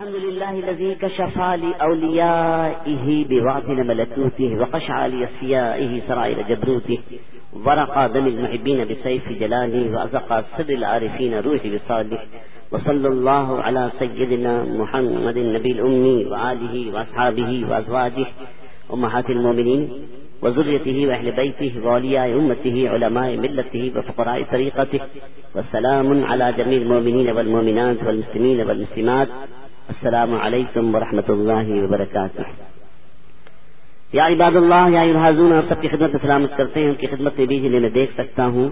الحمد لله الذي كشف لأوليائه بواطن ملكوته وقشع لأسيائه سرائر جبروته ورقى دم المحبين بسيف جلاله وأزقى سر العارفين روح بصالح وصلى الله على سيدنا محمد النبي الأمي وآله وأصحابه وأزواجه أمهات المؤمنين وذريته وأهل بيته وولياء أمته علماء ملته وفقراء طريقته والسلام على جميع المؤمنين والمؤمنات والمسلمين والمسلمات السلام علیکم ورحمۃ اللہ وبرکاتہ۔ یا عباد اللہ، یا الحاظون آپ سب کی خدمت میں سلامت کرتے ہیں۔ ان کی خدمت میں بھی جنہیں میں دیکھ سکتا ہوں۔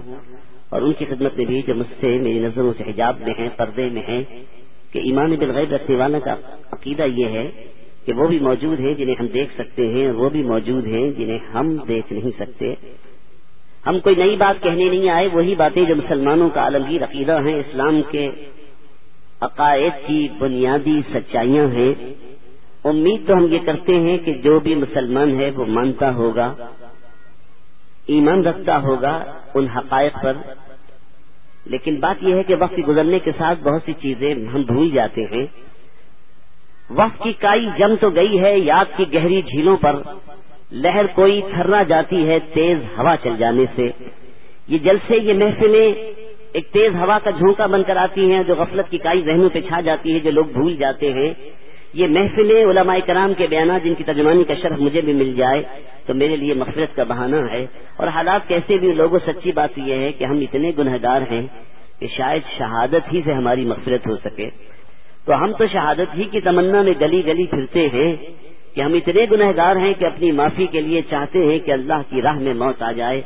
اور ان کی خدمت میں بھی جو مجھ سے میری نظروں سے حجاب میں ہیں، پردے میں ہیں کہ ایمان بالغیب رکھنے والا کا عقیدہ یہ ہے کہ وہ بھی موجود ہیں جنہیں ہم دیکھ سکتے ہیں اور وہ بھی موجود ہیں جنہیں ہم دیکھ نہیں سکتے۔ ہم کوئی نئی بات کہنے نہیں آئے، وہی باتیں جو مسلمانوں کا عالمگیر عقیدہ ہیں، اسلام کے عقائد کی بنیادی سچائیاں ہیں۔ امید تو ہم یہ کرتے ہیں کہ جو بھی مسلمان ہے وہ مانتا ہوگا، ایمان رکھتا ہوگا ان حقائق پر۔ لیکن بات یہ ہے کہ وقت گزرنے کے ساتھ بہت سی چیزیں ہم بھول جاتے ہیں۔ وقت کی کائی جم تو گئی ہے یاد کی گہری جھیلوں پر۔ لہر کوئی تھرنا جاتی ہے تیز ہوا چل جانے سے۔ یہ جلسے، یہ محفلیں ایک تیز ہوا کا جھونکا بن کر آتی ہیں جو غفلت کی کائی ذہنوں پہ چھا جاتی ہے جو لوگ بھول جاتے ہیں۔ یہ محفلیں علماء کرام کے بیانات جن کی ترجمانی کا شرف مجھے بھی مل جائے تو میرے لیے مغفرت کا بہانہ ہے۔ اور حالات کیسے بھی لوگوں سچی بات یہ ہے کہ ہم اتنے گنہگار ہیں کہ شاید شہادت ہی سے ہماری مغفرت ہو سکے۔ تو ہم تو شہادت ہی کی تمنا میں گلی گلی پھرتے ہیں کہ ہم اتنے گنہگار ہیں کہ اپنی معافی کے لیے چاہتے ہیں کہ اللہ کی راہ میں موت آ جائے۔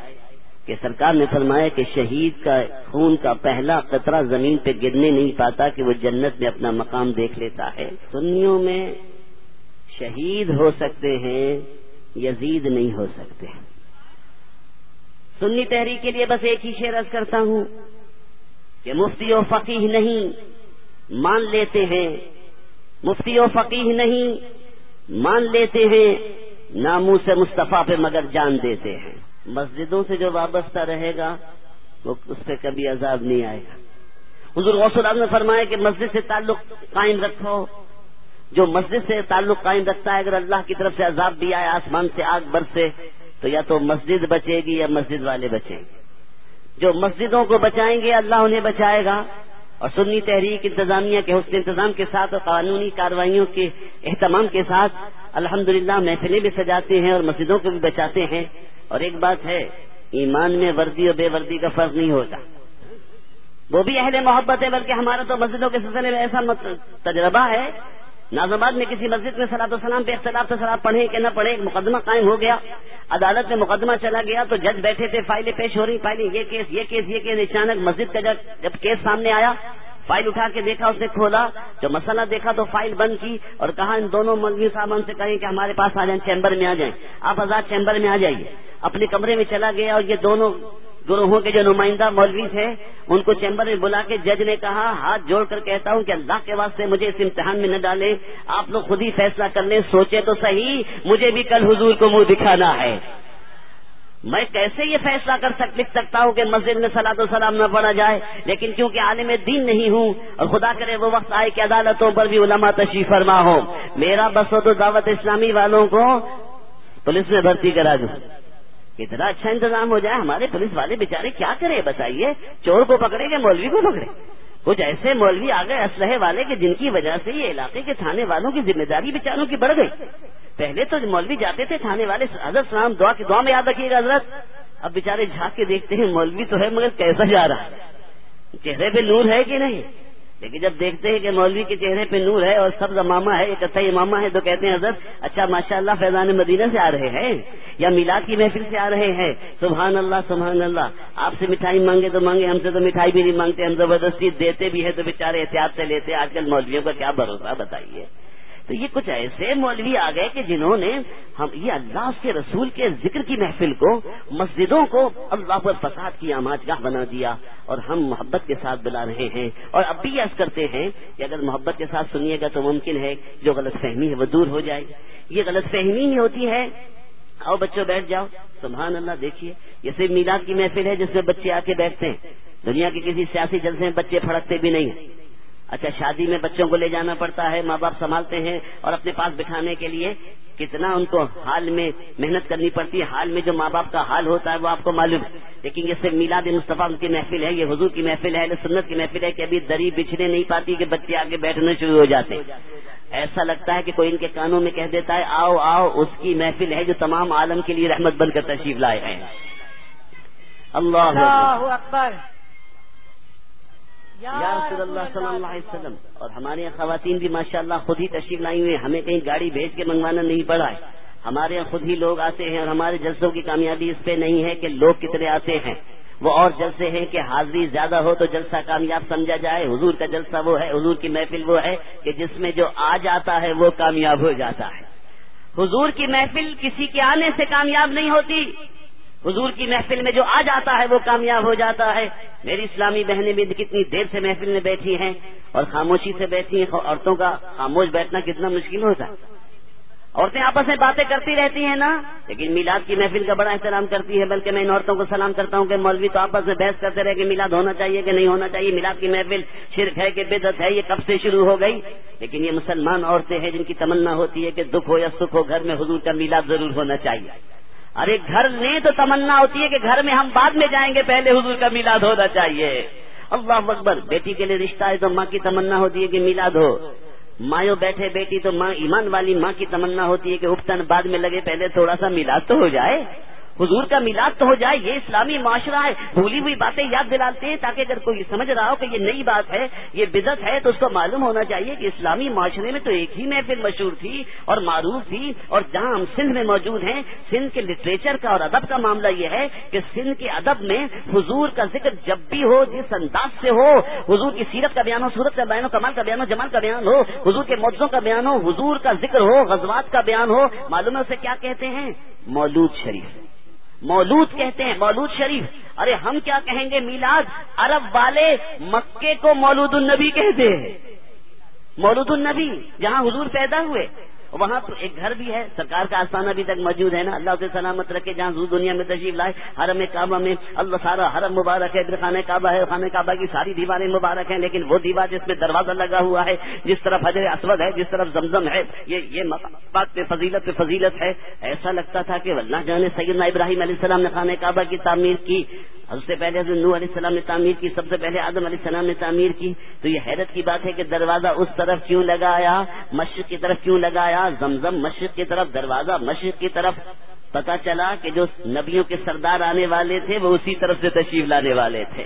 کہ سرکار نے فرمایا کہ شہید کا خون کا پہلا قطرہ زمین پہ گرنے نہیں پاتا کہ وہ جنت میں اپنا مقام دیکھ لیتا ہے۔ سنیوں میں شہید ہو سکتے ہیں، یزید نہیں ہو سکتے۔ سنی تحریک کے لیے بس ایک ہی شعر کرتا ہوں کہ مفتی و فقیح نہیں مان لیتے ہیں۔ مفتی و فقیح نہیں مان لیتے ہیں ناموں سے مصطفیٰ پہ مگر جان دیتے ہیں۔ مسجدوں سے جو وابستہ رہے گا، وہ اس پہ کبھی عذاب نہیں آئے گا۔ حضور غوث اللہ نے فرمایا کہ مسجد سے تعلق قائم رکھو۔ جو مسجد سے تعلق قائم رکھتا ہے، اگر اللہ کی طرف سے عذاب بھی آئے، آسمان سے آگ برسے، تو یا تو مسجد بچے گی یا مسجد والے بچیں گے۔ جو مسجدوں کو بچائیں گے، اللہ انہیں بچائے گا۔ اور سنی تحریک، انتظامیہ کے حسن انتظام کے ساتھ اور قانونی کاروائیوں کے اہتمام کے ساتھ، الحمدللہ، محفلیں بھی سجاتے ہیں اور مسجدوں کو بھی بچاتے ہیں۔ اور ایک بات ہے، ایمان میں وردی اور بے وردی کا فرق نہیں ہوتا۔ وہ بھی اہل محبت ہے، بلکہ ہمارا تو مسجدوں کے سلسلے میں ایسا تجربہ ہے۔ نازم میں کسی مسجد میں سلاط السلام پہ اختلاف سے سلاب پڑھے کہ نہ پڑھے ایک مقدمہ قائم ہو گیا۔ عدالت میں مقدمہ چلا گیا، تو جج بیٹھے تھے، فائلیں پیش ہو رہی، فائلیں یہ کیس یہ کیس یہ کیس۔ اچانک مسجد کا جب کیس سامنے آیا فائل اٹھا کے دیکھا اس نے کھولا۔ جو مسئلہ دیکھا تو فائل بند کی اور کہا، ان دونوں مولوی صاحب سے کہیں کہ ہمارے پاس آ جائیں، چیمبر میں آ جائیں۔ آپ آزاد چیمبر میں آ جائیے۔ اپنے کمرے میں چلا گیا اور یہ دونوں گروہوں کے جو نمائندہ مولوی تھے، ان کو چیمبر میں بلا کے جج نے کہا، ہاتھ جوڑ کر کہتا ہوں کہ اللہ کے واسطے مجھے اس امتحان میں نہ ڈالیں۔ آپ لوگ خود ہی فیصلہ کر لیں سوچے تو صحیح، مجھے بھی کل حضور کو منہ دکھانا ہے۔ میں کیسے یہ فیصلہ کر سک، لکھ سکتا ہوں کہ مسجد میں سلاد و سلام نہ پڑا جائے؟ لیکن کیونکہ عالم دین نہیں ہوں، اور خدا کرے وہ وقت آئے کہ عدالتوں پر بھی علماء تشریف فرما ہو میرا بس ہو تو دعوت اسلامی والوں کو پولیس میں بھرتی کرا دوں۔ کتنا اچھا انتظام ہو جائے، ہمارے پولیس والے بےچارے کیا کرے بتائیے، چور کو پکڑے گے مولوی کو پکڑے کچھ ایسے مولوی آ گئے اسلحے والے کہ جن کی وجہ سے یہ علاقے کے تھانے والوں کی ذمہ داری بیچاروں کی بڑھ گئی۔ پہلے تو مولوی جاتے تھے تھانے والے، حضرت سلام دعا کی دعا میں یاد رکھیے گا حضرت۔ اب بےچارے جھانک کے دیکھتے ہیں مولوی تو ہے مگر کیسا جا رہا ہے؟ چہرے پہ نور ہے کہ نہیں؟ لیکن جب دیکھتے ہیں کہ مولوی کے چہرے پہ نور ہے اور سب امامہ ہے، ایک اچھا امامہ ہے، تو کہتے ہیں، حضرت اچھا ماشاء اللہ فیضان مدینہ سے آ رہے ہیں، یا میلاد کی محفل سے آ رہے ہیں۔ سبحان اللہ سبحان اللہ۔ آپ سے مٹھائی مانگے تو مانگے، ہم سے تو مٹھائی بھی نہیں مانگتے، ہم زبردستی دیتے بھی ہیں تو بےچارے احتیاط سے لیتے آج کل مولویوں کا کیا بھروسہ، بتائیے۔ تو یہ کچھ ایسے مولوی آ گئے کہ جنہوں نے ہم یہ اللہ اس کے رسول کے ذکر کی محفل کو، مسجدوں کو اللہ پر فساد کی آماج گاہ بنا دیا اور ہم محبت کے ساتھ بلا رہے ہیں۔ اور اب بھی یس کرتے ہیں کہ اگر محبت کے ساتھ سنیے گا تو ممکن ہے جو غلط فہمی ہے وہ دور ہو جائے۔ یہ غلط فہمی ہی ہوتی ہے۔ آؤ بچوں بیٹھ جاؤ۔ سبحان اللہ، دیکھیے یہ صرف میلاد کی محفل ہے جس میں بچے آ کے بیٹھتے ہیں۔ دنیا کے کسی سیاسی جلسے میں بچے پھڑکتے بھی نہیں ہیں۔ اچھا شادی میں بچوں کو لے جانا پڑتا ہے، ماں باپ سنبھالتے ہیں اور اپنے پاس بٹھانے کے لیے کتنا ان کو حال میں محنت کرنی پڑتی ہے، حال میں جو ماں باپ کا حال ہوتا ہے وہ آپ کو معلوم۔ ہے لیکن جیسے میلاد مصطفیٰ کی محفل ہے، یہ حضور کی محفل ہے سنت کی محفل ہے کہ ابھی دری بچھنے نہیں پاتی کہ بچے آگے بیٹھنا شروع ہو جاتے۔ ایسا لگتا ہے کہ کوئی ان کے کانوں میں کہہ دیتا ہے، آؤ آؤ، اس کی محفل ہے جو تمام عالم کے لیے رحمت بن کر تشریف لائے ہیں۔ اللہ اکبر۔ یا رسول اللہ صلی اللہ علیہ وسلم اور ہمارے یہاں خواتین بھی ماشاء اللہ خود ہی تشریف لائی ہوئی ہمیں کہیں گاڑی بھیج کے منگوانا نہیں پڑا ہے۔ ہمارے یہاں خود ہی لوگ آتے ہیں اور ہمارے جلسوں کی کامیابی اس پہ نہیں ہے کہ لوگ کتنے آتے ہیں۔ وہ اور جلسے ہیں کہ حاضری زیادہ ہو تو جلسہ کامیاب سمجھا جائے۔ حضور کا جلسہ وہ ہے حضور کی محفل وہ ہے کہ جس میں جو آ جاتا ہے وہ کامیاب ہو جاتا ہے۔ حضور کی محفل کسی کے آنے سے کامیاب نہیں ہوتی۔ حضور کی محفل میں جو آ جاتا ہے وہ کامیاب ہو جاتا ہے۔ میری اسلامی بہنیں بھی کتنی دیر سے محفل میں بیٹھی ہیں اور خاموشی سے بیٹھی ہیں، عورتوں کا خاموش بیٹھنا کتنا مشکل ہوتا ہے۔ عورتیں آپس میں باتیں کرتی رہتی ہیں نا، لیکن میلاد کی محفل کا بڑا احترام کرتی ہے بلکہ میں ان عورتوں کو سلام کرتا ہوں کہ مولوی تو آپس میں بحث کرتے رہے کہ میلاد ہونا چاہیے کہ نہیں ہونا چاہیے، میلاد کی محفل شرک ہے کہ بدت ہے، یہ کب سے شروع ہو گئی؟ لیکن یہ مسلمان عورتیں ہیں جن کی تمنا ہوتی ہے کہ دکھ ہو یا سکھ ہو، گھر میں حضور کا میلاد ضرور ہونا چاہیے۔ ارے گھر میں تو تمنا ہوتی ہے کہ گھر میں ہم بعد میں جائیں گے، پہلے حضور کا میلاد ہونا چاہیے۔ اللہ اکبر، بیٹی کے لیے رشتہ ہے تو ماں کی تمنا ہوتی ہے کہ میلاد ہو۔ مایو بیٹھے بیٹی تو ماں، ایمان والی ماں کی تمنا ہوتی ہے کہ اپتن بعد میں لگے، پہلے تھوڑا سا میلاد تو ہو جائے۔ حضور کا میلاد تو ہو جائے، یہ اسلامی معاشرہ ہے۔ بھولی ہوئی باتیں یاد دلاتے ہیں تاکہ اگر کوئی سمجھ رہا ہو کہ یہ نئی بات ہے، یہ بدت ہے، تو اس کو معلوم ہونا چاہیے کہ اسلامی معاشرے میں تو ایک ہی محفل مشہور تھی اور معروف تھی اور جہاں ہم سندھ میں موجود ہیں، سندھ کے لٹریچر کا اور ادب کا معاملہ یہ ہے کہ سندھ کے ادب میں حضور کا ذکر جب بھی ہو، جس انداز سے ہو، حضور کی سیرت کا بیان ہو، سورت کا بیان ہو، کمال کا بیان ہو، جمال کا بیان ہو، حضور کے موضوع کا بیان ہو، حضور کا ذکر ہو، غزوات کا بیان ہو، معلوم ہے اسے کیا کہتے ہیں؟ مولود شریف۔ مولود کہتے ہیں، مولود شریف۔ ارے، ہم کیا کہیں گے؟ میلاد عرب والے مکے کو مولود النبی کہتے ہیں۔ مولود النبی، جہاں حضور پیدا ہوئے۔ وہاں تو ایک گھر بھی ہے، سرکار کا آستانہ ابھی تک موجود ہے نا۔ اللہ سے سلامت رکھے، جہاں زو دنیا میں تشریف لائے، حرم کعبہ میں۔ اللہ سارا حرم مبارک ہے خانہ کعبہ ہے خانہ کعبہ کی ساری دیواریں مبارک ہیں، لیکن وہ دیوار جس میں دروازہ لگا ہوا ہے، جس طرف حضر اسود ہے، جس طرف زمزم ہے، یہ یہ بات پہ فضیلت پہ فضیلت ہے۔ ایسا لگتا تھا کہ اللہ جانے سیدنا ابراہیم علیہ السلام نے خانہ کعبہ کی تعمیر کی۔ سب سے پہلے حضرت نو علیہ السلام نے تعمیر کی، سب سے پہلے آدم علیہ السلام نے تعمیر کی۔ تو یہ حیرت کی بات ہے کہ دروازہ اس طرف کیوں لگایا؟ مشرق کی طرف کیوں لگایا؟ زمزم مشرق کی طرف، دروازہ مشرق کی طرف۔ پتا چلا کہ جو نبیوں کے سردار آنے والے تھے، وہ اسی طرف سے تشریف لانے والے تھے۔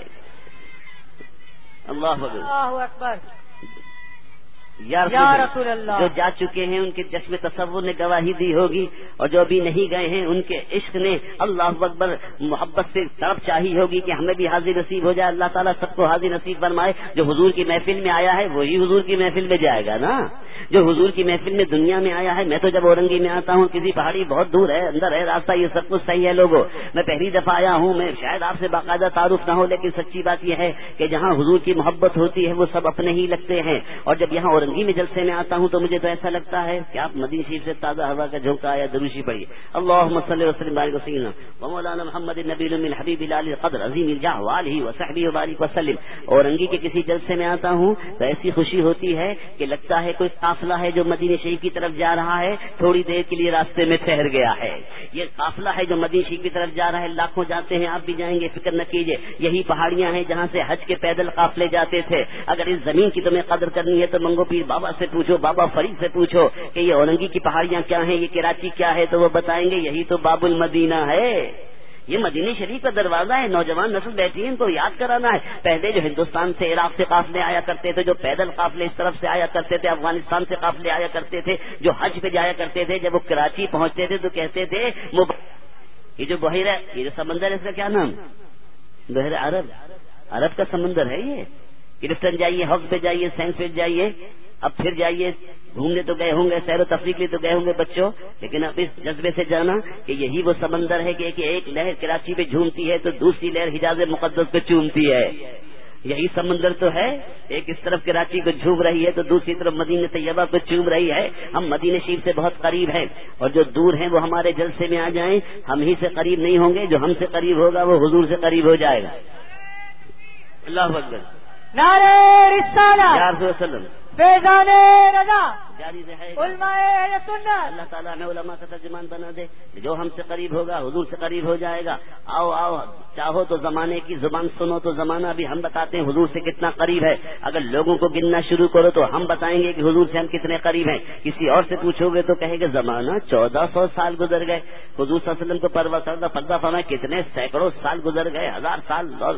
اللہ اکبر۔ یا رسول اللہ جو جا چکے ہیں ان کے جشم تصور نے گواہی دی ہوگی اور جو ابھی نہیں گئے ہیں ان کے عشق نے اللہ اکبر محبت سے طرف چاہی ہوگی کہ ہمیں بھی حاضر نصیب ہو جائے اللہ تعالیٰ سب کو حاضر نصیب فرمائے۔ جو حضور کی محفل میں آیا ہے وہی حضور کی محفل میں جائے گا نا۔ جو حضور کی محفل میں دنیا میں آیا ہے، میں تو جب اورنگی میں آتا ہوں، کسی پہاڑی بہت دور ہے، اندر ہے، راستہ یہ سب کچھ صحیح ہے لوگوں۔ میں پہلی دفعہ آیا ہوں، میں شاید آپ سے باقاعدہ تعارف نہ ہو، لیکن سچی بات یہ ہے کہ جہاں حضور کی محبت ہوتی ہے، وہ سب اپنے ہی لگتے ہیں۔ اور جب یہاں اورنگی میں جلسے میں آتا ہوں، تو مجھے تو ایسا لگتا ہے کہ آپ مدین شریف سے تازہ ہوا کا جھونکا یا دروشی پڑی۔ اللہ صلی وسلم مولانا محمد نبی حبیب قدر عظیم وبارک وسلم اورنگی کے کسی جلسے میں آتا ہوں، تو ایسی خوشی ہوتی ہے کہ لگتا ہے کوئی قافلہ ہے جو مدین شریف کی طرف جا رہا ہے، تھوڑی دیر کے لیے راستے میں ٹھہر گیا ہے۔ یہ قافلہ ہے جو مدین شریف کی طرف جا رہا ہے، لاکھوں جاتے ہیں، آپ بھی جائیں گے، فکر نہ کیجیے یہی پہاڑیاں ہیں جہاں سے حج کے پیدل قافلے جاتے تھے۔ اگر اس زمین کی تمہیں قدر کرنی ہے تو منگو پیر بابا سے پوچھو، بابا فرید سے پوچھو کہ یہ اورنگی کی پہاڑیاں کیا ہیں، یہ کراچی کیا ہے تو وہ بتائیں گے، یہی تو باب المدینہ ہے۔ یہ مدینی شریف کا دروازہ ہے، نوجوان نسل بیٹھی ہے ان کو یاد کرانا ہے۔ پہلے جو ہندوستان سے، عراق سے قافلے آیا کرتے تھے، جو پیدل قافلے اس طرف سے آیا کرتے تھے، افغانستان سے قافلے آیا کرتے تھے، جو حج پہ جایا کرتے تھے، جب وہ کراچی پہنچتے تھے تو کہتے تھے یہ جو بحیرہ یہ جو سمندر ہے، اس کا کیا نام؟ بحیر عرب۔ عرب کا سمندر ہے یہ۔ کرسٹن جائیے حق پہ جائیے سینس پہ جائیے۔ اب پھر جائیے گھومنے تو گئے ہوں گے سیر و تفریح لیے تو گئے ہوں گے بچوں لیکن اب اس جذبے سے جانا کہ یہی وہ سمندر ہے کہ ایک لہر کراچی پہ جھومتی ہے تو دوسری لہر حجاز مقدس پہ چومتی ہے۔ یہی سمندر تو ہے ایک اس طرف کراچی کو جھوم رہی ہے تو دوسری طرف مدینہ طیبہ کو چوم رہی ہے۔ ہم مدینہ شریف سے بہت قریب ہیں اور جو دور ہیں وہ ہمارے جلسے میں آ جائیں ہم ہی سے قریب نہیں ہوں گے جو ہم سے قریب ہوگا وہ حضور سے قریب ہو جائے گا۔ اللہ اکبر۔ وسلم۔ فیضان رضا. جاری رہے علماء اہل سنت. اللہ تعالیٰ ہمیں علماء کا ترجمان بنا دے جو ہم سے قریب ہوگا حضور سے قریب ہو جائے گا. آؤ آؤ چاہو تو زمانے کی زبان سنو تو زمانہ بھی ہم بتاتے ہیں حضور سے کتنا قریب ہے. اگر لوگوں کو گننا شروع کرو تو ہم بتائیں گے کہ حضور سے ہم کتنے قریب ہیں. کسی اور سے پوچھو گے تو کہے گے زمانہ چودہ سو سال گزر گئے. حضور صلی اللہ علیہ وسلم کو پروا کردہ پردہ فرمائے کتنے سینکڑوں سال گزر گئے ہزار سال اور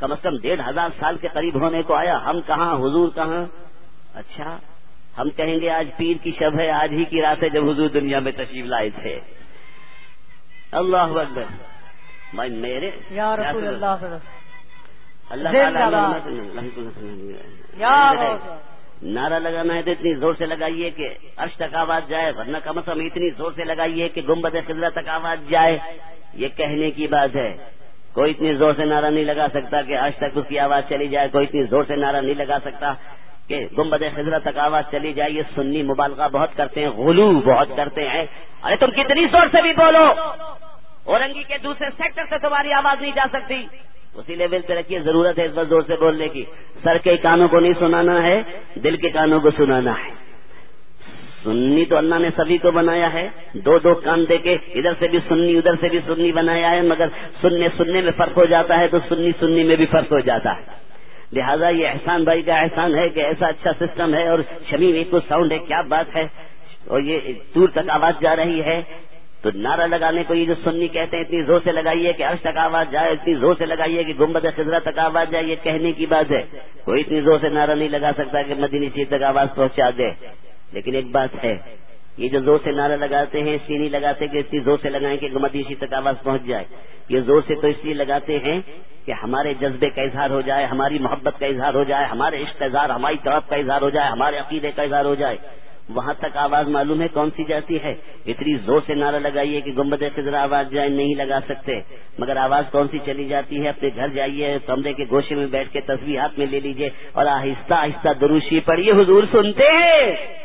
کم از کم ڈیڑھ ہزار سال کے قریب ہونے کو آیا. ہم کہاں حضور کہاں؟ اچھا ہم کہیں گے آج پیر کی شب ہے آج ہی کی رات ہے جب حضور دنیا میں تشریف لائے تھے۔ اللہ اکبر۔ میرے یا رسول اللہ اللہ نعرہ لگانا ہے تو اتنی زور سے لگائیے کہ عرش تک آواز جائے ورنہ کم از کم اتنی زور سے لگائیے کہ گمبد خزرہ تک آواز جائے۔ یہ کہنے کی بات ہے۔ کوئی اتنی زور سے نعرہ نہیں لگا سکتا کہ آج تک اس کی آواز چلی جائے کوئی اتنی زور سے نعرہ نہیں لگا سکتا۔ کہ گمبد خزرہ تک آواز چلی جائے، یہ سنی مبالغہ بہت کرتے ہیں، غلو بہت کرتے ہیں۔ ارے تم کتنی زور سے بھی بولو۔ اورنگی کے دوسرے سیکٹر سے تمہاری آواز نہیں جا سکتی۔ اسی لیول پہ رکھیے، ضرورت ہے اس بار زور سے بولنے کی۔ سر کے کانوں کو نہیں سنانا ہے، دل کے کانوں کو سنانا ہے۔ سنی تو اللہ نے سبھی کو بنایا ہے۔ دو دو کان دے کے ادھر سے بھی سنی، ادھر سے بھی سنی بنایا ہے، مگر سننے سننے میں فرق ہو جاتا ہے تو سنی سننی میں بھی فرق ہو جاتا ہے۔ لہذا یہ احسان بھائی کا احسان ہے کہ ایسا اچھا سسٹم ہے اور شمیم ایک ساؤنڈ ہے، کیا بات ہے؟ اور یہ دور تک آواز جا رہی ہے۔ تو نعرہ لگانے کو یہ جو سنی کہتے ہیں، اتنی زور سے لگائیے کہ عرش تک آواز جائے، اتنی زور سے لگائیے کہ گمبد خزرہ تک آواز جائے، یہ کہنے کی بات ہے۔ کوئی اتنی زور سے نعرہ نہیں لگا سکتا کہ مدینی چیز تک آواز پہنچا دے۔ لیکن ایک بات ہے یہ جو زور سے نعرہ لگاتے ہیں، اس لیے نہیں لگاتے کہ اتنی زور سے لگائیں کہ مدینی چیز تک آواز پہنچ جائے۔ یہ زور سے تو اس لیے لگاتے ہیں کہ ہمارے جذبے کا اظہار ہو جائے، ہماری محبت کا اظہار ہو جائے، ہمارے عشق کا اظہار، ہماری طرف کا اظہار ہو جائے، ہمارے عقیدے کا اظہار ہو جائے۔ وہاں تک آواز معلوم ہے کون سی جاتی ہے۔ اتنی زور سے نعرہ لگائیے کہ گمبد خزرا آواز جائے، نہیں لگا سکتے۔ مگر آواز کون سی چلی جاتی ہے؟ اپنے گھر جائیے، کمرے کے گوشے میں بیٹھ کے تصویر ہاتھ میں لے لیجیے اور آہستہ آہستہ دروشی پڑھیے۔ حضور سنتے ہیں۔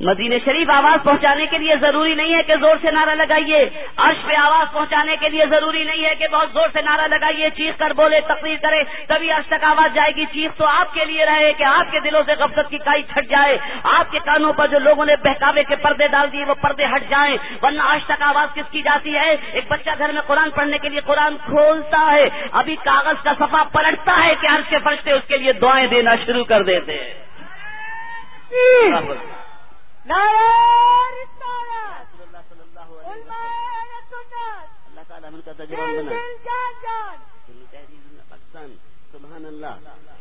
مدینہ شریف آواز پہنچانے کے لیے ضروری نہیں ہے کہ زور سے نعرہ لگائیے عرش پہ آواز پہنچانے کے لیے ضروری نہیں ہے کہ بہت زور سے نعرہ لگائیے چیخ کر بولے تقریر کرے تبھی عرش تک آواز جائے گی۔ چیخ تو آپ کے لیے رہے کہ آپ کے دلوں سے غفلت کی کائی چھٹ جائے آپ کے کانوں پر جو لوگوں نے بہکاوے کے پردے ڈال دیے وہ پردے ہٹ جائیں۔ ورنہ عرش تک آواز کس کی جاتی ہے؟ ایک بچہ گھر میں قرآن پڑھنے کے لیے قرآن کھولتا ہے ابھی کاغذ کا صفحہ پلٹتا ہے کہ عرش کے فرشتے اس کے لیے دعائیں دینا شروع کر دیتے ہیں۔ اللہ تعالیٰ ہم کا تجربہ بنا پاکستان سبحان اللہ۔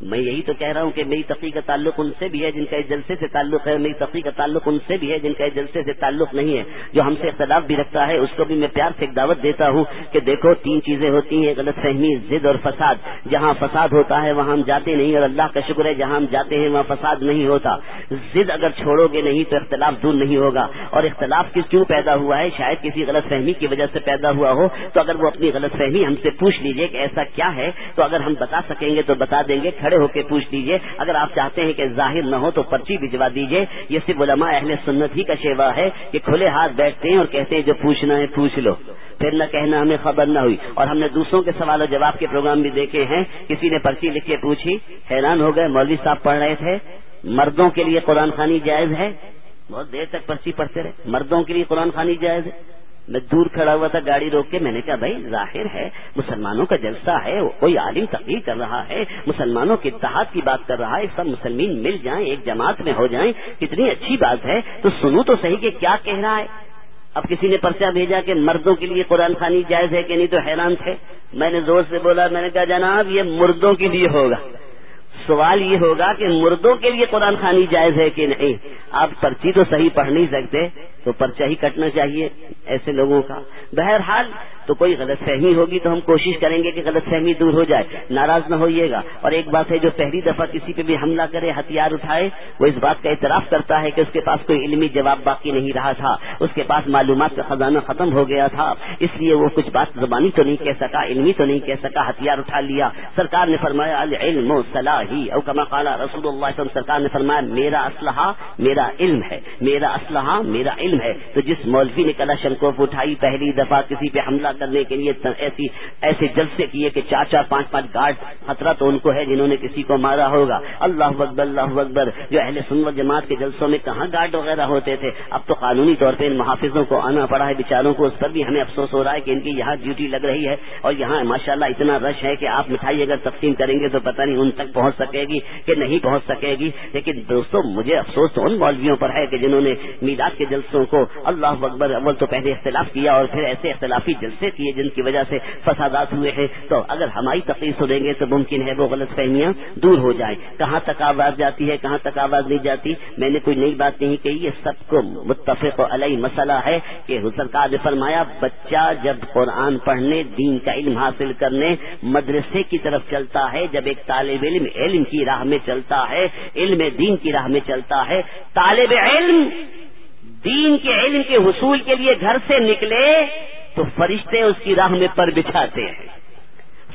میں یہی تو کہہ رہا ہوں کہ میری تقی کا تعلق ان سے بھی ہے جن کا اس جلسے سے تعلق ہے، میری تقی کا تعلق ان سے بھی ہے جن کا اس جلسے سے تعلق نہیں ہے۔ جو ہم سے اختلاف بھی رکھتا ہے، اس کو بھی میں پیار سے ایک دعوت دیتا ہوں کہ دیکھو، تین چیزیں ہوتی ہیں، غلط فہمی، ضد اور فساد۔ جہاں فساد ہوتا ہے، وہاں ہم جاتے نہیں، اور اللہ کا شکر ہے، جہاں ہم جاتے ہیں، وہاں فساد نہیں ہوتا۔ ضد اگر چھوڑو گے نہیں، تو اختلاف دور نہیں ہوگا۔ اور اختلاف کس کیوں پیدا ہوا ہے؟ شاید کسی غلط فہمی کی وجہ سے پیدا ہوا ہو۔ تو اگر وہ اپنی غلط فہمی ہم سے پوچھ لیجیے کہ ایسا کیا ہے، تو اگر ہم بتا سکیں گے تو بتا دیں گے، کھڑے ہو کے پوچھ لیجیے۔ اگر آپ چاہتے ہیں کہ ظاہر نہ ہو تو پرچی بھجوا دیجیے۔ یہ صرف علماء اہل سنت ہی کا شیوا ہے کہ کھلے ہاتھ بیٹھتے ہیں اور کہتے ہیں، جو پوچھنا ہے پوچھ لو۔ پھر نہ کہنا ہمیں خبر نہ ہوئی۔ اور ہم نے دوسروں کے سوال و جواب کے پروگرام بھی دیکھے ہیں۔ کسی نے پرچی لکھ کے پوچھی، حیران ہو گئے۔ مولوی صاحب پڑھ رہے تھے، مردوں کے لیے قرآن خانی جائز ہے؟ بہت دیر تک پرچی پڑھتے رہے۔ مردوں کے لیے قرآن خانی جائز ہے؟ میں دور کھڑا ہوا تھا، گاڑی روک کے میں نے کہا، بھائی، ظاہر ہے، مسلمانوں کا جلسہ ہے، کوئی عالم تقریر کر رہا ہے، مسلمانوں کے اتحاد کی بات کر رہا ہے، سب مسلمین مل جائیں، ایک جماعت میں ہو جائیں، کتنی اچھی بات ہے۔ تو سنو تو صحیح کہ کیا کہہ رہا ہے۔ اب کسی نے پرچہ بھیجا کہ مردوں کے لیے قرآن خانی جائز ہے کہ نہیں، تو حیران تھے۔ میں نے زور سے بولا، میں نے کہا، جناب، یہ مردوں کے لیے ہوگا۔ سوال یہ ہوگا کہ مردوں کے لیے قرآن خانی جائز ہے کہ نہیں؟ آپ پرچی تو صحیح پڑھ نہیں سکتے۔ تو پرچہ ہی کٹنا چاہیے ایسے لوگوں کا۔ بہرحال تو کوئی غلط فہمی ہوگی تو ہم کوشش کریں گے کہ غلط فہمی دور ہو جائے۔ ناراض نہ ہوئیے گا۔ اور ایک بات ہے جو پہلی دفعہ کسی پہ بھی حملہ کرے، ہتھیار اٹھائے، وہ اس بات کا اعتراف کرتا ہے کہ اس کے پاس کوئی علمی جواب باقی نہیں رہا تھا۔ اس کے پاس معلومات کا خزانہ ختم ہو گیا تھا۔ اس لیے وہ کچھ بات زبانی تو نہیں کہہ سکا، علمی تو نہیں کہہ سکا، ہتھیار اٹھا لیا۔ سرکار نے فرمایا، العلم صلاحی، او کما قال رسول اللہ وسلم، سرکار نے فرمایا، میرا اسلحہ میرا علم ہے، میرا اسلحہ میرا علم ہے تو جس مولوی نے کلا شنکوف اٹھائی پہلی دفعہ کسی پہ حملہ کرنے کے لیے ایسی ایسے جلسے کیے کہ چار چار پانچ پانچ گارڈ خطرہ تو ان کو ہے جنہوں نے کسی کو مارا ہوگا۔ اللہ اکبر اللہ اکبر۔ جو اہل سنت جماعت کے جلسوں میں کہاں گارڈ وغیرہ ہوتے تھے؟ اب تو قانونی طور پہ ان محافظوں کو آنا پڑا ہے۔ بیچاروں کو اس پر بھی ہمیں افسوس ہو رہا ہے کہ ان کی یہاں ڈیوٹی لگ رہی ہے اور یہاں ماشاءاللہ اتنا رش ہے کہ آپ مٹھائی اگر تقسیم کریں گے تو پتہ نہیں ان تک پہنچ سکے گی کہ نہیں پہنچ سکے گی۔ لیکن دوستوں مجھے افسوس تو ان مولویوں پر ہے کہ جنہوں نے میلاد کے جلسوں کو اللہ اکبر اول تو پہلے اختلاف کیا اور پھر ایسے اختلافی جلسے کیے جن کی وجہ سے فسادات ہوئے ہیں۔ تو اگر ہماری تقریر سنیں گے تو ممکن ہے وہ غلط فہمیاں دور ہو جائیں۔ کہاں تک آواز جاتی ہے، کہاں تک آواز نہیں جاتی؟ میں نے کوئی نئی بات نہیں کہی یہ سب کو متفق علیہ مسئلہ ہے کہ سرکار نے فرمایا، بچہ جب قرآن پڑھنے، دین کا علم حاصل کرنے، مدرسے کی طرف چلتا ہے، جب ایک طالب علم علم کی راہ میں چلتا ہے، علم دین کی راہ میں چلتا ہے، طالب علم دین کے علم کے حصول کے لیے گھر سے نکلے تو فرشتے اس کی راہ میں پر بچھاتے ہیں۔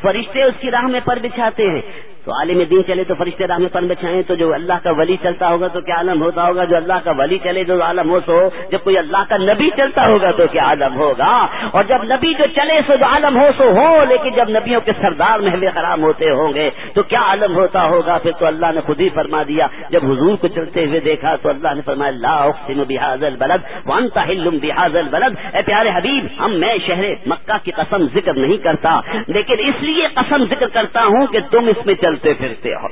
فرشتے اس کی راہ میں پر بچھاتے ہیں۔ تو عالم دین چلے تو فرشتے راہ میں پن بچھائیں تو جو اللہ کا ولی چلتا ہوگا تو کیا عالم ہوتا ہوگا؟ جو اللہ کا ولی چلے جو عالم ہو سو، جب کوئی اللہ کا نبی چلتا ہوگا تو کیا عالم ہوگا؟ اور جب نبی جو چلے سو، جو عالم ہو سو، ہو، لیکن جب نبیوں کے سردار محل خراب ہوتے ہوں گے تو کیا عالم ہوتا ہوگا؟ پھر تو اللہ نے خود ہی فرما دیا۔ جب حضور کو چلتے ہوئے دیکھا تو اللہ نے فرمایا، لا اقسم بحاظ البلد وانتا حلم بحاظ البلد۔ اے پیارے حبیب، ہم میں شہر مکہ کی قسم ذکر نہیں کرتا، لیکن اس لیے قسم ذکر کرتا ہوں کہ تم اس میں چل چلتے پھرتے ہو۔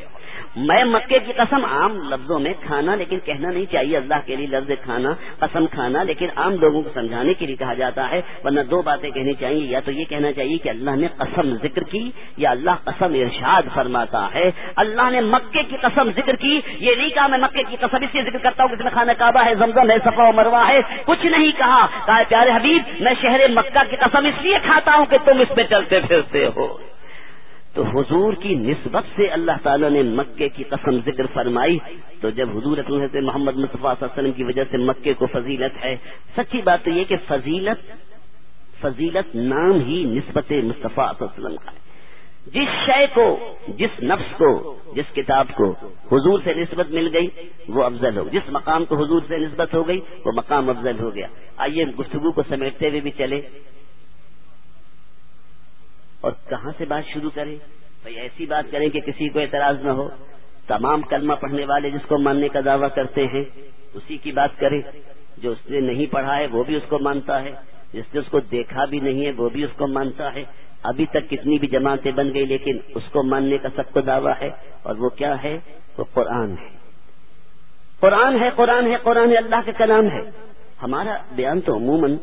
میں مکے کی قسم عام لفظوں میں کھانا لیکن کہنا نہیں چاہیے، اللہ کے لیے لفظ کھانا، قسم کھانا، لیکن عام لوگوں کو سمجھانے کے لیے کہا جاتا ہے، ورنہ دو باتیں کہنی چاہیے، یا تو یہ کہنا چاہیے کہ اللہ نے قسم ذکر کی، یا اللہ قسم ارشاد فرماتا ہے۔ اللہ نے مکے کی قسم ذکر کی، یہ نہیں کہا میں مکے کی قسم اس لیے ذکر کرتا ہوں کہ اس میں کھانا کعبہ ہے، زمزم ہے، صفا و مروا ہے، کچھ نہیں کہا۔ کہا پیارے حبیب، میں شہر مکہ کی قسم اس لیے کھاتا ہوں کہ تم اس پہ چلتے پھرتے ہو۔ تو حضور کی نسبت سے اللہ تعالیٰ نے مکے کی قسم ذکر فرمائی تو جب حضور حضرت محمد مصطفیٰ صلی اللہ علیہ وسلم کی وجہ سے مکے کو فضیلت ہے، سچی بات تو یہ کہ فضیلت فضیلت نام ہی نسبت مصطفیٰ صلی اللہ علیہ وسلم کا ہے۔ جس شے کو، جس نفس کو، جس کتاب کو حضور سے نسبت مل گئی، وہ افضل ہو جس مقام کو حضور سے نسبت ہو گئی، وہ مقام افضل ہو گیا۔ آئیے گفتگو کو سمیٹتے ہوئے بھی چلے اور کہاں سے بات شروع کریں بھائی ایسی بات کریں کہ کسی کو اعتراض نہ ہو۔ تمام کلمہ پڑھنے والے جس کو ماننے کا دعویٰ کرتے ہیں، اسی کی بات کریں جو اس نے نہیں پڑھا ہے، وہ بھی اس کو مانتا ہے۔ جس نے اس کو دیکھا بھی نہیں ہے، وہ بھی اس کو مانتا ہے۔ ابھی تک کتنی بھی جماعتیں بن گئی، لیکن اس کو ماننے کا سب کو دعویٰ ہے۔ اور وہ کیا ہے؟ وہ قرآن ہے۔ قرآن ہے قرآن ہے، قرآن اللہ کا کلام ہے۔ ہمارا بیان تو عموماً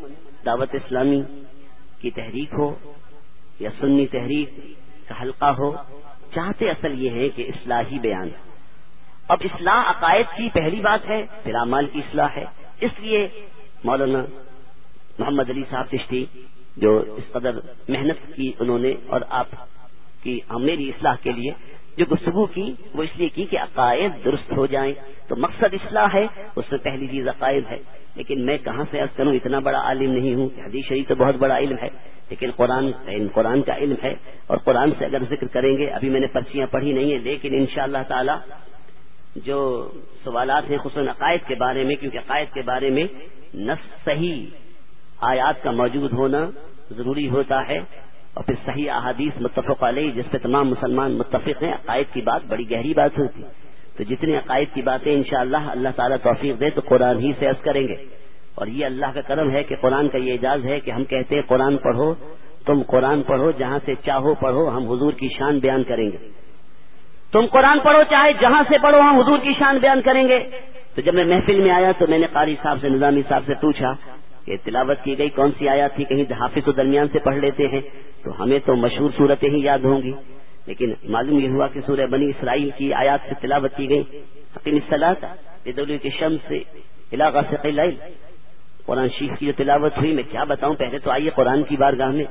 دعوت اسلامی کی تحریک ہو یا سنی تحریک کا حلقہ ہو، چاہتے اصل یہ ہے کہ اصلاحی بیان۔ اب اصلاح عقائد کی پہلی بات ہے، پھر اعمال کی اصلاح ہے۔ اس لیے مولانا محمد علی صاحب چشتی، جو اس قدر محنت کی انہوں نے اور آپ کی میری اصلاح کے لیے جو گفتگو کی، وہ اس لیے کی کہ عقائد درست ہو جائیں۔ تو مقصد اصلاح ہے، اس میں پہلی چیز عقائد ہے۔ لیکن میں کہاں سے عرض کروں، اتنا بڑا عالم نہیں ہوں حدیث شریف تو بہت بڑا علم ہے۔ لیکن قرآن قرآن کا علم ہے۔ اور قرآن سے اگر ذکر کریں گے، ابھی میں نے پرچیاں پڑھی نہیں ہیں، لیکن ان شاء اللہ تعالی جو سوالات ہیں، خصوصاً عقائد کے بارے میں، کیونکہ عقائد کے بارے میں نس صحیح آیات کا موجود ہونا ضروری ہوتا ہے۔ اور پھر صحیح احادیث متفق علیہ، جس پہ تمام مسلمان متفق ہیں، عقائد کی بات بڑی گہری بات ہوتی تو جتنے عقائد کی باتیں انشاءاللہ اللہ اللہ تعالیٰ توفیق دے تو قرآن ہی سے عرض کریں گے۔ اور یہ اللہ کا کرم ہے کہ قرآن کا یہ اعجاز ہے کہ ہم کہتے ہیں قرآن پڑھو، تم قرآن پڑھو، جہاں سے چاہو پڑھو، ہم حضور کی شان بیان کریں گے۔ تم قرآن پڑھو چاہے جہاں سے پڑھو، ہم حضور کی شان بیان کریں گے۔ تو جب میں محفل میں آیا تو میں نے قاری صاحب سے، نظامی صاحب سے پوچھا یہ تلاوت کی گئی کون سی آیات تھی کہیں حافظ و درمیان سے پڑھ لیتے ہیں، تو ہمیں تو مشہور صورتیں ہی یاد ہوں گی۔ لیکن معلوم یہ ہوا کہ سورہ بنی اسرائیل کی آیات سے تلاوت کی گئی۔ حقیم صلاح کے شم سے علاقہ سے قرآن شیخ کی جو تلاوت ہوئی، میں کیا بتاؤں؟ پہلے تو آئیے قرآن کی بارگاہ میں۔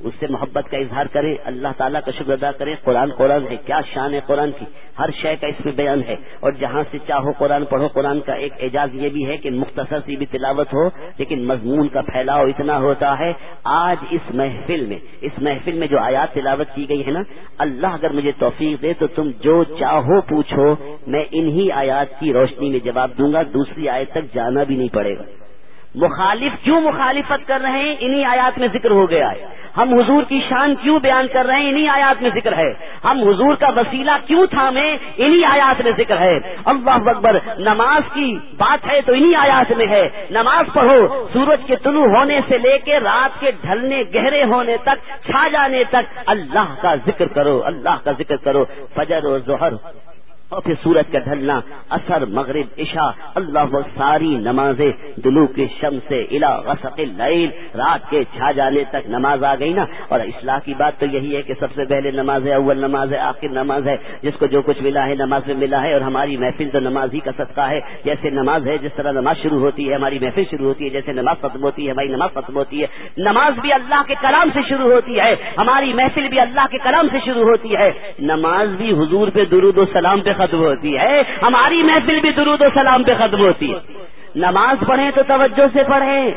اس سے محبت کا اظہار کریں اللہ تعالیٰ کا شکر ادا کریں قرآن قرآن ہے، کیا شان ہے قرآن کی، ہر شے کا اس میں بیان ہے۔ اور جہاں سے چاہو قرآن پڑھو، قرآن کا ایک اعجاز یہ بھی ہے کہ مختصر سی بھی تلاوت ہو، لیکن مضمون کا پھیلاؤ اتنا ہوتا ہے۔ آج اس محفل میں، اس محفل میں جو آیات تلاوت کی گئی ہے نا، اللہ اگر مجھے توفیق دے تو تم جو چاہو پوچھو، میں انہی آیات کی روشنی میں جواب دوں گا، دوسری آیت تک جانا بھی نہیں پڑے گا۔ مخالف کیوں مخالفت کر رہے ہیں؟ انہی آیات میں ذکر ہو گیا ہے۔ ہم حضور کی شان کیوں بیان کر رہے ہیں؟ انہی آیات میں ذکر ہے۔ ہم حضور کا وسیلہ کیوں تھامے انہی آیات میں ذکر ہے۔ اللہ اکبر، نماز کی بات ہے تو انہی آیات میں ہے۔ نماز پڑھو، سورج کے طلوع ہونے سے لے کے رات کے ڈھلنے، گہرے ہونے تک، چھا جانے تک، اللہ کا ذکر کرو، اللہ کا ذکر کرو۔ فجر و ظہر۔ اور پھر سورج کا ڈھلنا، اثر، مغرب، عشاء، اللہ وہ ساری نمازیں دلو کے شم سے الا غسق اللیل رات کے چھا جانے تک نماز آ گئی نا؟ اور اصلاح کی بات تو یہی ہے کہ سب سے پہلے نماز ہے اول نماز ہے آخر نماز ہے، جس کو جو کچھ ملا ہے نماز میں ملا ہے، اور ہماری محفل تو نماز ہی کا صدقہ ہے۔ جیسے نماز ہے، جس طرح نماز شروع ہوتی ہے، ہماری محفل شروع ہوتی ہے، جیسے نماز ختم ہوتی ہے، ہماری نماز ختم ہوتی ہے۔ نماز بھی اللہ کے کلام سے شروع ہوتی ہے، ہماری محفل بھی اللہ کے کلام سے شروع ہوتی ہے۔ نماز بھی حضور پہ درود و سلام پہ ختم ہوتی ہے۔ ہماری محفل بھی درود و سلام پہ ختم ہوتی ہے۔ نماز پڑھیں تو توجہ سے پڑھیں۔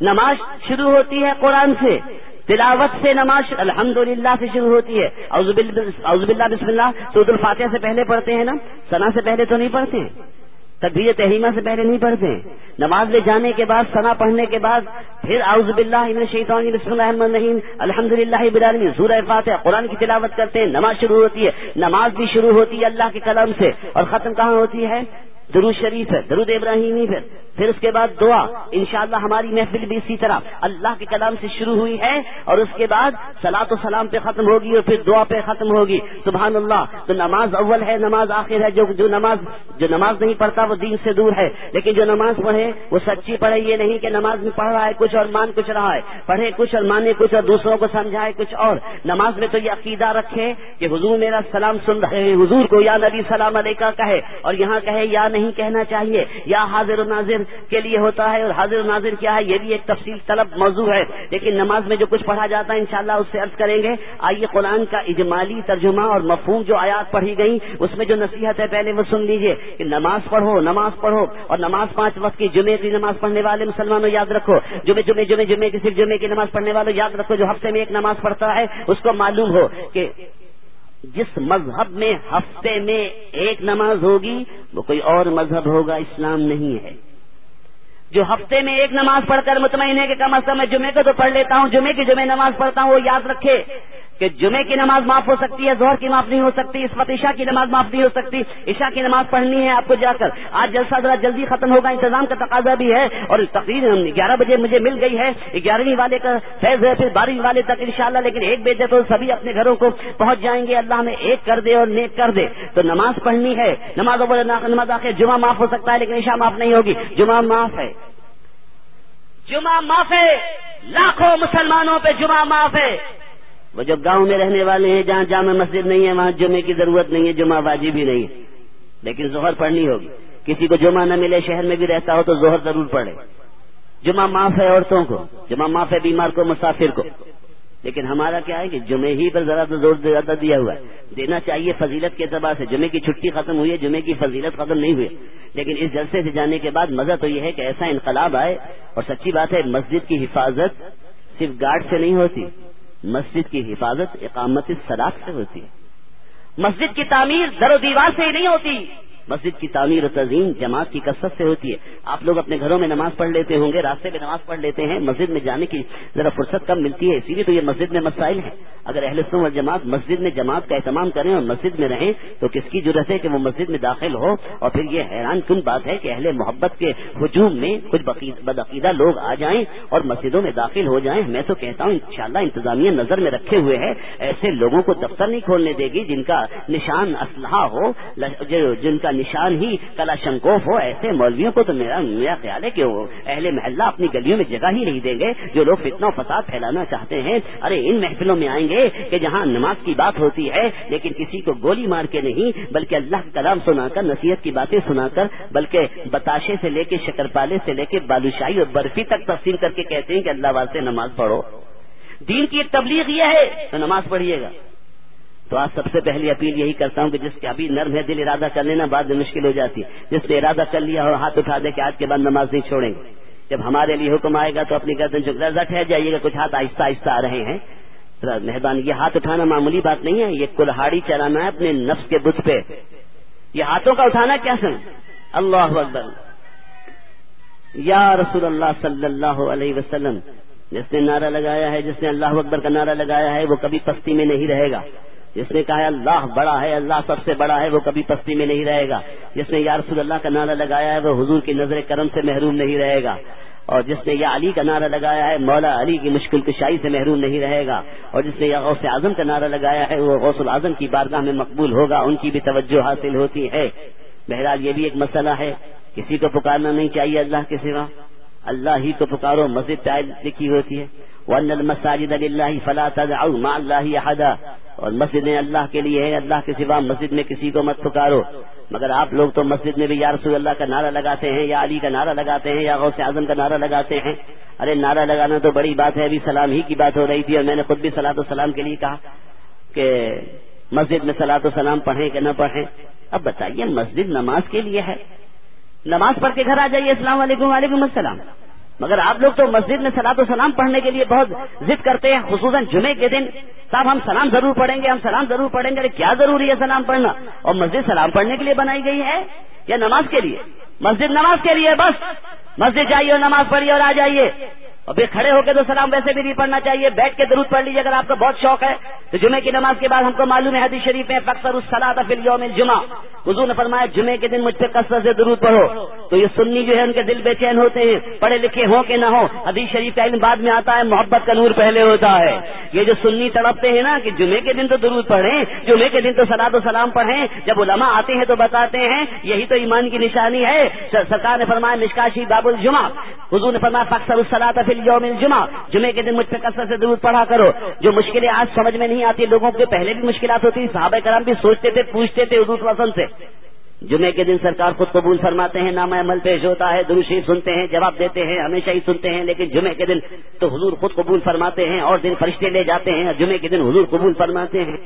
نماز شروع ہوتی ہے قرآن سے۔ تلاوت سے نماز الحمد للہ سے شروع ہوتی ہے۔ اعوذ باللہ بسم اللہ۔ سعود الفاتحہ سے پہلے پڑھتے ہیں نا؟ سنا سے پہلے تو نہیں پڑھتے؟ ہیں تقبیر تحریمہ سے پہلے نہیں پڑھتے نماز لے جانے کے بعد سنا پڑھنے کے بعد، پھر اعوذ باللہ من الشیطان بسم اللہ الرحمن الرحیم الحمد للہ بلالمی سورہ فاتحہ، قرآن کی تلاوت کرتے ہیں، نماز شروع ہوتی ہے، نماز بھی شروع ہوتی ہے اللہ کے قلم سے، اور ختم کہاں ہوتی ہے؟ درود شریف ہے، درود ابراہیمی پھر پھر اس کے بعد دعا، انشاءاللہ ہماری محفل بھی اسی طرح اللہ کے کلام سے شروع ہوئی ہے اور اس کے بعد سلاۃ و سلام پہ ختم ہوگی اور پھر دعا پہ ختم ہوگی۔ سبحان اللہ تو نماز اول ہے، نماز آخر ہے، جو جو نماز جو نماز نہیں پڑھتا وہ دین سے دور ہے۔ لیکن جو نماز پڑھے، وہ سچی پڑھے، یہ نہیں کہ نماز میں پڑھ رہا ہے، کچھ اور مان کچھ رہا ہے۔ پڑھے کچھ اور مانے کچھ اور دوسروں کو سمجھائے کچھ اور۔ نماز میں تو یہ عقیدہ رکھے کہ حضور میرا سلام سن رہے حضور کو یا نبی سلام علیکہ کہے اور یہاں کہے، یا نہیں کہنا چاہیے۔ یا حاضر و ناظر کے لیے ہوتا ہے اور حاضر و ناظر کیا ہے، یہ بھی ایک تفصیل طلب موضوع ہے۔ لیکن نماز میں جو کچھ پڑھا جاتا ہے، انشاءاللہ اس سے عرض کریں گے۔ آئیے قرآن کا اجمالی ترجمہ اور مفہوم جو آیات پڑھی گئی اس میں جو نصیحت ہے، پہلے وہ سن لیجیے کہ نماز پڑھو نماز پڑھو اور نماز پانچ وقت کی جمعے کی نماز پڑھنے والے مسلمانوں یاد رکھو۔ جمعے جمعے جمعے جمعے کی صرف جمعے کی نماز پڑھنے والوں یاد رکھو، جو ہفتے میں ایک نماز پڑھتا ہے، اس کو معلوم ہو کہ جس مذہب میں ہفتے میں ایک نماز ہوگی، وہ کوئی اور مذہب ہوگا، اسلام نہیں ہے۔ جو ہفتے میں ایک نماز پڑھ کر مطمئن ہے کہ کم از کم میں جمعے کو تو پڑھ لیتا ہوں، جمعے کی جمعے نماز پڑھتا ہوں، وہ یاد رکھے۔ کہ جمعے کی نماز معاف ہو سکتی ہے زہر کی معاف نہیں ہو سکتی، اس وقت عشاء کی نماز معاف نہیں ہو سکتی۔ عشاء کی نماز پڑھنی ہے آپ کو جا کر۔ آج جلسہ ذرا جلدی ختم ہوگا، انتظام کا تقاضا بھی ہے اور تقریر گیارہ بجے مجھے مل گئی ہے۔ گیارہویں والے کا فیض ہے، پھر بارہویں والے تک انشاءاللہ، لیکن ایک بجے تو سبھی اپنے گھروں کو پہنچ جائیں گے۔ اللہ میں ایک کر دے اور نیک کر دے۔ تو نماز پڑھنی ہے۔ نماز نماز آخر جمعہ معاف ہو سکتا ہے، لیکن عشاء معاف نہیں ہوگی۔ جمعہ معاف ہے۔ جمعہ معاف ہے۔ لاکھوں مسلمانوں پہ جمعہ معاف ہے۔ وہ جو گاؤں میں رہنے والے ہیں، جہاں جامع مسجد نہیں ہے، وہاں جمعے کی ضرورت نہیں ہے، جمعہ بازی بھی نہیں ہے۔ لیکن زہر پڑھنی ہوگی۔ کسی کو جمعہ نہ ملے، شہر میں بھی رہتا ہو تو زہر ضرور پڑھے۔ جمعہ معاف ہے عورتوں کو، جمعہ معاف ہے بیمار کو، مسافر کو۔ لیکن ہمارا کیا ہے کہ جمعے ہی پر ذرا تو زور زیادہ دیا ہوا ہے۔ دینا چاہیے فضیلت کے اعتبار سے۔ جمعے کی چھٹی ختم ہوئی ہے، جمعے کی فضیلت ختم نہیں ہوئی۔ لیکن اس جلسے سے جانے کے بعد مزہ تو یہ ہے کہ ایسا انقلاب آئے اور سچی بات ہے، مسجد کی حفاظت صرف گارڈ سے نہیں ہوتی۔ مسجد کی حفاظت اقامت سلاخ سے ہوتی ہے۔ مسجد کی تعمیر در و دیوار سے ہی نہیں ہوتی۔ مسجد کی تعمیر و تزئین جماعت کی کثرت سے ہوتی ہے۔ آپ لوگ اپنے گھروں میں نماز پڑھ لیتے ہوں گے، راستے میں نماز پڑھ لیتے ہیں، مسجد میں جانے کی ذرا فرصت کم ملتی ہے، اسی لیے تو یہ مسجد میں مسائل ہیں۔ اگر اہل سن و جماعت مسجد میں جماعت کا اہتمام کریں اور مسجد میں رہیں، تو کس کی ضرورت ہے کہ وہ مسجد میں داخل ہو؟ اور پھر یہ حیران کن بات ہے کہ اہل محبت کے ہجوم میں کچھ بدعقیدہ لوگ آ جائیں اور مسجدوں میں داخل ہو جائیں۔ میں تو کہتا ہوں، انشاءاللہ انتظامیہ نظر میں رکھے ہوئے ہے، ایسے لوگوں کو دفتر نہیں کھولنے دے گی جن کا نشان اسلحہ ہو جن کا نشان ہی کلا شنکوف ہو، ایسے مولویوں کو تو میرا میرا خیال ہے کہ وہ اہل محلہ اپنی گلیوں میں جگہ ہی نہیں دیں گے جو لوگ فتنہ و فساد پھیلانا چاہتے ہیں۔ ارے، ان محفلوں میں آئیں گے کہ جہاں نماز کی بات ہوتی ہے لیکن کسی کو گولی مار کے نہیں، بلکہ اللہ کا کلام سنا کر، نصیحت کی باتیں سنا کر، بلکہ بتاشے سے لے کے شکر پالے سے لے کے بالوشاہی اور برفی تک تقسیم کر کے کہتے ہیں کہ اللہ واسطے نماز پڑھو۔ دین کی ایک تبلیغ یہ ہے، تو نماز پڑھیے گا۔ تو آج سب سے پہلی اپیل یہی کرتا ہوں کہ جس کے ابھی نرم ہے، دل ارادہ کر لینا، بعد میں مشکل ہو جاتی ہے۔ جس نے ارادہ کر لیا اور ہاتھ اٹھا دے کہ آج کے بعد نماز نہیں چھوڑیں گے۔ جب ہمارے لیے حکم آئے گا تو اپنی گردن چکا ٹھہر جائیے گا، کچھ ہاتھ آہستہ آہستہ آ رہے ہیں۔ مہربانی، یہ ہاتھ اٹھانا معمولی بات نہیں ہے، یہ کلہاڑی چلانا ہے اپنے نفس کے بت پہ۔ یہ ہاتھوں کا اٹھانا کیا سن؟ اللہ اکبر۔ یا رسول اللہ صلی اللہ علیہ وسلم، جس نے نعرہ لگایا ہے، جس نے اللہ اکبر کا نعرہ لگایا ہے، وہ کبھی پستی میں نہیں رہے گا۔ جس نے کہا ہے اللہ بڑا ہے، اللہ سب سے بڑا ہے، وہ کبھی پستی میں نہیں رہے گا۔ جس نے یا رسول اللہ کا نعرہ لگایا ہے، وہ حضور کی نظر کرم سے محروم نہیں رہے گا۔ اور جس نے یا علی کا نعرہ لگایا ہے، مولا علی کی مشکل کشائی سے محروم نہیں رہے گا۔ اور جس نے یا غوث اعظم کا نعرہ لگایا ہے، وہ غوث العظم کی بارگاہ میں مقبول ہوگا، ان کی بھی توجہ حاصل ہوتی ہے۔ بہرحال یہ بھی ایک مسئلہ ہے۔ کسی کو پکارنا نہیں چاہیے اللہ کے سوا۔ اللہ ہی کو پکارو، مسجد لکھی ہوتی ہے۔ ون المساجد اللہ فلا تدعوا اللہ احدا اور مسجد اللہ کے لیے ہے اللہ کے سوا مسجد میں کسی کو مت پکارو۔ مگر آپ لوگ تو مسجد میں بھی یا رسول اللہ کا نعرہ لگاتے ہیں، یا علی کا نعرہ لگاتے ہیں، یا غوث اعظم کا نعرہ لگاتے ہیں۔ ارے، نعرہ لگانا تو بڑی بات ہے، ابھی سلام ہی کی بات ہو رہی تھی اور میں نے خود بھی سلاۃ السلام کے لیے کہا کہ مسجد میں سلاۃ السلام پڑھیں کہ نہ پڑھیں۔ اب بتائیے، مسجد نماز کے لیے ہے۔ نماز پڑھ کے گھر آ جائیے، السلام علیکم، وعلیکم السلام۔ مگر آپ لوگ تو مسجد میں سلاد و سلام پڑھنے کے لیے بہت ضد کرتے ہیں، خصوصاً جمعے کے دن۔ صاحب، ہم سلام ضرور پڑھیں گے، ہم سلام ضرور پڑھیں گے کیا ضروری ہے سلام پڑھنا؟ اور مسجد سلام پڑھنے کے لیے بنائی گئی ہے یا نماز کے لیے؟ مسجد نماز کے لیے بس۔ مسجد جائیے اور نماز پڑھیے اور آ جائیے۔ اور پھر کھڑے ہو کے تو سلام ویسے بھی نہیں پڑھنا چاہیے، بیٹھ کے درود پڑھ لیجیے اگر آپ کا بہت شوق ہے۔ تو جمعے کی نماز کے بعد ہم کو معلوم ہے حدیث شریف میں فخر الصلاۃ فی اليوم الجمعہ۔ حضور نے فرمایا جمعے کے دن مجھ پہ کثرت سے درود پڑھو۔ تو یہ سنی جو ہے، ان کے دل بے چین ہوتے ہیں۔ پڑھے لکھے ہوں کہ نہ ہو حدیث شریف کا علم بعد میں آتا ہے، محبت کا نور پہلے ہوتا ہے۔ یہ جو سنی تڑپتے ہیں نا کہ جمعے کے دن تو درود پڑھیں جمعے کے دن تو سلاد و سلام پڑھیں۔ جب علماء آتے ہیں تو بتاتے ہیں، یہی تو ایمان کی نشانی ہے۔ سرکار نے فرمایا نشکاشی باب الجمعہ۔ حضور نے فرمایا فخر الصلاۃ فی اليوم الجمعہ۔ جمعے کے دن مجھ پہ کثرت سے درود پڑھا کرو۔ جو مشکلیں آج سمجھ میں نہیں آتی، لوگوں کے پہلے بھی مشکلات ہوتی، صحابہ کرام بھی سوچتے تھے، پوچھتے تھے حضور وسن سے۔ جمعے کے دن سرکار خود قبول فرماتے ہیں، نام عمل پیش ہوتا ہے دروشی سنتے ہیں، جواب دیتے ہیں، ہمیشہ ہی سنتے ہیں، لیکن جمعے کے دن تو حضور خود قبول فرماتے ہیں اور دن فرشتے لے جاتے ہیں جمعے کے دن حضور قبول فرماتے ہیں۔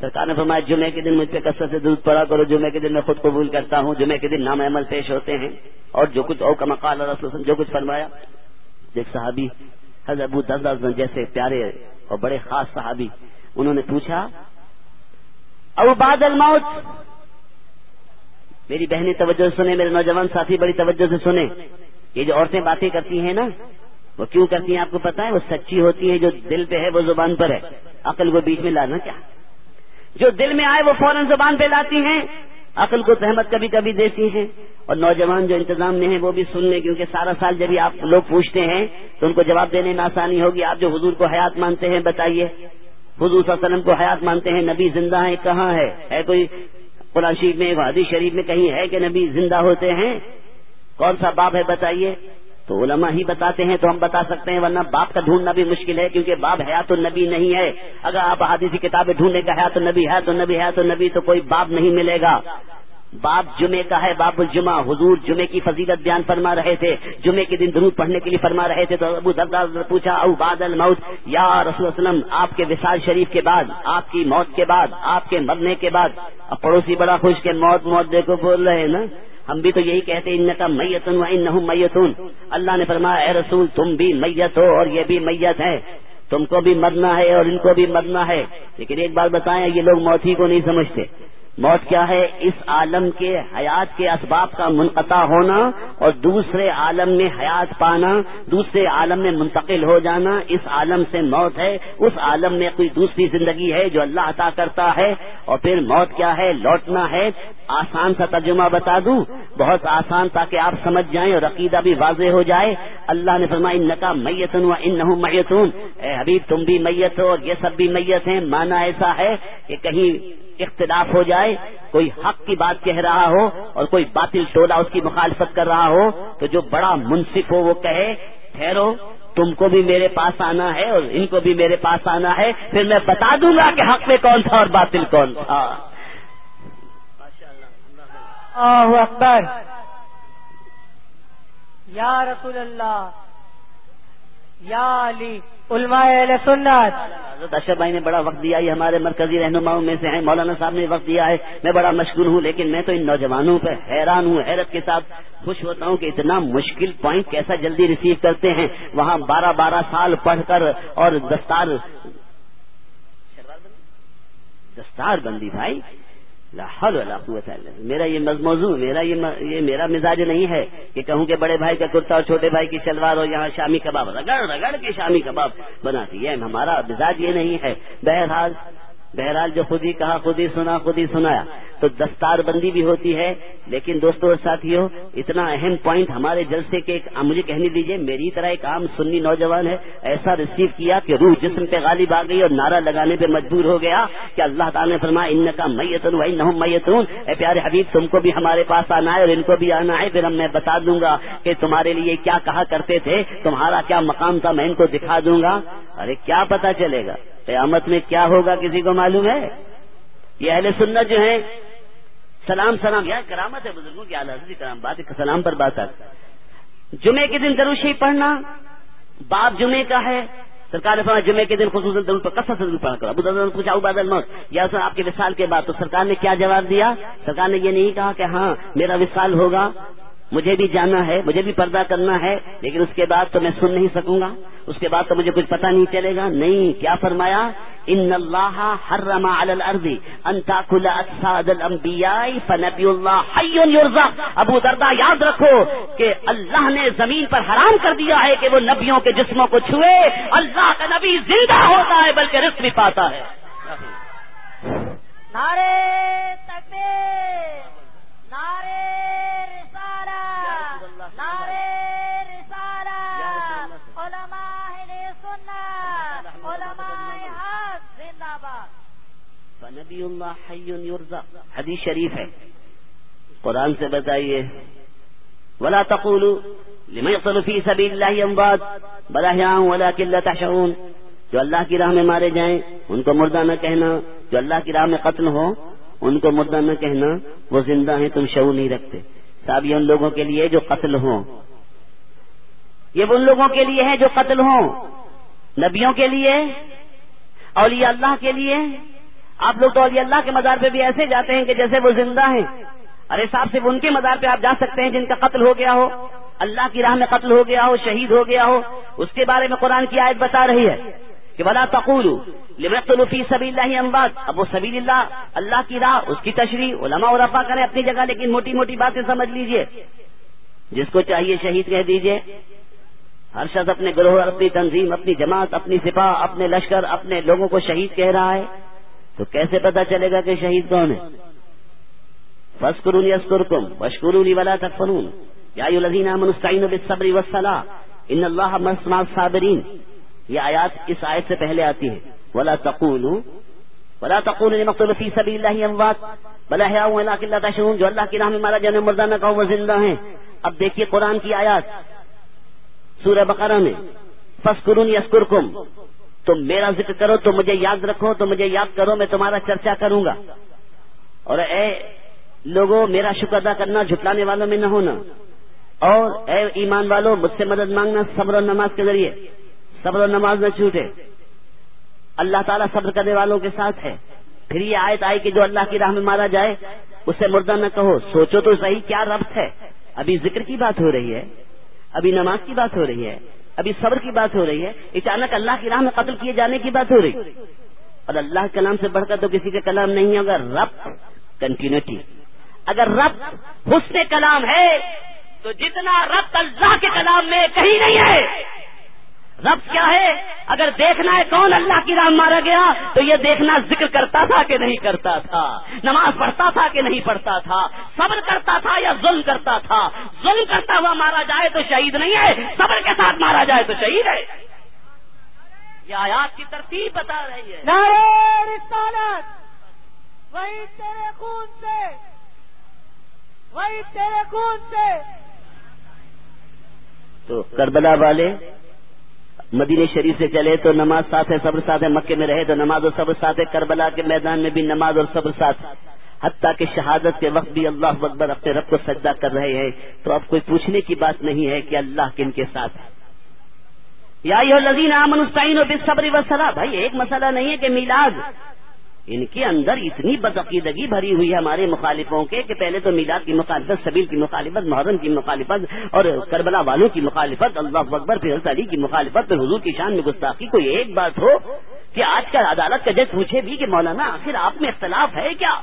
سرکار نے فرمایا جمعے کے دن مجھ پہ کثرت سے دودھ پڑا کرو جمعے کے دن میں خود قبول کرتا ہوں جمعے کے دن نام عمل پیش ہوتے ہیں۔ اور جو کچھ او کا مقال رسول جو کچھ فرمایا۔ ایک صحابی، حضرت ابو درد جیسے پیارے اور بڑے خاص صحابی، انہوں نے پوچھا، ابو بعد الموت۔ میری بہنیں توجہ سے سنے میرے نوجوان ساتھی بڑی توجہ سے سنے یہ جو عورتیں باتیں کرتی ہیں نا، وہ کیوں کرتی ہیں آپ کو پتا ہے؟ وہ سچی ہوتی ہیں، جو دل پہ ہے، وہ زبان پر ہے۔ عقل کو بیچ میں لانا کیا؟ جو دل میں آئے وہ فوراً زبان پہ لاتی ہیں، عقل کو سہمت کبھی کبھی دیتی ہیں۔ اور نوجوان جو انتظام میں ہیں وہ بھی سن لیں، کیونکہ سارا سال جب آپ لوگ پوچھتے ہیں، تو ان کو جواب دینے میں آسانی ہوگی۔ آپ جو حضور کو حیات مانتے ہیں، بتائیے۔ حضور صلی اللہ علیہ وسلم کو حیات مانتے ہیں، نبی زندہ ہیں، کہاں ہے؟ ہے کوئی قرآن شریف میں حدیث شریف میں کہیں ہے کہ نبی زندہ ہوتے ہیں؟ کون سا باب ہے بتائیے؟ تو علماء ہی بتاتے ہیں تو ہم بتا سکتے ہیں، ورنہ باپ کا ڈھونڈنا بھی مشکل ہے، کیونکہ باپ حیات النبی نہیں ہے۔ اگر آپ حادثی کتابیں ڈھونڈنے کا حیات النبی ہے تو نبی ہے تو نبی تو کوئی باپ نہیں ملے گا۔ باب جمعے کا ہے باب الجمعہ۔ حضور جمعے کی فضیلت بیان فرما رہے تھے۔ جمعے کے دن درود پڑھنے کے لیے فرما رہے تھے۔ تو ابو دردار نے پوچھا، او باد الموت، یا رسول وسلم، آپ کے وشال شریف کے بعد، آپ کی موت کے بعد، آپ کے مرنے کے بعد۔ اب پڑوسی بڑا خوش کے موت موت دیکھو، بول رہے ہیں نا۔ ہم بھی تو یہی کہتے ان کا میتن و ان میتون۔ اللہ نے فرمایا، اے رسول، تم بھی میت ہو اور یہ بھی میت ہے تم کو بھی مرنا ہے اور ان کو بھی مرنا ہے۔ لیکن ایک بار بتائیں، یہ لوگ موت ہی کو نہیں سمجھتے۔ موت کیا ہے؟ اس عالم کے حیات کے اسباب کا منقطع ہونا اور دوسرے عالم میں حیات پانا، دوسرے عالم میں منتقل ہو جانا، اس عالم سے موت ہے، اس عالم میں کوئی دوسری زندگی ہے جو اللہ عطا کرتا ہے۔ اور پھر موت کیا ہے؟ لوٹنا ہے۔ آسان سا ترجمہ بتا دوں۔ بہت آسان تاکہ آپ سمجھ جائیں اور عقیدہ بھی واضح ہو جائے۔ اللہ نے فرمایا ان کا میتن و ان میتون اے حبیب، تم بھی میت ہو اور یہ سب بھی میت ہیں۔ مانا ایسا ہے کہ کہیں اختلاف ہو جائے کوئی حق کی بات کہہ رہا ہو اور کوئی باطل ٹولہ اس کی مخالفت کر رہا ہو تو جو بڑا منصف ہو وہ کہے ٹھہرو تم کو بھی میرے پاس آنا ہے اور ان کو بھی میرے پاس آنا ہے پھر میں بتا دوں گا کہ حق میں کون تھا اور باطل کون تھا۔ اکبر۔ یا رسول اللہ یا علی علماء اہل سنت۔ حضرت اشرف بھائی نے بڑا وقت دیا، یہ ہمارے مرکزی رہنماؤں میں سے ہیں، مولانا صاحب نے وقت دیا ہے۔ میں بڑا مشغول ہوں، لیکن میں تو ان نوجوانوں پہ حیران ہوں، حیرت کے ساتھ خوش ہوتا ہوں کہ اتنا مشکل پوائنٹ کیسا جلدی ریسیو کرتے ہیں۔ وہاں بارہ بارہ سال پڑھ کر اور دستار دستار بندی بھائی۔ میرا یہ موضوع، میرا یہ میرا مزاج نہیں ہے کہ کہوں کہ بڑے بھائی کا کرتا اور چھوٹے بھائی کی شلوار اور یہاں شامی کباب، رگڑ رگڑ کے شامی کباب بناتی ہے۔ ہمارا مزاج یہ نہیں ہے۔ بہرحال بہرحال جو خود ہی کہا، خود ہی سنا، خود ہی سنایا۔ تو دستار بندی بھی ہوتی ہے، لیکن دوستوں اور ساتھیوں اتنا اہم پوائنٹ ہمارے جلسے کے مجھے کہنے دیجیے میری طرح ایک عام سنی نوجوان ہے، ایسا ریسیو کیا کہ روح جسم پہ غالب آ گئی اور نعرہ لگانے پہ مجبور ہو گیا کہ اللہ تعالیٰ نے فرمایا ان کا میتن بھائی نہ میتون اے پیارے حبیب، تم کو بھی ہمارے پاس آنا ہے اور ان کو بھی آنا ہے، پھر ہم میں بتا دوں گا کہ تمہارے لیے کیا کہا کرتے تھے، تمہارا کیا مقام تھا، میں ان کو دکھا دوں گا۔ ارے کیا پتا چلے گا۔ قیامت میں کیا ہوگا کسی کو معلوم ہے؟ یہ اہل سنت جو ہے سلام سلام، یار کرامت ہے بزرگوں کی حضرت کرام، بات سلام پر بات آتی جمعے کے دن دروشی پڑھنا، باپ جمعے کا ہے، سرکار نے فرمایا جمعے کے دن خصوصاً درود پر کثرت سے پڑھا کرا ابو پوچھا اباد الموت، یا سر آپ کے وصال کے بعد تو سرکار نے کیا جواب دیا؟ سرکار نے یہ نہیں کہا کہ ہاں میرا وصال ہوگا۔ مجھے بھی جانا ہے، مجھے بھی پردہ کرنا ہے، لیکن اس کے بعد تو میں سن نہیں سکوں گا۔ اس کے بعد تو مجھے کچھ پتہ نہیں چلے گا۔ نہیں، کیا فرمایا؟ ان اللہ حرم علی الارض ان تاکل اجساد الانبیاء فنبی اللہ حی یرزق۔ ابو دردا یاد رکھو کہ اللہ نے زمین پر حرام کر دیا ہے کہ وہ نبیوں کے جسموں کو چھوئے۔ اللہ کا نبی زندہ ہوتا ہے، بلکہ رزق بھی پاتا ہے۔ نعرے تکبیر، نعرے نبی اللہ حی حدیث شریف ہے۔ قرآن سے بتائیے، ولا تقولوا لمن يقتل في سبيل الله اموات بل احياء ولكن لا تشعرون جو اللہ کی راہ میں مارے جائیں، ان کو مردہ نہ کہنا۔ جو اللہ کی راہ میں قتل ہو، ان کو مردہ نہ کہنا۔ وہ زندہ ہیں، تم شعور نہیں رکھتے۔ صاحب یہ ان لوگوں کے لیے جو قتل ہوں۔ یہ ان لوگوں کے لیے ہے جو قتل ہوں۔ نبیوں کے لیے، اولیاء اللہ کے لیے۔ آپ لوگ تو اولیاء اللہ کے مزار پہ بھی ایسے جاتے ہیں کہ جیسے وہ زندہ ہیں۔ ارے صاحب صرف ان کے مزار پہ آپ جا سکتے ہیں جن کا قتل ہو گیا ہو۔ اللہ کی راہ میں قتل ہو گیا ہو، شہید ہو گیا ہو۔ اس کے بارے میں قرآن کی آیت بتا رہی ہے۔ کہ بلا تقول فی سبھی اللہ امباد اب وہ سبیل اللہ اللہ کی راہ، اس کی تشریح، علماء اور رفا کریں اپنی جگہ، لیکن موٹی موٹی باتیں سمجھ لیجیے۔ جس کو چاہیے شہید کہہ دیجیے۔ ہر شخص اپنے گروہ، اپنی تنظیم، اپنی جماعت، اپنی سپاہ، اپنے لشکر، اپنے لوگوں کو شہید کہہ رہا ہے۔ تو کیسے پتا چلے گا کہ شہید کون ہے؟ بس قرون یسکر کم بشکرونی والا تک یا صبری وسلح ان اللہ مسما صابرین یہ آیات اس آیت سے پہلے آتی ہے۔ ولا تقول ولا تقول مقتول فی سبی اللہ اموات بلا ہے اللہ جو اللہ کی راہ میں مارا جانے مردہ نہ کہو وہ زندہ ہیں۔ اب دیکھیے قرآن کی آیات سورہ بقرہ میں۔ فس قرون تم میرا ذکر کرو تو مجھے یاد رکھو، تو مجھے یاد کرو، میں تمہارا چرچا کروں گا۔ اور اے لوگوں میرا شکر ادا کرنا جھٹلانے والوں میں نہ ہونا۔ اور اے ایمان والوں مجھ سے مدد مانگنا صبر و نماز کے ذریعے۔ صبر و نماز نہ چھوٹے۔ اللہ تعالیٰ صبر کرنے والوں کے ساتھ ہے۔ پھر یہ آیت آئی کہ جو اللہ کی راہ میں مارا جائے، اسے مردہ نہ کہو۔ سوچو تو صحیح کیا ربط ہے۔ ابھی ذکر کی بات ہو رہی ہے۔ ابھی نماز کی بات ہو رہی ہے۔ ابھی صبر کی بات ہو ری ہے۔ اچانک اللہ کی راہ میں قتل کیے جانے کی بات ہو رہی۔ اور اللہ کے کلام سے بڑھ کر تو کسی کا کلام نہیں ہے۔ اگر رب کنٹینیوٹی اگر رب حسن کلام ہے، تو جتنا رب اللہ کے کلام میں کہیں نہیں ہے۔ رب کیا ہے؟ اگر دیکھنا ہے کون اللہ کی راہ مارا گیا تو یہ دیکھنا ذکر کرتا تھا کہ نہیں کرتا تھا؟ نماز پڑھتا تھا کہ نہیں پڑھتا تھا؟ صبر کرتا تھا یا ظلم کرتا تھا؟ ظلم کرتا ہوا مارا جائے تو شہید نہیں ہے صبر کے ساتھ مارا جائے تو شہید ہے۔ یہ آیات کی ترتیب بتا رہی ہے۔ وہی تیرے خون سے۔ وہی تیرے خون سے۔ تو کربلا والے مدینہ شریف سے چلے تو نماز ساتھ ہے، صبر ساتھ ہے مکے میں رہے تو نماز اور صبر ساتھ ہے، کربلا کے میدان میں بھی نماز اور صبر ساتھ حتیٰ کہ شہادت کے وقت بھی اللہ اکبر اپنے رب کو سجدہ کر رہے ہیں۔ تو اب کوئی پوچھنے کی بات نہیں ہے کہ اللہ کن کے ساتھ ہے۔ یا لذین امن و صبری وسلح بھائی، ایک مسئلہ نہیں ہے کہ میلاد ان کے اندر اتنی بدعقیدگی بھری ہوئی ہے ہمارے مخالفوں کے کہ پہلے تو میلاد کی مخالفت، سبیل کی مخالفت، محرم کی مخالفت اور کربلا والوں کی مخالفت، اللہ اکبر، پھر علی کی مخالفت، پھر حضور کی شان میں گستاخی، کوئی ایک بات ہو کہ آج کل عدالت کا جج پوچھے بھی کہ مولانا آخر آپ میں اختلاف ہے کیا؟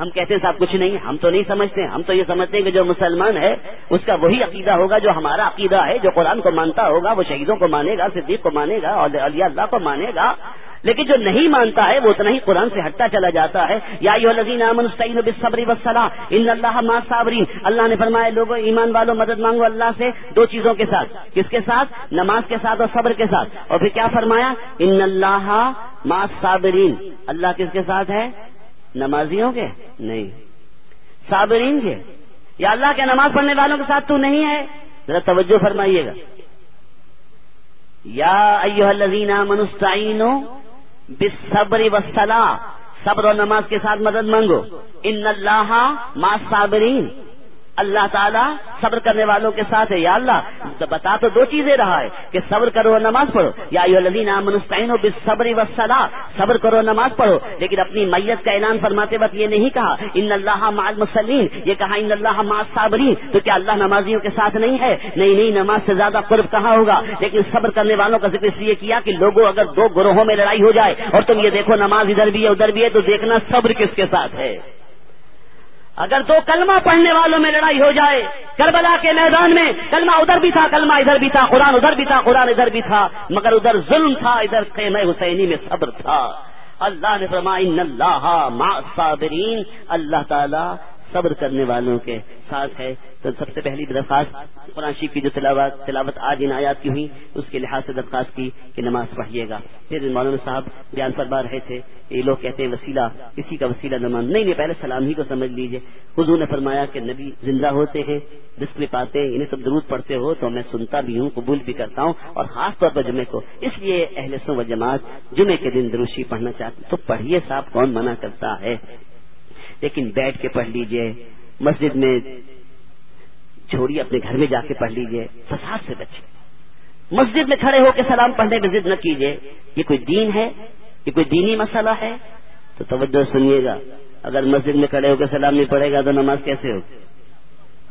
ہم کہتے ہیں صاحب کچھ نہیں، ہم تو نہیں سمجھتے، ہم تو یہ سمجھتے ہیں کہ جو مسلمان ہے، اس کا وہی عقیدہ ہوگا جو ہمارا عقیدہ ہے، جو قرآن کو مانتا ہوگا، وہ شہیدوں کو مانے گا، صدیق کو مانے گا اور علی اللہ کو مانے گا۔ لیکن جو نہیں مانتا ہے، وہ اتنا ہی قرآن سے ہٹتا چلا جاتا ہے۔ یا صبری وسلح ان اللہ ما صابرین۔ اللہ نے فرمایا لوگوں ایمان والوں مدد مانگو اللہ سے دو چیزوں کے ساتھ۔ کس کے ساتھ؟ نماز کے ساتھ اور صبر کے ساتھ۔ اور پھر کیا فرمایا؟ ان اللہ ما صابرین۔ اللہ کس کے ساتھ ہے؟ نمازیوں کے؟ نہیں. صابرین کے؟ یا اللہ کے نماز پڑھنے والوں کے ساتھ تو نہیں ہے؟ ذرا توجہ فرمائیے گا. یا ایوہ الذین آمنوا بالصبر والصلاة. صبر و نماز کے ساتھ مدد مانگو. ان اللہ ما صابرین اللہ تعالیٰ صبر کرنے والوں کے ساتھ ہے، یا اللہ بتا تو دو چیزیں رہا ہے کہ صبر کرو نماز پڑھو۔ یا منستعین ہو صبر و صبر کرو نماز پڑھو۔ لیکن اپنی میت کا اعلان فرماتے وقت یہ نہیں کہا، ان اللہ مسلم یہ کہا، ان اللہ صابرین تو کیا اللہ نمازیوں کے ساتھ نہیں ہے؟ نہیں نہیں، نماز سے زیادہ قرب کہاں ہوگا؟ لیکن صبر کرنے والوں کا ذکر اس لیے کیا کہ لوگوں، اگر دو گروہوں میں لڑائی ہو جائے اور تم یہ دیکھو نماز ادھر بھی ہے، ادھر بھی ہے، تو دیکھنا صبر کس کے ساتھ ہے؟ اگر دو کلمہ پڑھنے والوں میں لڑائی ہو جائے، کربلا کے میدان میں کلمہ ادھر بھی تھا، کلمہ ادھر بھی تھا، قرآن ادھر بھی تھا، قرآن ادھر بھی تھا، مگر ادھر ظلم تھا، ادھر خیمہ حسینی میں صبر تھا۔ اللہ نے فرمائی اللہ صابرین اللہ تعالیٰ صبر کرنے والوں کے ساتھ ہے۔ تو سب سے پہلی درخواست، قرآن شریف کی جو تلاوت تلاوت آج ان آیات کی ہوئی، اس کے لحاظ سے درخواست کی کہ نماز پڑھیے گا۔ پھر مولانا صاحب بیان فرما رہے تھے یہ لوگ کہتے ہیں وسیلہ، کسی کا وسیلہ نماز۔ نہیں نہیں، پہلے سلام ہی کو سمجھ لیجیے۔ حضور نے فرمایا کہ نبی زندہ ہوتے ہیں رسک میں پاتے ہیں، انہیں سب درود پڑھتے ہو تو میں سنتا بھی ہوں، قبول بھی کرتا ہوں، اور خاص طور پر جمعے کو۔ اس لیے اہل سو و جماعت جمعے کے دن دروشی پڑھنا چاہتے تو پڑھیے صاحب، کون منع کرتا ہے؟ لیکن بیٹھ کے پڑھ لیجیے، مسجد میں چھوڑی اپنے گھر میں جا کے پڑھ لیجیے، فساد سے بچے۔ مسجد میں کھڑے ہو کے سلام پڑھنے میں ضد نہ کیجیے یہ کوئی دین ہے؟ یہ کوئی دینی مسئلہ ہے؟ تو توجہ سنیے گا۔ اگر مسجد میں کھڑے ہو کے سلام نہیں پڑھے گا تو نماز کیسے ہوگی؟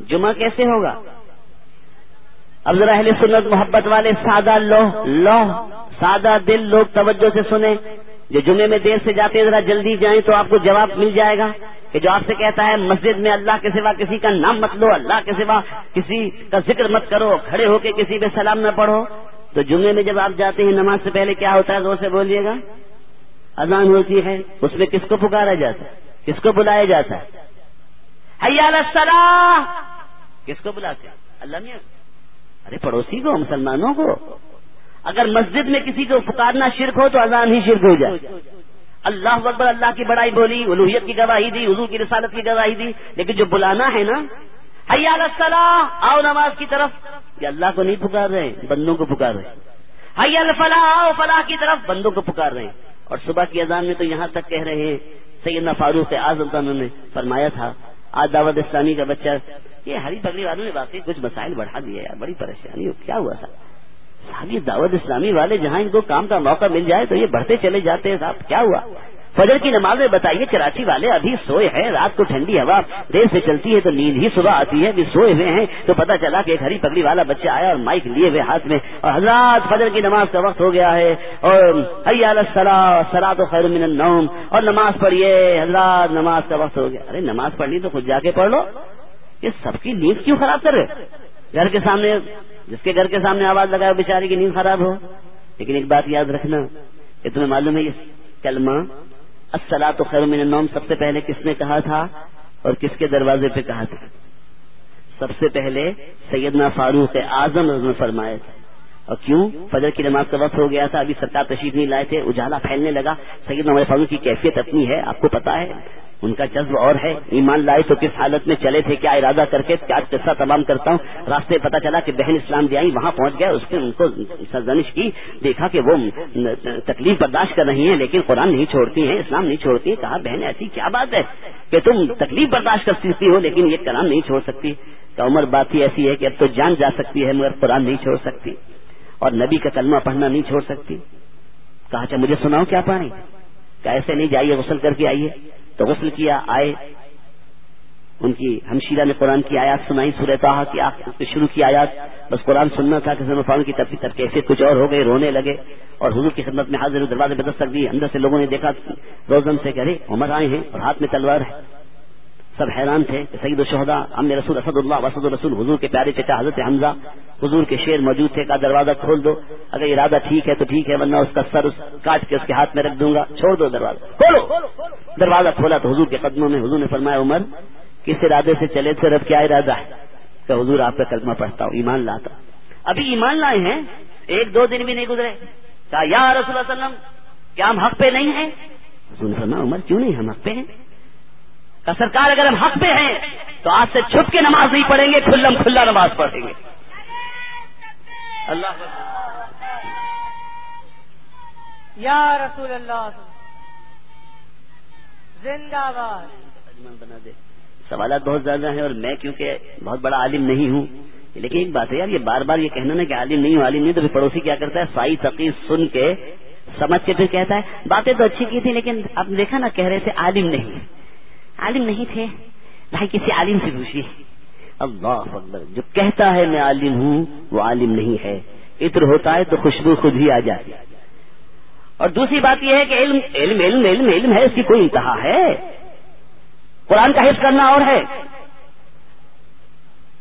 جمعہ کیسے ہوگا؟ اب ذرا اہل سنت محبت والے سادہ لو لو سادہ دل لوگ توجہ سے سنیں۔ جو جمعے میں دیر سے جاتے ہیں، ذرا جلدی جائیں تو آپ کو جواب مل جائے گا کہ جو آپ سے کہتا ہے، مسجد میں اللہ کے سوا کسی کا نام مت لو، اللہ کے سوا کسی کا ذکر مت کرو، کھڑے ہو کے کسی پہ سلام نہ پڑھو۔ تو جمعے میں جب آپ جاتے ہیں، نماز سے پہلے کیا ہوتا ہے؟ زور سے بولیے گا۔ اذان ہوتی ہے، اس میں کس کو پکارا جاتا ہے؟ کس کو بلایا جاتا ہے؟ حیال کس کو بلاتے اللہ میاں۔ ارے پڑوسی کو، مسلمانوں کو۔ اگر مسجد میں کسی کو پکارنا شرک ہو تو اذان ہی شرک ہو جائے۔ اللہ اکبر، اللہ کی بڑائی بولی الوحیت کی گواہی دی، حضور کی رسالت کی گواہی دی، لیکن جو بلانا ہے نا حیال الصلاح آؤ نماز کی طرف۔ یہ اللہ کو نہیں پکار رہے بندوں کو پکار رہے حی الفلاح، آؤ فلاح کی طرف۔ بندوں کو پکار رہے اور صبح کی اذان میں تو یہاں تک کہہ رہے ہیں، سیدنا فاروق اعظم نے فرمایا تھا، آج دعوت اسلامی کا بچہ، یہ ہری پگڑی والوں نے واقعی کچھ مسائل بڑھا دیے، یار، بڑی پریشانی، کیا ہوا تھا؟ صاحب یہ دعوت اسلامی والے جہاں ان کو کام کا موقع مل جائے تو یہ بڑھتے چلے جاتے ہیں صاحب، کیا ہوا؟ فجر کی نماز میں بتائیے کراچی والے ابھی سوئے ہیں، رات کو ٹھنڈی ہوا، دیر سے چلتی ہے تو نیند ہی صبح آتی ہے، ابھی سوئے ہوئے ہیں تو پتا چلا کہ ایک ہری پگڑی والا بچہ آیا اور مائک لیے ہوئے ہاتھ میں، اور حضرات فجر کی نماز کا وقت ہو گیا ہے، اور سلا تو خیر من النوم، اور نماز پڑھیے، حضرات نماز کا وقت ہو گیا۔ ارے نماز پڑھنی تو خود جا کے پڑھ لو، یہ سب کی نیند کیوں خراب کر رہے گھر کے سامنے جس کے گھر کے سامنے آواز لگائے بیچاری کی نیند خراب ہو، لیکن ایک بات یاد رکھنا، کہ تمہیں معلوم ہے یہ کلمہ السلا تو خیر من النوم، سب سے پہلے کس نے کہا تھا اور کس کے دروازے پہ کہا تھا؟ سب سے پہلے سیدنا فاروق اعظم نے فرمائے تھے اور کیوں؟ فجر کی نماز کا وقت ہو گیا تھا، ابھی سرکار تشریف نہیں لائے تھے، اجالا پھیلنے لگا۔ سیدنا فاروق کی کیفیت اپنی ہے، آپ کو پتا ہے۔ ان کا جذب اور ہے۔ ایمان لائے تو کس حالت میں چلے تھے، کیا ارادہ کر کے، کیا قصہ تمام کرتا ہوں۔ راستے پتا چلا کہ بہن اسلام دیا وہاں پہنچ گئے اس نے ان کو سرزنش کی۔ دیکھا کہ وہ تکلیف برداشت کر رہی ہیں، لیکن قرآن نہیں چھوڑتی ہیں، اسلام نہیں چھوڑتی کہا، بہن، ایسی کیا بات ہے کہ تم تکلیف برداشت کر سکتی ہو، لیکن یہ کلام نہیں چھوڑ سکتی۔ کہ عمر، بات ہی ایسی ہے کہ اب تو جان جا سکتی ہے، مگر قرآن نہیں چھوڑ سکتی۔ اور نبی کا کلمہ پڑھنا نہیں چھوڑ سکتی۔ کہا اچھا مجھے سناؤ کیا پانی کیسے نہیں جائیے، غسل کر کے آئیے۔ تو غسل کیا، آئے۔ ان کی ہمشیرہ نے قرآن کی آیات سنائی، سورہ تاہا کی شروع کی آیات۔ بس قرآن سننا تھا کہ فارن کی تفریح کیسے کچھ اور ہو گئے، رونے لگے۔ اور حضور کی خدمت میں حاضر دروازے بدست دستک دی، اندر سے لوگوں نے دیکھا، روزن سے کہ ارے عمر آئے ہیں اور ہاتھ میں تلوار ہے۔ سب حیران تھے کہ سعید الشہدا ہم نے رسول اسد اللہ وسد الرسول، حضور کے پیارے چچا حضرت حمزہ، حضور کے شیر موجود تھے، کا دروازہ کھول دو، اگر ارادہ ٹھیک ہے تو ٹھیک ہے، ورنہ اس کا سر اس کاٹ کے اس کے ہاتھ میں رکھ دوں گا، چھوڑ دو دروازہ، کھولو۔ دروازہ کھولا تو حضور کے قدموں میں حضور نے فرمایا، عمر، کس ارادے سے چلے تھے؟ رب کیا ارادہ ہے؟ کہ حضور، آپ کا کلمہ پڑھتا ہوں، ایمان لاتا ابھی ایمان لائے ہیں، ایک دو دن بھی نہیں گزرے۔ کہا، یا رسول اللہ وسلم، کیا ہم حق پہ نہیں ہیں؟ حضور نے فرمایا، عمر، کیوں نہیں ہم حق پہ ہیں؟ کہ سرکار اگر ہم حق پہ ہیں تو آج سے چھپ کے نماز نہیں پڑھیں گے کھلم کھلا نماز پڑھیں گے۔ اللہ یا رسول اللہ زندہ باد۔ بنا دے۔ سوالات بہت زیادہ ہیں اور میں کیونکہ بہت بڑا عالم نہیں ہوں لیکن ایک بات ہے یار یہ بار بار یہ کہنا نا کہ عالم نہیں ہوں عالم نہیں تو پھر پڑوسی کیا کرتا ہے؟ سائی تقی سن کے سمجھ کے پھر کہتا ہے باتیں تو اچھی کی تھی لیکن اب دیکھا نا کہہ رہے تھے عالم نہیں۔ عالم نہیں تھے۔ بھائی کسی عالم سے پوچھیے۔ اللہ اکبر، جو کہتا ہے میں عالم ہوں، وہ عالم نہیں ہے۔ عطر ہوتا ہے تو خوشبو خود ہی آ جاتی۔ اور دوسری بات یہ ہے کہ علم علم علم علم علم ہے، اس کی کوئی انتہا ہے۔ قرآن کا حفظ کرنا اور ہے۔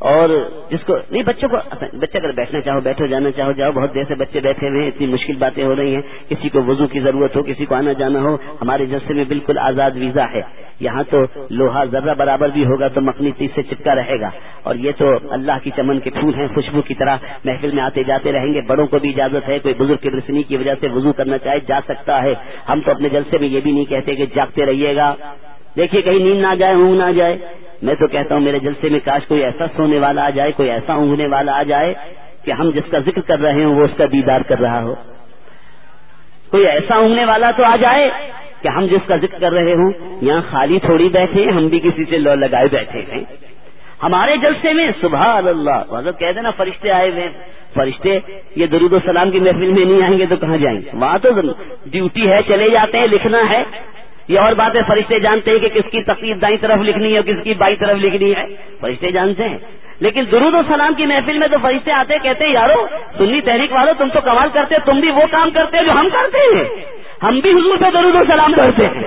اور جس کو نہیں، بچوں کو بچے اگر بیٹھنا چاہو، بیٹھو، جانا چاہو، جاؤ، بہت دیر سے بچے بیٹھے ہوئے ہیں، اتنی مشکل باتیں ہو رہی ہیں، کسی کو وضو کی ضرورت ہو، کسی کو آنا جانا ہو، ہمارے جلسے میں بالکل آزاد ویزا ہے۔ یہاں تو لوہا ذرہ برابر بھی ہوگا تو مکھنی تیز سے چپکا رہے گا۔ اور یہ تو اللہ کی چمن کے پھول ہیں، خوشبو کی طرح محفل میں آتے جاتے رہیں گے۔ بڑوں کو بھی اجازت ہے، کوئی بزرگ کی رسنی کی وجہ سے وضو کرنا چاہے، جا سکتا ہے۔ ہم تو اپنے جلسے میں یہ بھی نہیں کہتے کہ جاگتے رہیے گا۔ دیکھیے، کہیں نیند نہ جائے اونگ نہ جائے۔ میں تو کہتا ہوں میرے جلسے میں کاش کوئی ایسا سونے والا آ جائے، کوئی ایسا اونگنے والا آ جائے کہ ہم جس کا ذکر کر رہے ہوں وہ اس کا دیدار کر رہا ہو۔ کوئی ایسا اونگنے والا تو آ جائے کہ ہم جس کا ذکر کر رہے ہوں، یہاں خالی تھوڑی بیٹھے ہیں ہم بھی کسی سے لو لگائے بیٹھے ہیں۔ ہمارے جلسے میں صبح اللہ مطلب کہہ دینا فرشتے آئے ہوئے فرشتے، یہ درود و سلام کی محفل میں نہیں آئیں گے تو کہاں جائیں گے؟ وہاں تو ڈیوٹی ہے، چلے جاتے ہیں، لکھنا ہے۔ یہ اور باتیں فرشتے جانتے ہیں کہ کس کی تقریب دائیں طرف لکھنی ہے اور کس کی بائیں طرف لکھنی ہے۔ فرشتے جانتے ہیں۔ لیکن درود و سلام کی محفل میں تو فرشتے آتے کہتے ہیں، یارو، سنی تحریک والو، تم تو کمال کرتے تم بھی وہ کام کرتے جو ہم کرتے ہیں۔ ہم بھی حضور پہ درود و سلام کرتے ہیں۔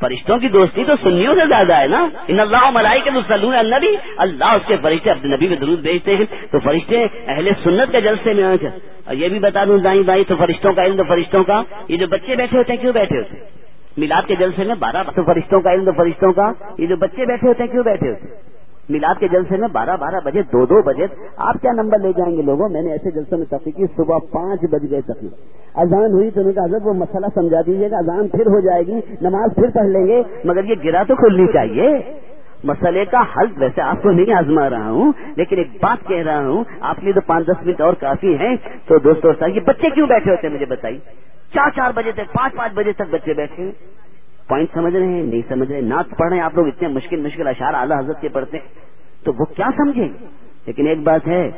فرشتوں کی دوستی تو سنیوں سے زیادہ ہے نا۔ ان اللہ ملائی کے سلون النبی، اللہ اس کے فرشتے اپنے نبی میں درود بھیجتے ہیں۔ تو فرشتے اہل سنت کے جلسے میں آج، اور یہ بھی بتا دوں دائیں بائیں، تو فرشتوں کا علم تو فرشتوں کا۔ یہ جو بچے بیٹھے ہوتے ہیں، کیوں بیٹھے ہوتے ہیں؟ میلاد کے جلسے میں بارہ تو فرشتوں کا علم، تو فرشتوں کا یہ جو بچے بیٹھے ہوتے ہیں، کیوں بیٹھے ہوتے ہیں؟ میلاد کے جلسے میں بارہ بارہ بجے، دو دو بجے آپ کیا نمبر لے جائیں گے لوگوں؟ میں نے ایسے جلسوں میں تفریح کی، صبح پانچ بج گئے تفریح۔ اذان ہوئی تو انہوں نے وہ مسئلہ سمجھا دیجیے گا، اذان پھر ہو جائے گی، نماز پھر پڑھ لیں گے، مگر یہ گرا تو کھلنی چاہیے۔ مسئلے کا حل ویسے آپ کو نہیں آزما رہا ہوں، لیکن ایک بات کہہ رہا ہوں، آپ لیے تو پانچ دس منٹ اور کافی ہیں۔ تو دوستوں یہ بچے کیوں بیٹھے ہوتے ہیں؟ مجھے بتائیے۔ چار چار بجے تک، پانچ پانچ بجے تک بچے بیٹھے ہیں پوائنٹ سمجھ رہے ہیں، نہیں سمجھ رہے، نعت پڑھ رہے ہیں۔ آپ لوگ اتنے مشکل مشکل اشار اعلیٰ حضرت کے پڑھتے ہیں۔ تو وہ کیا سمجھیں لیکن ایک بات ہے،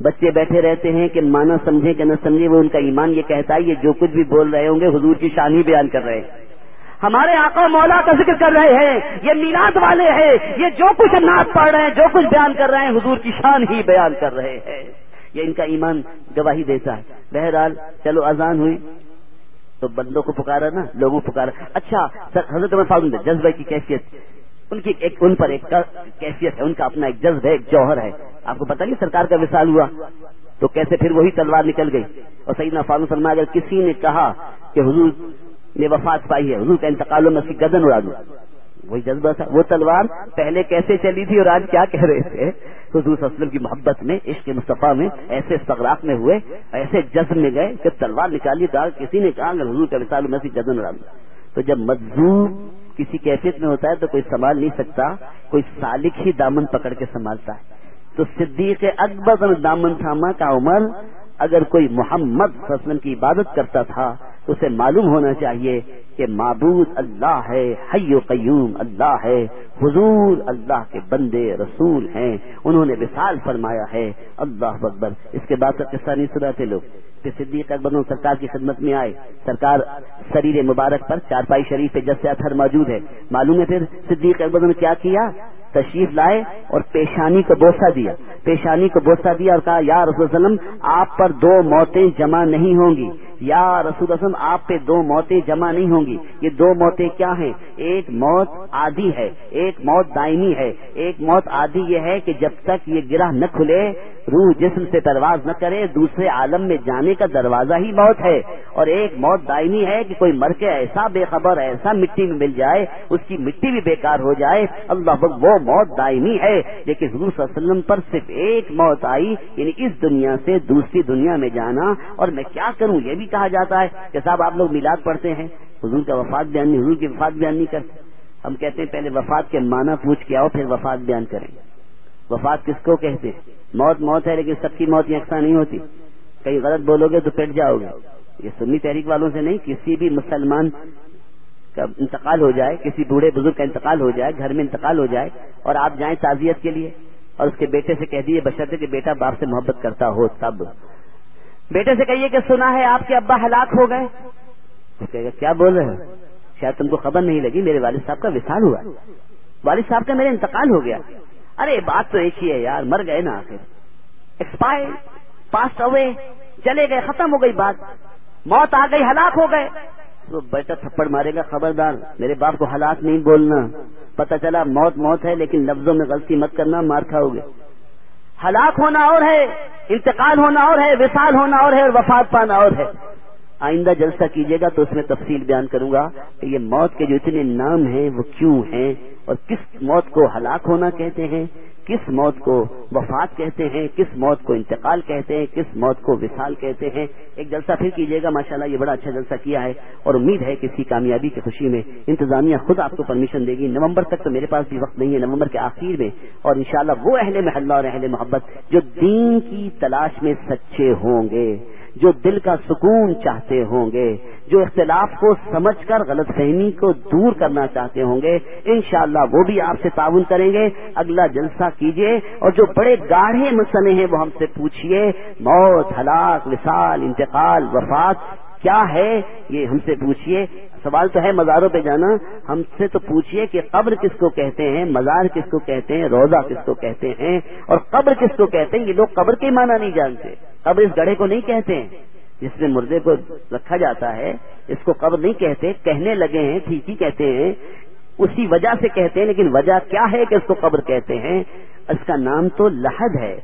بچے بیٹھے رہتے ہیں کہ مانا سمجھے کہ نہ سمجھے، وہ ان کا ایمان یہ کہتا ہے، یہ جو کچھ بھی بول رہے ہوں گے، حضور کی شان ہی بیان کر رہے ہیں۔ ہمارے آقا مولا کا ذکر کر رہے ہیں، یہ میلاد والے ہیں، یہ جو کچھ نعت پڑھ رہے ہیں، جو کچھ بیان کر رہے ہیں، حضور کی شان ہی بیان کر رہے ہیں۔ یہ ان کا ایمان گواہی دیتا ہے۔ بہرحال، چلو اذان ہوئی۔ تو بندوں کو پکارا نا، لوگوں کو پکارا۔ اچھا سر، حضرت فاضل جذبہ کی کیفیت۔ ان کی ایک، ان پر ایک کیفیت ہے، ان کا اپنا ایک جذب ہے، ایک جوہر ہے۔ آپ کو پتا نہیں سرکار کا وصال ہوا؟ تو کیسے پھر وہی تلوار نکل گئی؟ اور سیدنا فاضل فرما اگر کسی نے کہا کہ حضور نے وفات پائی ہے، حضور کا انتقال میں اس کی گدن اڑا دوں۔ وہی جذبہ تھا۔ وہ تلوار پہلے کیسے چلی تھی اور آج کیا کہہ رہے تھے؟ حضور وسلم کی محبت میں، عشق مصطفیٰ میں، ایسے استغراق میں ہوئے، ایسے جذب میں گئے کہ تلوار نکالی تو کسی نے کہا اگر حضور کا مثال میں سے جذن اڑا دوں تو جب مزدور کسی کیفیت میں ہوتا ہے تو کوئی سنبھال نہیں سکتا، کوئی سالک ہی دامن پکڑ کے سنبھالتا ہے۔ تو صدیق اکبر دامن تھاما کا عمر، اگر کوئی محمد وسلم کی عبادت کرتا تھا اسے معلوم ہونا چاہیے کہ معبود اللہ ہے، حی و قیوم اللہ ہے، حضور اللہ کے بندے رسول ہیں۔ انہوں نے مثال فرمایا ہے۔ اللہ اکبر۔ اس کے بعد قصہ نہیں سناتے لوگ۔ کہ صدیق اکبر سرکار کی خدمت میں آئے۔ سرکار شریر مبارک پر چارپائی شریف پہ جس سے اتھر موجود ہے۔ معلوم ہے پھر صدیق اکبر نے کیا کیا؟ تشریف لائے اور پیشانی کو بوسا دیا۔ پیشانی کو بوسا دیا اور کہا، یا رسول وسلم، آپ پر دو موتیں جمع نہیں ہوں گی۔ یا رسول اعظم آپ پہ دو موتیں جمع نہیں ہوں گی۔ یہ دو موتیں کیا ہیں؟ ایک موت آدھی ہے، ایک موت دائمی ہے۔ ایک موت آدھی یہ ہے کہ جب تک یہ گرہ نہ کھلے روح جسم سے پرواز نہ کرے، دوسرے عالم میں جانے کا دروازہ ہی موت ہے۔ اور ایک موت دائمی ہے کہ کوئی مر کے ایسا بے خبر، ایسا مٹی میں مل جائے، اس کی مٹی بھی بیکار ہو جائے۔ اللہ وہ موت دائمی ہے۔ لیکن حضور صلی اللہ علیہ وسلم پر صرف ایک موت آئی یعنی اس دنیا سے دوسری دنیا میں جانا۔ اور میں کیا کروں؟ یہ بھی کہا جاتا ہے کہ صاحب، آپ لوگ میلاد پڑھتے ہیں۔ حضور کا وفات بیان نہیں، حضور کی وفات بیان نہیں کرتے۔ ہم کہتے ہیں پہلے وفات کے معنی پوچھ کے آؤ، پھر وفات بیان کریں۔ وفات کس کو کہتے ہیں؟ موت موت ہے لیکن سب کی موت یکساں نہیں ہوتی۔ کہیں غلط بولو گے تو پٹ جاؤ گے۔ یہ سنی تحریک والوں سے نہیں، کسی بھی مسلمان کا انتقال ہو جائے، کسی بوڑھے بزرگ کا انتقال ہو جائے، گھر میں انتقال ہو جائے اور آپ جائیں تعزیت کے لیے اور اس کے بیٹے سے کہہ دیے بشرطے کہ بیٹا باپ سے محبت کرتا ہو تب۔ بیٹے سے کہیے کہ سنا ہے آپ کے ابا ہلاک ہو گئے۔ کیا بول رہے ہیں شاید تم کو خبر نہیں لگی، میرے والد صاحب کا وصال ہوا۔ والد صاحب کا میرا انتقال ہو گیا۔ ارے، بات تو ایک ہی ہے یار، مر گئے نا آخر۔ ایکسپائر پاس اوے چلے گئے، ختم ہو گئی بات۔ موت آ گئی، ہلاک ہو گئے۔ تو بیٹا تھپڑ مارے گا، خبردار۔ میرے باپ کو ہلاک نہیں بولنا۔ پتا چلا موت موت ہے، لیکن لفظوں میں غلطی مت کرنا، مار کھاؤ گے۔ ہلاک ہونا اور ہے، انتقال ہونا اور ہے، وصال ہونا اور ہے اور وفات پانا اور ہے۔ آئندہ جلسہ کیجیے گا تو اس میں تفصیل بیان کروں گا کہ یہ موت کے جو اتنے نام ہیں، وہ کیوں ہیں؟ اور کس موت کو ہلاک ہونا کہتے ہیں، کس موت کو وفات کہتے ہیں، کس موت کو انتقال کہتے ہیں، کس موت کو وصال کہتے ہیں۔ ایک جلسہ پھر کیجیے گا، ماشاءاللہ یہ بڑا اچھا جلسہ کیا ہے اور امید ہے کسی کامیابی کی خوشی میں انتظامیہ خود آپ کو پرمیشن دے گی۔ نومبر تک تو میرے پاس بھی وقت نہیں ہے، نومبر کے آخر میں۔ اور انشاءاللہ وہ اہل محلہ اور اہل محبت جو دین کی تلاش میں سچے ہوں گے۔ جو دل کا سکون چاہتے ہوں گے، جو اختلاف کو سمجھ کر غلط فہمی کو دور کرنا چاہتے ہوں گے، انشاءاللہ وہ بھی آپ سے تعاون کریں گے۔ اگلا جلسہ کیجیے اور جو بڑے گاڑھے مسئلے ہیں وہ ہم سے پوچھیے موت، ہلاک، وصال، انتقال، وفات کیا ہے یہ ہم سے پوچھیے سوال تو ہے مزاروں پہ جانا، ہم سے تو پوچھیے کہ قبر کس کو کہتے ہیں، مزار کس کو کہتے ہیں روزہ کس کو کہتے ہیں، اور قبر کس کو کہتے ہیں؟ یہ لوگ قبر کے معنی نہیں جانتے۔ قبر اس گڑھے کو نہیں کہتے ہیں، جس میں مردے کو رکھا جاتا ہے، اس کو قبر نہیں کہتے، کہنے لگے ہیں، ٹھیک ہی کہتے ہیں، اسی وجہ سے کہتے ہیں، لیکن وجہ کیا ہے کہ اس کو قبر کہتے ہیں؟ اس کا نام تو لحد ہے۔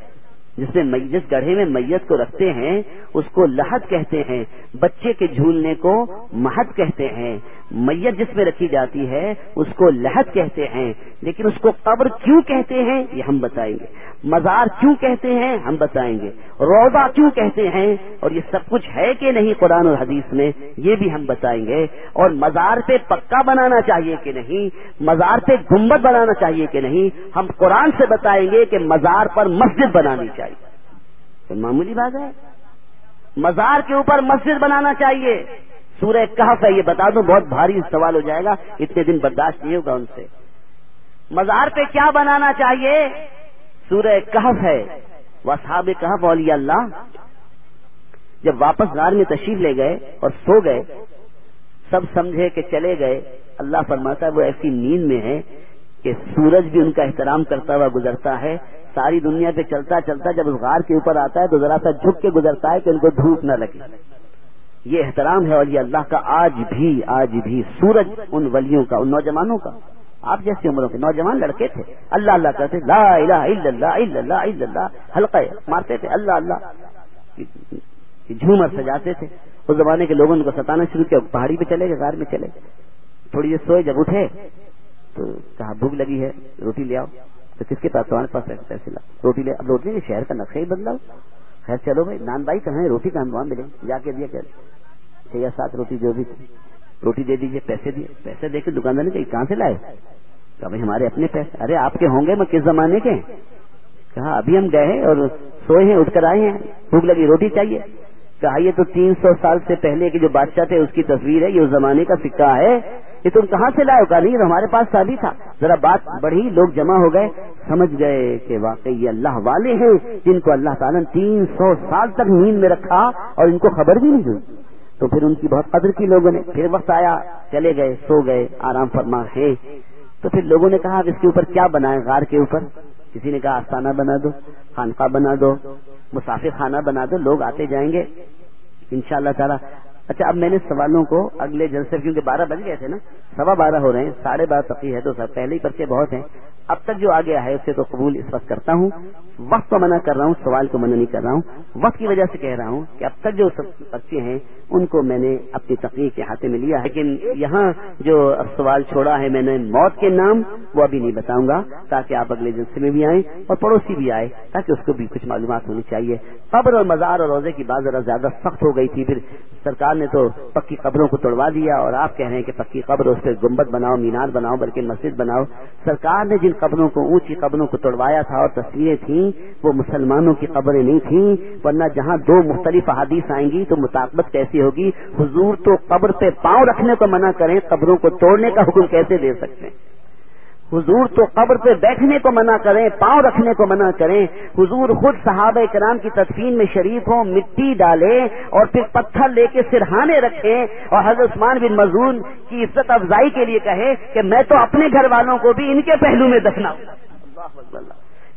جس میں جس گڑھے میں میت کو رکھتے ہیں، اس کو لحد کہتے ہیں، بچے کے جھولنے کو مہد کہتے ہیں۔ میت جس میں رکھی جاتی ہے، اس کو لحد کہتے ہیں۔ لیکن اس کو قبر کیوں کہتے ہیں؟ یہ ہم بتائیں گے۔ مزار کیوں کہتے ہیں؟ ہم بتائیں گے۔ روزہ کیوں کہتے ہیں؟ اور یہ سب کچھ ہے کہ نہیں قرآن اور حدیث میں، یہ بھی ہم بتائیں گے۔ اور مزار پہ پکا بنانا چاہیے کہ نہیں؟ مزار پہ گنبد بنانا چاہیے کہ نہیں؟ ہم قرآن سے بتائیں گے کہ مزار پر مسجد بنانی چاہیے۔ تو معمولی بات ہے۔ مزار کے اوپر مسجد بنانا چاہیے۔ سورہ کہف ہے، یہ بتا دوں، بہت بھاری سوال ہو جائے گا۔ اتنے دن برداشت نہیں ہوگا ان سے۔ مزار پہ کیا بنانا چاہیے؟ سورہ کہف ہے۔ وصحاب کہف اولیاء اللہ۔ جب واپس غار میں تشریف لے گئے اور سو گئے، سب سمجھے کہ چلے گئے۔ اللہ فرماتا ہے، وہ ایسی نیند میں ہے کہ سورج بھی ان کا احترام کرتا ہوا گزرتا ہے۔ ساری دنیا پہ چلتا چلتا جب اس غار کے اوپر آتا ہے تو ذرا سا جھک کے گزرتا ہے کہ ان کو دھوپ نہ لگے۔ یہ احترام ہے اور یہ اللہ کا، آج بھی آج بھی سورج ان ولیوں کا، ان نوجوانوں کا۔ آپ جیسی عمروں کے نوجوان لڑکے تھے۔ اللہ اللہ کرتے لا الہ الا اللہ الا اللہ الا اللہ۔ حلقہ مارتے تھے، اللہ اللہ۔ جھومر سجاتے تھے۔ اس زمانے کے لوگوں نے کو ستانا شروع کیا، پہاڑی پہ چلے گئے، غار میں چلے گئے۔ تھوڑی دیر سوئے، جب اٹھے تو کہا، بھوک لگی ہے، روٹی لے آؤ۔ تو کس کے پاس تمہارے پاس پیسے لا روٹی لے، اب روٹی شہر کا نقشہ ہی بدلاؤ۔ خیر، چلو بھائی، نان بھائی کہاں روٹی کہاں وہاں ملے جا کے دیا چھ یا سات روٹی جو بھی تھی۔ روٹی دے دیجیے پیسے دیے۔ پیسے دے کے دکاندار نے کہاں سے لائے؟ کہ بھائی، ہمارے اپنے پیسے۔ ارے، آپ کے ہوں گے، میں کس زمانے کے کہا، ابھی ہم گئے ہیں اور سوئے ہیں، اٹھ کر آئے ہیں۔ بھوک لگی، روٹی چاہیے۔ کہا، یہ تو تین سو سال سے پہلے کے جو بادشاہ تھے، اس کی تصویر ہے، یہ اس زمانے کا سکہ ہے۔ یہ تم کہاں سے لائے کہا نہیں ہمارے پاس سبھی تھا۔ ذرا بات بڑھی، لوگ جمع ہو گئے۔ سمجھ گئے کہ واقعی یہ اللہ والے ہیں، جن کو اللہ تعالیٰ نے تین سو سال تک نیند میں رکھا اور ان کو خبر بھی نہیں ہوئی۔ تو پھر ان کی بہت قدر کی لوگوں نے۔ پھر وقت آیا، چلے گئے، سو گئے، آرام فرما ہے تو پھر لوگوں نے کہا اس کے اوپر کیا بنائے غار کے اوپر۔ کسی نے کہا، آستانہ بنا دو، خانقاہ بنا دو، مسافر خانہ بنا دو، لوگ آتے جائیں گے۔ ان شاء اللہ تعالیٰ اچھا اب میں نے سوالوں کو اگلے جلسے کیونکہ بارہ بج گئے تھے نا، سوا بارہ ہو رہے ہیں، ساڑھے بارہ تقی ہے تو سر پہلے ہی پرچے بہت ہیں۔ اب تک جو آگے ہے اسے تو قبول اس وقت کرتا ہوں۔ وقت کو منع کر رہا ہوں، سوال کو منع نہیں کر رہا ہوں۔ وقت کی وجہ سے کہہ رہا ہوں کہ اب تک جو بچے ہیں، ان کو میں نے اپنی تقریر کے ہاتھے میں لیا ہے۔ لیکن یہاں جو سوال چھوڑا ہے، میں نے موت کے نام، وہ ابھی نہیں بتاؤں گا، تاکہ آپ اگلے جلسے میں بھی آئیں اور پڑوسی بھی آئے، تاکہ اس کو بھی کچھ معلومات ہونی چاہیے۔ قبر اور مزار اور روزے کی بات ذرا زیادہ سخت ہو گئی تھی، پھر سرکار نے تو پکی قبروں کو توڑوا دیا اور آپ کہہ رہے ہیں کہ پکی قبر اس پہ گمبد بناؤ، مینار بناؤ، بلکہ مسجد بناؤ۔ سرکار نے جن قبروں کو، اونچی قبروں کو توڑوایا تھا اور تصویریں تھیں، وہ مسلمانوں کی قبریں نہیں تھیں، ورنہ جہاں دو مختلف احادیث آئیں گی تو مطابقت کیسی ہوگی؟ حضور تو قبر پہ پاؤں رکھنے کو منع کریں، قبروں کو توڑنے کا حکم کیسے دے سکتے ہیں؟ حضور تو قبر پہ بیٹھنے کو منع کریں، پاؤں رکھنے کو منع کریں، حضور خود صحابہ کرام کی تدفین میں شریف ہوں، مٹی ڈالے اور پھر پتھر لے کے سرہانے رکھے اور حضرت عثمان بن مزون کی عزت افزائی کے لیے کہے کہ میں تو اپنے گھر والوں کو بھی ان کے پہلو میں دفنا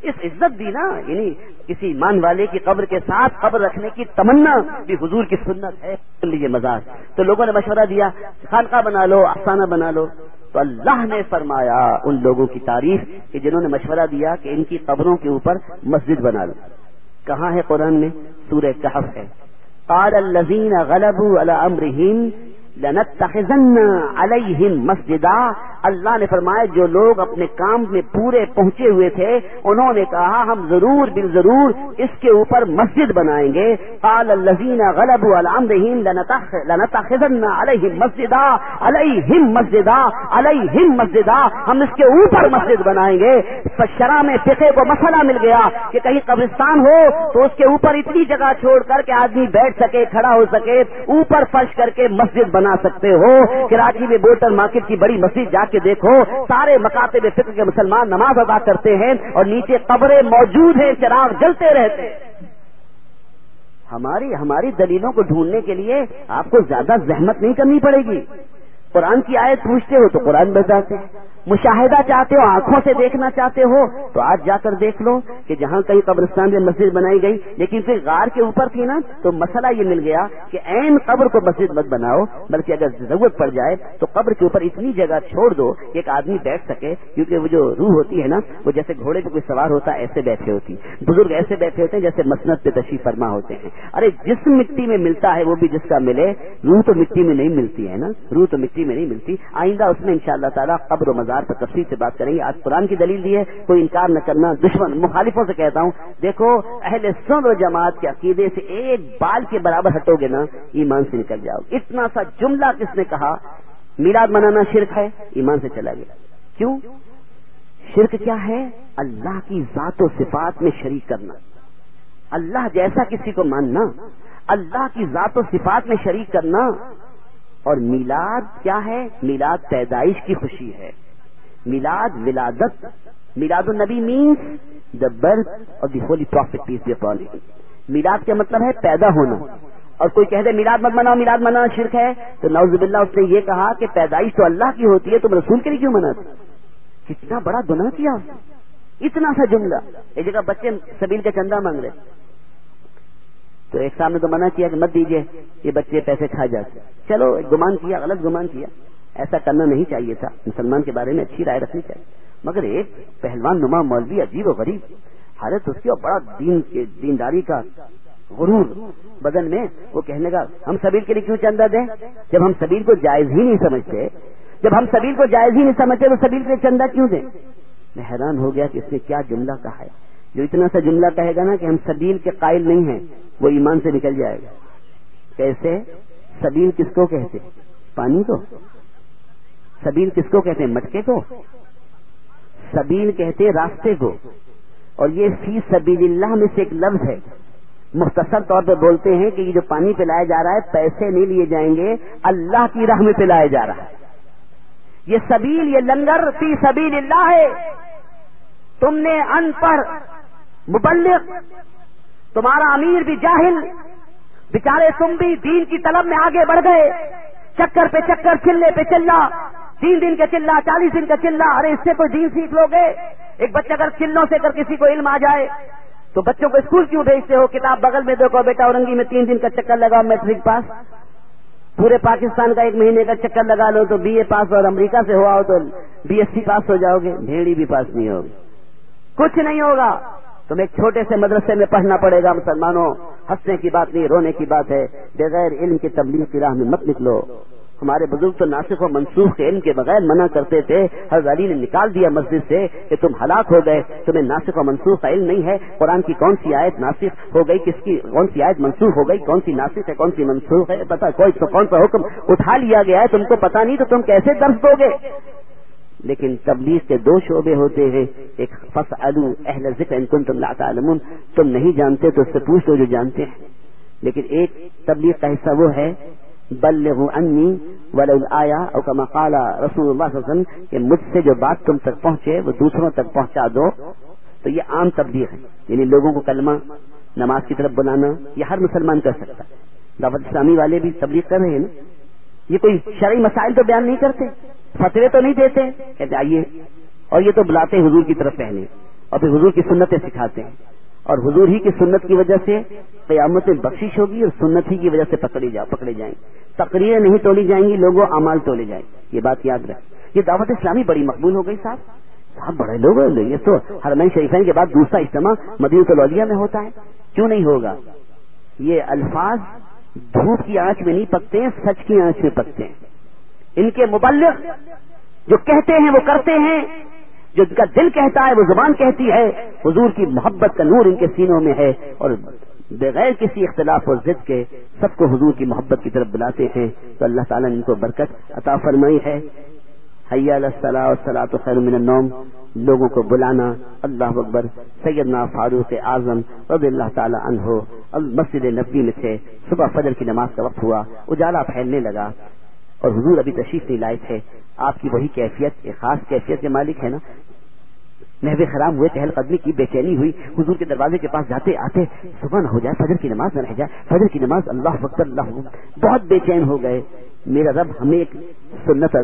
اس عزت دی نا یعنی کسی ایمان والے کی قبر کے ساتھ قبر رکھنے کی تمنا بھی حضور کی سنت ہے۔ لیجیے مزاج۔ تو لوگوں نے مشورہ دیا، خانقاہ بنا لو، افسانہ بنا لو۔ تو اللہ نے فرمایا ان لوگوں کی تعریف کہ جنہوں نے مشورہ دیا کہ ان کی قبروں کے اوپر مسجد بنا لو۔ کہاں ہے قرآن میں؟ سورہ کہف ہے۔ قال الذين غلبوا على امرهم لنتخذن عليهم مسجدا اللہ نے فرمایا، جو لوگ اپنے کام میں پورے پہنچے ہوئے تھے، انہوں نے کہا، ہم ضرور بال ضرور اس کے اوپر مسجد بنائیں گے۔ قال الذين غلبوا على امرهم لنتخذن عليهم مسجدا عليهم مسجدا عليهم مسجدا، ہم اس کے اوپر مسجد بنائیں گے۔ شرح میں فقہ کو مسئلہ مل گیا کہ کہیں قبرستان ہو تو اس کے اوپر اتنی جگہ چھوڑ کر کے آدمی بیٹھ سکے، کھڑا ہو سکے، اوپر فرش کر کے مسجد بنا سکتے ہو۔ کراچی میں بوٹر مارکیٹ کی بڑی مسجد جا کے دیکھو، سارے مکاتے میں فکر کے مسلمان نماز ادا کرتے ہیں اور نیچے قبریں موجود ہیں، چراغ جلتے رہتے ہماری ہماری دلیلوں کو ڈھونڈنے کے لیے آپ کو زیادہ زحمت نہیں کرنی پڑے گی۔ قرآن کی آیت پوچھتے ہو تو قرآن بتاتے مشاہدہ چاہتے ہو، آنکھوں سے دیکھنا چاہتے ہو، تو آج جا کر دیکھ لو کہ جہاں کئی قبرستان میں مسجد بنائی گئی، لیکن پھر غار کے اوپر تھی نا، تو مسئلہ یہ مل گیا کہ عین قبر کو مسجد مت بناؤ، بلکہ اگر ضرورت پڑ جائے تو قبر کے اوپر اتنی جگہ چھوڑ دو کہ ایک آدمی بیٹھ سکے، کیونکہ وہ جو روح ہوتی ہے نا، وہ جیسے گھوڑے پہ کوئی سوار ہوتا ہے، ایسے بیٹھے ہوتی بزرگ ایسے بیٹھے ہوتے ہیں جیسے مسنت پہ تشریف فرما ہوتے ہیں۔ ارے، جس مٹی میں ملتا ہے وہ بھی جس کا ملے، روح تو مٹی میں نہیں ملتی ہے نا، روح تو مٹی میں نہیں ملتی۔ آئندہ اس میں ان شاء اللہ تعالیٰ قبر و مزار پر تفصیل سے بات کریں گے۔ آج قرآن کی دلیل دی ہے، کوئی انکار نہ کرنا، دشمن مخالفوں سے کہتا ہوں۔ دیکھو، اہل سن و جماعت کے عقیدے سے ایک بال کے برابر ہٹو گے نا، ایمان سے نکل جاؤ۔ اتنا سا جملہ کس نے کہا؟ میلاد منانا شرک ہے، ایمان سے چلا گیا۔ کیوں؟ شرک کیا ہے؟ اللہ کی ذات و صفات میں شریک کرنا۔ اللہ جیسا کسی کو ماننا، اللہ کی ذات و صفات میں شریک کرنا۔ اور میلاد کیا ہے؟ میلاد پیدائش کی خوشی ہے۔ میلاد ولادت میلاد النبی means the birth of the holy prophet peace be upon میلاد کا مطلب ہے پیدا ہونا۔ اور کوئی کہہ دے میلاد مت مناؤ میلاد منانا شرک ہے، تو نوز باللہ اس نے یہ کہا کہ پیدائش تو اللہ کی ہوتی ہے، تم رسول کے لیے کیوں مناتے؟ کتنا بڑا گناہ کیا۔ اتنا سا جملہ۔ ایک جگہ بچے سبیل کا چندہ مانگ رہے۔ تو ایک سامنے تو منع کیا کہ مت دیجیے یہ بچے پیسے کھا جاتے۔ چلو گمان کیا، غلط گمان کیا۔ ایسا کرنا نہیں چاہیے تھا۔ مسلمان کے بارے میں اچھی رائے رکھنی چاہیے۔ مگر ایک پہلوان نما مولوی عجیب و غریب، حالت اس کی اور بڑا دین کے دینداری کا غرور۔ بدن میں وہ کہنے کا ہم سبیل کے لیے کیوں چندہ دیں؟ جب ہم سبیل کو جائز ہی نہیں سمجھتے، جب ہم سبیل کو جائز ہی نہیں سمجھتے تو سبیل کے لیے چندہ کیوں دیں؟ میں حیران ہو گیا کہ اس نے کیا جملہ کہا ہے۔ جو اتنا سا جملہ کہے گا نا کہ ہم سبیل کے قائل نہیں ہیں، وہ ایمان سے نکل جائے گا۔ کیسے؟ سبیل کس کو کہتے؟ پانی کو؟ سبیل کس کو کہتے ہیں؟ مٹکے کو۔ سبیل کہتے راستے کو۔ اور یہ فی سبیل اللہ میں سے ایک لفظ ہے۔ مختصر طور پہ بولتے ہیں کہ یہ جو پانی پلایا جا رہا ہے، پیسے نہیں لیے جائیں گے، اللہ کی راہ میں پلایا جا رہا ہے۔ یہ سبیل، یہ لنگر فی سبیل اللہ ہے۔ تم نے ان پر مبلغ، تمہارا امیر بھی جاہل، بیچارے تم بھی دین کی طلب میں آگے بڑھ گئے، چکر پہ چکر، چلے پہ چلا۔ تین دن کا چلا چالیس دن کا چلا ارے، اس سے کوئی دین سیکھ لو گے ایک بچہ اگر چلوں سے اگر کسی کو علم آ جائے، تو بچوں کو اسکول کیوں بھیجتے ہو؟ کتاب بغل میں دیکھو بیٹا، اورنگی میں تین دن کا چکر لگا میٹرک پاس۔ پورے پاکستان کا ایک مہینے کا چکر لگا لو تو بی اے پاس اور امریکہ سے ہوا ہو تو بی ایس سی پاس ہو جاؤ گے، بھیڑی بھی پاس نہیں ہوگی۔ کچھ نہیں ہوگا۔ تم ایک چھوٹے سے مدرسے میں پڑھنا پڑے گا، مسلمانوں، ہنسنے کی بات نہیں، رونے کی بات ہے۔ بغیر علم کی تبلیغ کی راہ میں مت نکلو۔ ہمارے بزرگ تو ناسک و منسوخ کے علم کے بغیر منع کرتے تھے۔ ہر علی نے نکال دیا مسجد سے کہ تم ہلاک ہو گئے۔ تمہیں ناسک و منسوخ کا علم نہیں ہے۔ قرآن کی کون سی آیت ناسک ہو گئی؟ کس کی کون سی آیت منسوخ ہو گئی؟ کون سی ناسک ہے؟ کون سی منسوخ ہے؟ پتا کوئی کون سا حکم اٹھا لیا گیا ہے۔ تم کو پتا نہیں تو تم کیسے درد دو گے؟ لیکن تبلیغ کے دو شعبے ہوتے ہیں۔ ایک فص اہل ذکر تم تعلمون۔ تم نہیں جانتے تو اس سے پوچھ لو جو جانتے ہیں۔ لیکن ایک تبلیغ کا حصہ وہ ہے بلغوا انی ولو آیا اور کما قالا رسول اللہ صلی اللہ علیہ وسلم کہ مجھ سے جو بات تم تک پہنچے وہ دوسروں تک پہنچا دو۔ تو یہ عام تبدیل ہے۔ یعنی لوگوں کو کلمہ، نماز کی طرف بلانا، یہ ہر مسلمان کر سکتا ہے۔ دعوت اسلامی والے بھی تبلیغ کر رہے ہیں نا۔ یہ کوئی شرعی مسائل تو بیان نہیں کرتے۔ فتوے تو نہیں دیتے۔ کہتے آئیے۔ اور یہ تو بلاتے حضور کی طرف پہنے۔ اور پھر حضور کی سنتیں سکھاتے ہیں۔ اور حضور ہی کی سنت کی وجہ سے قیامت میں بخشش ہوگی اور سنت ہی کی وجہ سے پکڑی جا پکڑے جائیں تقریریں نہیں تولی جائیں گی، لوگوں امال تولے جائیں یہ بات یاد رکھ۔ یہ دعوت اسلامی بڑی مقبول ہو گئی صاحب۔ صاحب، بڑے لوگ یہ تو ہرمین شریفین کے بعد دوسرا اجتماع مدینہ الولیا میں ہوتا ہے۔ کیوں نہیں ہوگا؟ یہ الفاظ دھوپ کی آنچ میں نہیں پکتے ہیں، سچ کی آنچ میں پکتے ہیں۔ ان کے مبلغ جو کہتے ہیں، وہ کرتے ہیں۔ جو ان کا دل کہتا ہے، وہ زبان کہتی ہے۔ حضور کی محبت کا نور ان کے سینوں میں ہے اور بغیر کسی اختلاف اور ضد کے سب کو حضور کی محبت کی طرف بلاتے ہیں۔ تو اللہ تعالیٰ نے ان کو برکت عطا فرمائی ہے۔ حیا اللہ تو خیر من النوم۔ لوگوں کو بلانا۔ اللہ اکبر۔ سیدنا فاروق اعظم رضی اللہ تعالیٰ عنہ۔ مسجد نبی میں تھے۔ صبح فجر کی نماز کا وقت ہوا۔ اجالا پھیلنے لگا۔ اور حضور ابھی تشریف نہیں لائے تھے۔ آپ کی وہی کیفیت ایک خاص کیفیت کے مالک ہے نا؟ محب خرام ہوئے چہل قدمی کی بے چینی ہوئی، حضور کے دروازے کے پاس جاتے آتے، صبح نہ ہو جائے، فجر کی نماز نہ رہ جائے، فجر کی نماز اللہ وقت اللہ بہت بے چین ہو گئے۔ میرا رب ہمیں ایک سنت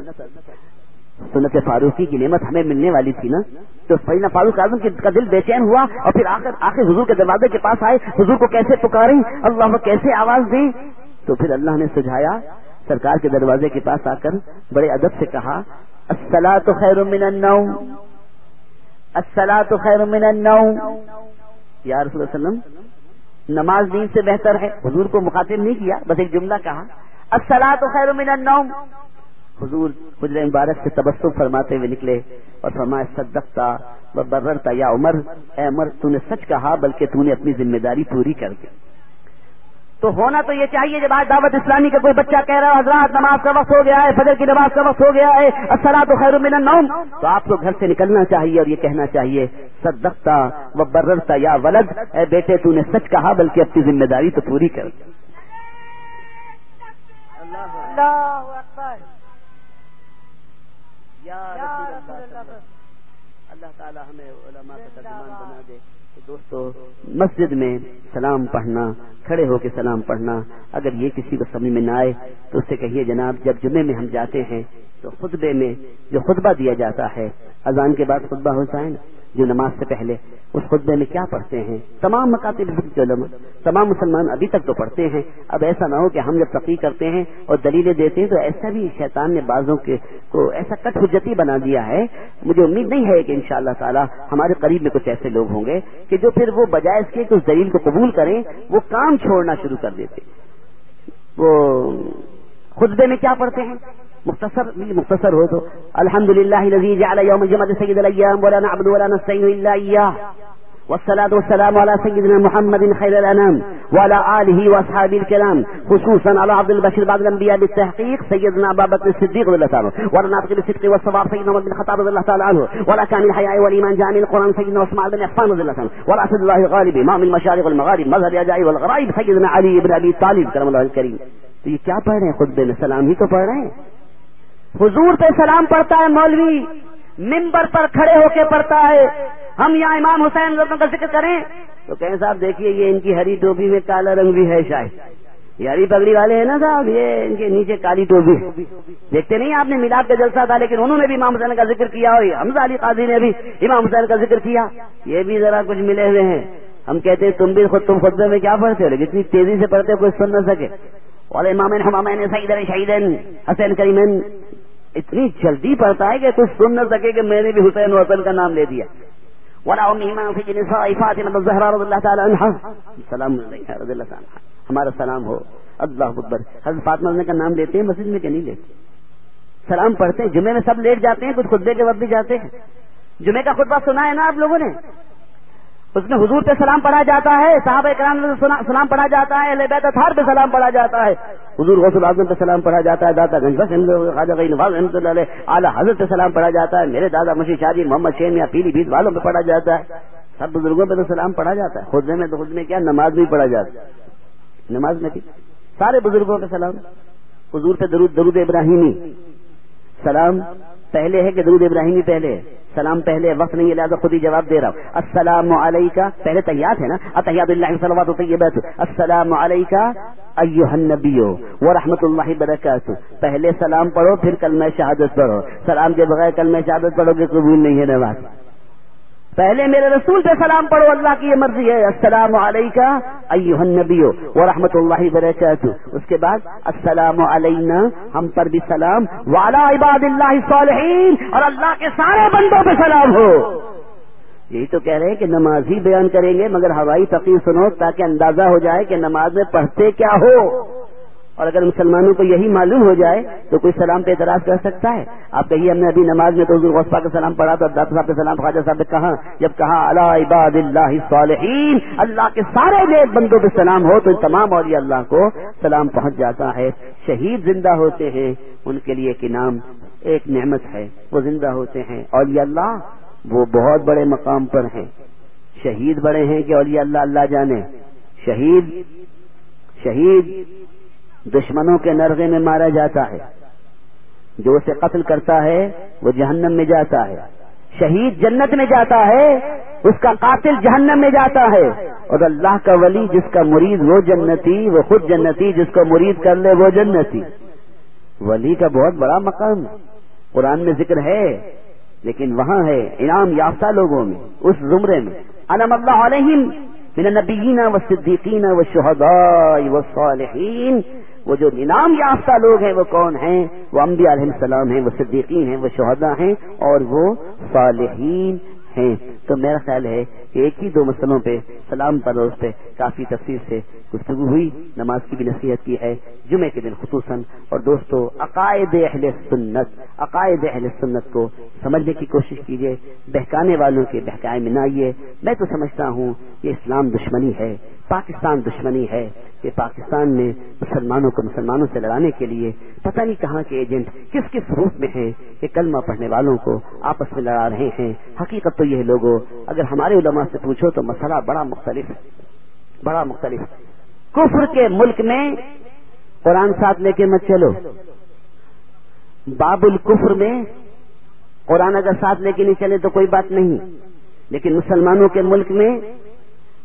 سنت فاروقی کی نعمت ہمیں ملنے والی تھی نا؟ تو فرینا فاروق اعظم کا دل بے چین ہوا اور پھر آخر آخر حضور کے دروازے کے پاس آئے، حضور کو کیسے پکاریں اللہ کیسے آواز دیں تو پھر اللہ نے سجھایا سرکار کے دروازے کے پاس آ کر بڑے ادب سے کہا السلام تو خیر من النوم۔ السلام تو خیر من النوم۔ یا رسول اللہ وسلم، نماز دین سے بہتر ہے۔ حضور کو مخاطب نہیں کیا، بس ایک جملہ کہا السلام تو خیر من النوم۔ حضور حجر مبارک سے تبسم فرماتے ہوئے نکلے اور فرمایا صدقتا و بررتا یا عمر، اے عمر، تو نے سچ کہا، بلکہ تو نے اپنی ذمہ داری پوری کر دی۔ تو ہونا تو یہ چاہیے جب آج دعوت اسلامی کا کوئی بچہ کہہ رہا ہے حضرات نماز کا وقت ہو گیا ہے فجر کی نماز کا وقت ہو گیا ہے اصلا تو خیر من النوم تو آپ کو گھر سے نکلنا چاہیے اور یہ کہنا چاہیے صدقتا و بررتا یا ولد اے بیٹے تو نے سچ کہا بلکہ اپنی ذمہ داری تو پوری کر۔ اللہ تعالی ہمیں علماء کا ترجمان بنا دے دوستو مسجد میں سلام پڑھنا کھڑے ہو کے سلام پڑھنا، اگر یہ کسی کو سمجھ میں نہ آئے تو اس سے کہیے جناب، جب جمعے میں ہم جاتے ہیں تو خطبے میں جو خطبہ دیا جاتا ہے، اذان کے بعد خطبہ ہوتا ہے نا جو نماز سے پہلے اس خطبے میں کیا پڑھتے ہیں؟ تمام مکاتب علماء، تمام مسلمان ابھی تک تو پڑھتے ہیں۔ اب ایسا نہ ہو کہ ہم جب تقریر کرتے ہیں اور دلیلیں دیتے ہیں تو ایسا بھی شیطان نے بازوں کے کو ایسا کٹ حجتی بنا دیا ہے۔ مجھے امید نہیں ہے کہ ان شاء اللہ تعالیٰ ہمارے قریب میں کچھ ایسے لوگ ہوں گے کہ جو پھر وہ بجائے اس کے کہ اس دلیل کو قبول کریں، وہ کام چھوڑنا شروع کر دیتے۔ وہ خطبے میں کیا پڑھتے ہیں؟ مختصر مختصر ہو تو۔ الحمد للہ سید الیام ولا نعبد ولا نستعین الا ایاه والصلاة والسلام على سيدنا محمد خير الأنام وعلى آله وأصحابه الكرام خصوصا على عبد البشير بعد الأنبياء بالتحقيق سيدنا أبا بكر الصديق رضي الله تعالى وعلى ناطق بالصدق والصواب سيدنا عمر بن الخطاب رضي الله تعالى عنه وعلى كامل الحياء والإيمان جامع القرآن سيدنا عثمان بن عفان رضي الله عنه وعلى أسد الله الغالب إمام المشارق والمغارب مظهر الأجائب والغرائب سيدنا علي بن أبي طالب كلام الله الكريم تو یہ کیا پڑھ رہے ہیں؟ خطبے میں سلام ہی تو پڑھ رہے ہیں۔ حضور پہ سلام پڑھتا ہے، مولوی ممبر پر کھڑے ہو کے پڑھتا ہے۔ ہم یہاں امام حسین کا ذکر کریں تو کہیں صاحب دیکھیے، یہ ان کی ہری ٹوپی میں کالا رنگ بھی ہے شاید۔ یاری پگڑی والے ہیں نا صاحب، یہ ان کے نیچے کالی ٹوپی۔ دیکھتے نہیں آپ نے میلاد کا جلسہ تھا، لیکن انہوں نے بھی امام حسین کا ذکر کیا اور حمزہ علی قاضی نے بھی امام حسین کا ذکر کیا۔ یہ بھی ذرا کچھ ملے ہوئے ہیں۔ ہم کہتے ہیں، تم بھی خود تم خطبے میں کیا پڑھتے ہو؟ لیکن اتنی تیزی سے پڑھتے کوئی سن نہ سکے۔ اور امام حمامین سعید شہیدن، حسین کریمن اتنی جلدی پڑھتا ہے کہ کچھ سن نہ سکے کہ میں نے بھی حسین و حسن کا نام لے دیا۔ ولا اللہ تعالی عنہ سلام رضی اللہ تعالی ہمارا سلام ہو۔ اللہ اکبر۔ حضرت فاطمہ کا نام لیتے ہیں، مسجد میں کہ نہیں لیتے؟ سلام پڑھتے ہیں، جمعے میں سب لیٹ جاتے ہیں، کچھ خطبے کے وقت بھی جاتے ہیں۔ جمعے کا خطبہ سنا ہے نا آپ لوگوں نے؟ اس میں حضور پہ سلام پڑھا جاتا ہے، صحابہ کرام سلام پڑھا جاتا ہے بیت اتھار پہ سلام پڑھا جاتا ہے۔ حضور غوث العظم پہ سلام پڑھا جاتا ہے دادا گنج بس نواز احمد اللہ اعلیٰ حضرت پہ سلام پڑھا جاتا ہے، میرے دادا مشی شادی جی، محمد شین یا پیلی بھیت والوں پہ پڑھا جاتا ہے۔ سب بزرگوں پہ تو سلام پڑھا جاتا ہے۔ خود میں تو خود میں کیا، نماز بھی پڑھا جاتا ہے۔ نماز میں سارے بزرگوں پہ سلام۔ حضور پہ درود درود ابراہیمی۔ سلام۔ پہلے ہے کہ درود ابراہیمی پہلے سلام پہلے وقت نہیں ہے لہٰذا خود ہی جواب دے رہا ہوں۔ السلام علیکہ، پہلے تیار ہے نا؟ اتحیات اللہ صلوات طیبات۔ السلام علیکہ ایوہ النبیو رحمۃ اللہ برکاتہ۔ پہلے سلام پڑھو، پھر کلمہ شہادت پڑھو۔ سلام کے بغیر کلمہ شہادت پڑھو گے، قبول نہیں ہے نواز پہلے میرے رسول پہ سلام پڑھو، اللہ کی یہ مرضی ہے، السلام علیکہ ایوہ النبیو ورحمت اللہ برکاتہ اس کے بعد، السلام علینا، ہم پر بھی سلام۔ والا عباد اللہ صالحین، اور اللہ کے سارے بندوں پہ سلام ہو۔ یہی تو کہہ رہے ہیں کہ نماز ہی بیان کریں گے، مگر ہوائی تقریر سنو تاکہ اندازہ ہو جائے کہ نماز میں پڑھتے کیا ہو۔ اور اگر مسلمانوں کو یہی معلوم ہو جائے تو کوئی سلام پہ اعتراض کر سکتا ہے۔ آپ کہیے، ہم نے ابھی نماز میں تو حضور غصفہ کا سلام پڑھا تو ڈاکٹر صاحب کا سلام، خواجہ صاحب نے کہا، جب کہا اللہ عباد اللہ صالحین اللہ کے سارے نیک بندوں پہ سلام ہو تو تمام اولیاء اللہ کو سلام پہنچ جاتا ہے۔ شہید زندہ ہوتے ہیں، ان کے لیے ایک انعام ایک نعمت ہے۔ وہ زندہ ہوتے ہیں۔ اولیاء اللہ وہ بہت بڑے مقام پر ہیں۔ شہید بڑے ہیں کہ اولیاء اللہ اللہ جانے۔ شہید شہید دشمنوں کے نرغے میں مارا جاتا ہے۔ جو اسے قتل کرتا ہے، وہ جہنم میں جاتا ہے۔ شہید جنت میں جاتا ہے، اس کا قاتل جہنم میں جاتا ہے۔ اور اللہ کا ولی جس کا مرید وہ جنتی، وہ خود جنتی، جس کو مرید کر لے وہ جنتی۔ ولی کا بہت بڑا مقام۔ قرآن میں ذکر ہے، لیکن وہاں ہے انعام یافتہ لوگوں میں، اس زمرے میں۔ علم اللہ علیہم من النبیین و صدیقین و شہداء و صالحین وہ جو انعام یافتہ لوگ ہیں وہ کون ہیں؟ وہ انبیاء علیہ السلام ہیں، وہ صدیقین ہیں، وہ شہدا ہیں اور وہ صالحین ہیں۔ تو میرا خیال ہے کہ ایک ہی دو مسئلوں پہ، سلام پروز پہ کافی تفصیل سے گفتگو ہوئی۔ نماز کی بھی نصیحت کی ہے جمعے کے دن خصوصاً۔ اور دوستو، عقائد اہل سنت، عقائد اہل سنت کو سمجھنے کی کوشش کیجیے بہکانے والوں کے بہکائے میں نہ آئیے۔ میں تو سمجھتا ہوں یہ اسلام دشمنی ہے، پاکستان دشمنی ہے کہ پاکستان میں مسلمانوں کو مسلمانوں سے لڑانے کے لیے پتہ نہیں کہاں کے ایجنٹ کس کس روپ میں ہیں کہ کلمہ پڑھنے والوں کو آپس میں لڑا رہے ہیں۔ حقیقت تو یہ لوگوں اگر ہمارے علماء سے پوچھو تو مسئلہ بڑا مختلف ہے، بڑا مختلف کفر کے ملک میں قرآن ساتھ لے کے مت چلو۔ باب الکفر میں قرآن اگر ساتھ لے کے نہیں چلے تو کوئی بات نہیں۔ لیکن مسلمانوں کے ملک میں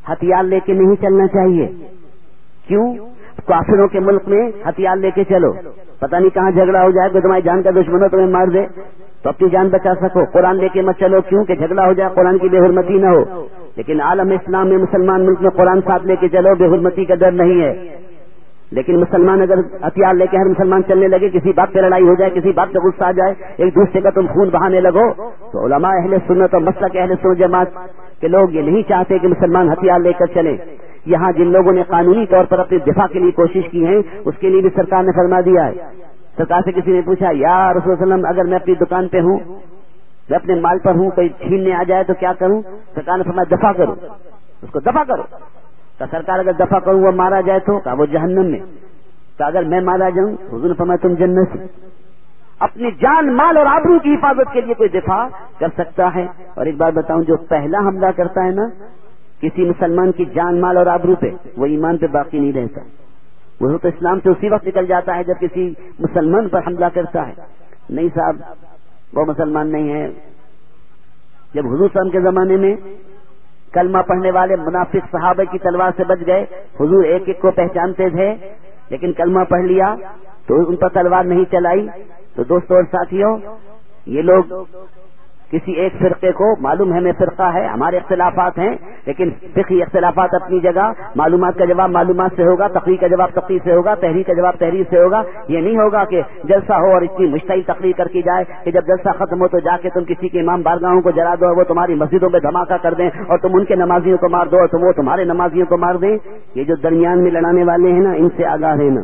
ہتھیار لے کے نہیں چلنا چاہیے۔ کیوں؟ کافروں کے ملک میں ہتھیار لے کے چلو۔ پتہ نہیں کہاں جھگڑا ہو جائے کہ تمہاری جان کا دشمن ہو، تمہیں مار دے۔ تو اپنی جان بچا سکو۔ قرآن لے کے مت چلو کیوں کہ جھگڑا ہو جائے قرآن کی بے حرمتی نہ ہو۔ لیکن عالم اسلام میں مسلمان ملک میں قرآن ساتھ لے کے چلو، بے حرمتی کا ڈر نہیں ہے۔ لیکن مسلمان اگر ہتھیار لے کے ہر مسلمان چلنے لگے، کسی بات پہ لڑائی ہو جائے، کسی بات پہ غصہ آ جائے، ایک دوسرے کا تم خون بہانے لگو، تو علماء اہل سنت اور مسئلہ کے اہل سنت جماعت کے لوگ یہ نہیں چاہتے کہ مسلمان ہتھیار لے کر چلیں۔ یہاں جن لوگوں نے قانونی طور پر اپنے دفاع کے لیے کوشش کی ہے اس کے لیے بھی سرکار نے فرما دیا ہے۔ سرکار سے کسی نے پوچھا، یا رسول وسلم، اگر میں اپنی دکان پہ ہوں، میں اپنے مال پر ہوں، کوئی چھیننے آ جائے تو کیا کروں؟ سرکار نے فرمایا، دفاع کرو۔ اس کو دفاع کرو۔ تو سرکار اگر دفاع کروں، وہ مارا جائے تو؟ کہا، وہ جہنم میں۔ تو اگر میں مارا جاؤں، حضور فرمایا، تم جنت سے۔ اپنی جان، مال اور آبرو کی حفاظت کے لیے کوئی دفاع کر سکتا ہے؟ اور ایک بار بتاؤں، جو پہلا حملہ کرتا ہے نا، کسی مسلمان کی جان، مال اور آبرو پہ، وہ ایمان پہ باقی نہیں رہتا۔ وہ تو اسلام سے اسی وقت نکل جاتا ہے جب کسی مسلمان پر حملہ کرتا ہے۔ نہیں صاحب، وہ مسلمان نہیں ہے۔ جب حضور صاحب کے زمانے میں کلمہ پڑھنے والے منافق صحابہ کی تلوار سے بچ گئے، حضور ایک ایک کو پہچانتے تھے، لیکن کلمہ پڑھ لیا تو ان پر تلوار نہیں چلائی۔ تو دوستوں اور ساتھیوں یہ لوگ کسی ایک فرقے کو معلوم ہے میں فرقہ ہے، ہمارے اختلافات ہیں، لیکن فقی اختلافات اپنی جگہ، معلومات کا جواب معلومات سے ہوگا، تقریر کا جواب تقریر سے ہوگا، تحریر کا جواب تحریر سے ہوگا۔ یہ نہیں ہوگا کہ جلسہ ہو اور اتنی مشتعل تقریر کر کی جائے کہ جب جلسہ ختم ہو تو جا کے تم کسی کے امام بارگاہوں کو جلا دو اور وہ تمہاری مسجدوں میں دھماکہ کر دیں اور تم ان کے نمازیوں کو مار دو اور تم وہ تمہارے نمازیوں کو مار دیں۔ یہ جو درمیان میں لڑانے والے ہیں نا، ان سے آگاہ رہنا۔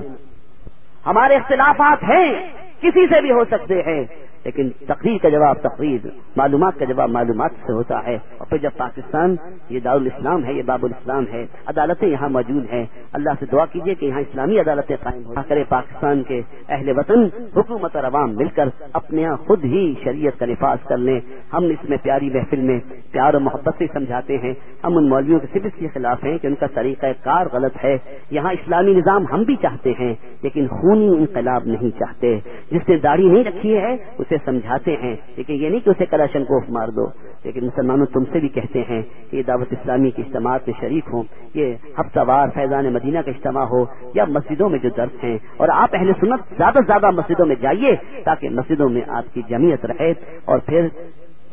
ہمارے اختلافات ہیں، کسی سے بھی ہو سکتے ہیں۔ لیکن تقریر کا جواب تقریر، معلومات کا جواب معلومات سے ہوتا ہے۔ اور پھر جب پاکستان، یہ دار الاسلام ہے، یہ باب الاسلام ہے، عدالتیں یہاں موجود ہیں۔ اللہ سے دعا کیجیے کہ یہاں اسلامی عدالتیں قائم ہو کرے پاکستان کے اہل وطن، حکومت اور عوام مل کر اپنے یہاں خود ہی شریعت کا نفاذ کر لیں۔ ہم اس میں پیاری محفل میں پیار و محبت سے سمجھاتے ہیں۔ ہم ان مولویوں کے صرف اس کے خلاف ہیں کہ ان کا طریقہ کار غلط ہے۔ یہاں اسلامی نظام ہم بھی چاہتے ہیں، لیکن خونی انقلاب نہیں چاہتے۔ جس نے داڑھی نہیں رکھی ہے، اسے سمجھاتے ہیں، لیکن یہ نہیں کہ اسے کلاشن کو مار دو۔ لیکن مسلمانوں تم سے بھی کہتے ہیں کہ یہ دعوت اسلامی کی اجتماعات میں شریک ہوں، یہ ہفتہ وار فیضان مدینہ کا اجتماع ہو، یا مسجدوں میں جو درس ہیں۔ اور آپ اہل سنت زیادہ سے زیادہ مسجدوں میں جائیے تاکہ مسجدوں میں آپ کی جمعیت رہے اور پھر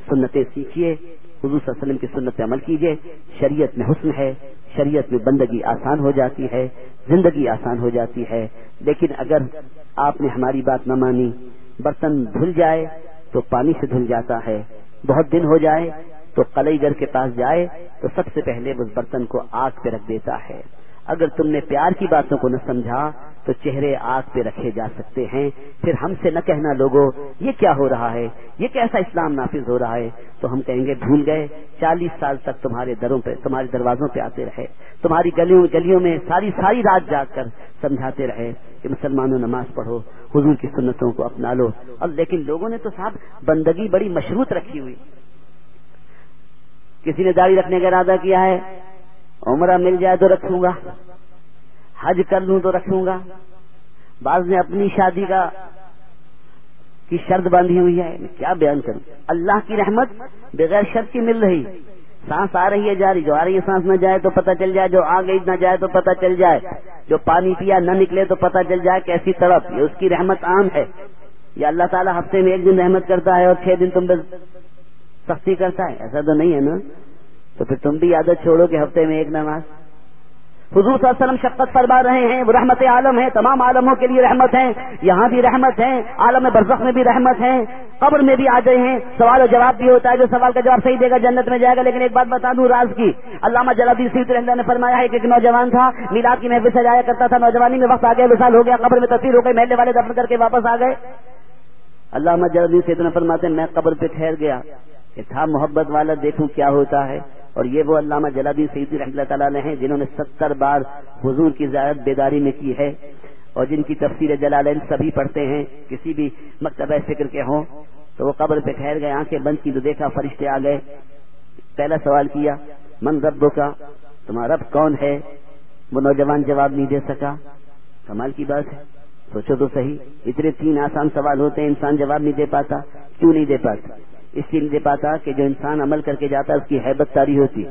سنتیں سیکھیے۔ حضور صلی اللہ علیہ وسلم کی سنت عمل کیجیے۔ شریعت میں حسن ہے، شریعت میں بندگی آسان ہو جاتی ہے، زندگی آسان ہو جاتی ہے۔ لیکن اگر آپ نے ہماری بات نہ مانی برتن دھل جائے تو پانی سے دھل جاتا ہے۔ بہت دن ہو جائے تو کلئی گھر کے پاس جائے تو سب سے پہلے اس برتن کو آگ پہ رکھ دیتا ہے۔ اگر تم نے پیار کی باتوں کو نہ سمجھا تو چہرے آگ پہ رکھے جا سکتے ہیں۔ پھر ہم سے نہ کہنا لوگوں یہ کیا ہو رہا ہے؟ یہ کیسا اسلام نافذ ہو رہا ہے؟ تو ہم کہیں گے، بھول گئے۔ چالیس سال تک تمہارے دروں پہ، تمہارے دروازوں پہ آتے رہے۔ تمہاری گلیوں گلیوں میں ساری ساری رات جا کر سمجھاتے رہے کہ مسلمانوں نماز پڑھو، حضور کی سنتوں کو اپنا لو اور لیکن لوگوں نے تو صاحب بندگی بڑی مشروط رکھی ہوئی۔ کسی نے داڑھی رکھنے کا ارادہ کیا ہے؟ عمرہ مل جائے تو رکھوں گا، حج کر لوں تو رکھوں گا۔ بعض نے اپنی شادی کا، کی شرط باندھی ہوئی ہے، میں کیا بیان کروں؟ اللہ کی رحمت بغیر شرط کی مل رہی۔ سانس آ رہی ہے، جاری۔ جو آ رہی ہے سانس نہ جائے تو پتہ چل جائے، جو آ گئی نہ جائے تو پتہ چل جائے۔ جو پانی پیا نہ نکلے تو پتہ چل جائے کیسی طرف یہ اس کی رحمت عام ہے۔ یہ اللہ تعالیٰ ہفتے میں ایک دن رحمت کرتا ہے اور چھ دن تم پہ سختی کرتا ہے۔ ایسا تو نہیں ہے نا؟ تو پھر تم بھی عادت چھوڑو کہ ہفتے میں ایک نماز۔ حضور صلی اللہ علیہ وسلم شفقت فرما رہے ہیں، وہ رحمت عالم ہے تمام عالموں کے لیے رحمت ہیں، یہاں بھی رحمت ہے عالم برزخ میں بھی رحمت ہے قبر میں بھی آ گئے ہیں۔ سوال و جواب بھی ہوتا ہے، جو سوال کا جواب صحیح دے گا جنت میں جائے گا، لیکن ایک بات بتا دوں راز کی۔ علامہ جلابی سیت اللہ نے فرمایا ہے کہ ایک نوجوان تھا، میلاد کی محفل سے جایا کرتا تھا، نوجوانی میں وقت آ گیا، وصال ہو گیا، قبر میں تصویر ہو گئی، محلے والے دفن کر کے واپس آ گئے۔ علامہ جلابی سیت نے فرماتے میں قبر پہ ٹھہر گیا کہ تھا محبت والا، دیکھوں کیا ہوتا ہے۔ اور یہ وہ علامہ جلابی سعیدی رحمۃ اللہ تعالیٰ ہیں جنہوں نے ستر بار حضور کی زیارت بیداری میں کی ہے اور جن کی تفصیل جلالین سبھی پڑھتے ہیں، کسی بھی مکتبہ فکر کے ہوں تو وہ قبر پہ ٹھہر گئے، آنکھیں بند کی تو دیکھا فرشتے آ گئے۔ پہلا سوال کیا، من رب کا تمہارا رب کون ہے؟ وہ نوجوان جواب نہیں دے سکا۔ کمال کی بات ہے، سوچو تو صحیح، اتنے تین آسان سوال ہوتے ہیں، انسان جواب نہیں دے پاتا، کیوں نہیں دے پاتا؟ اس لیے نہیں دے پاتا کہ جو انسان عمل کر کے جاتا ہے، اس کی حیبت تاری ہوتی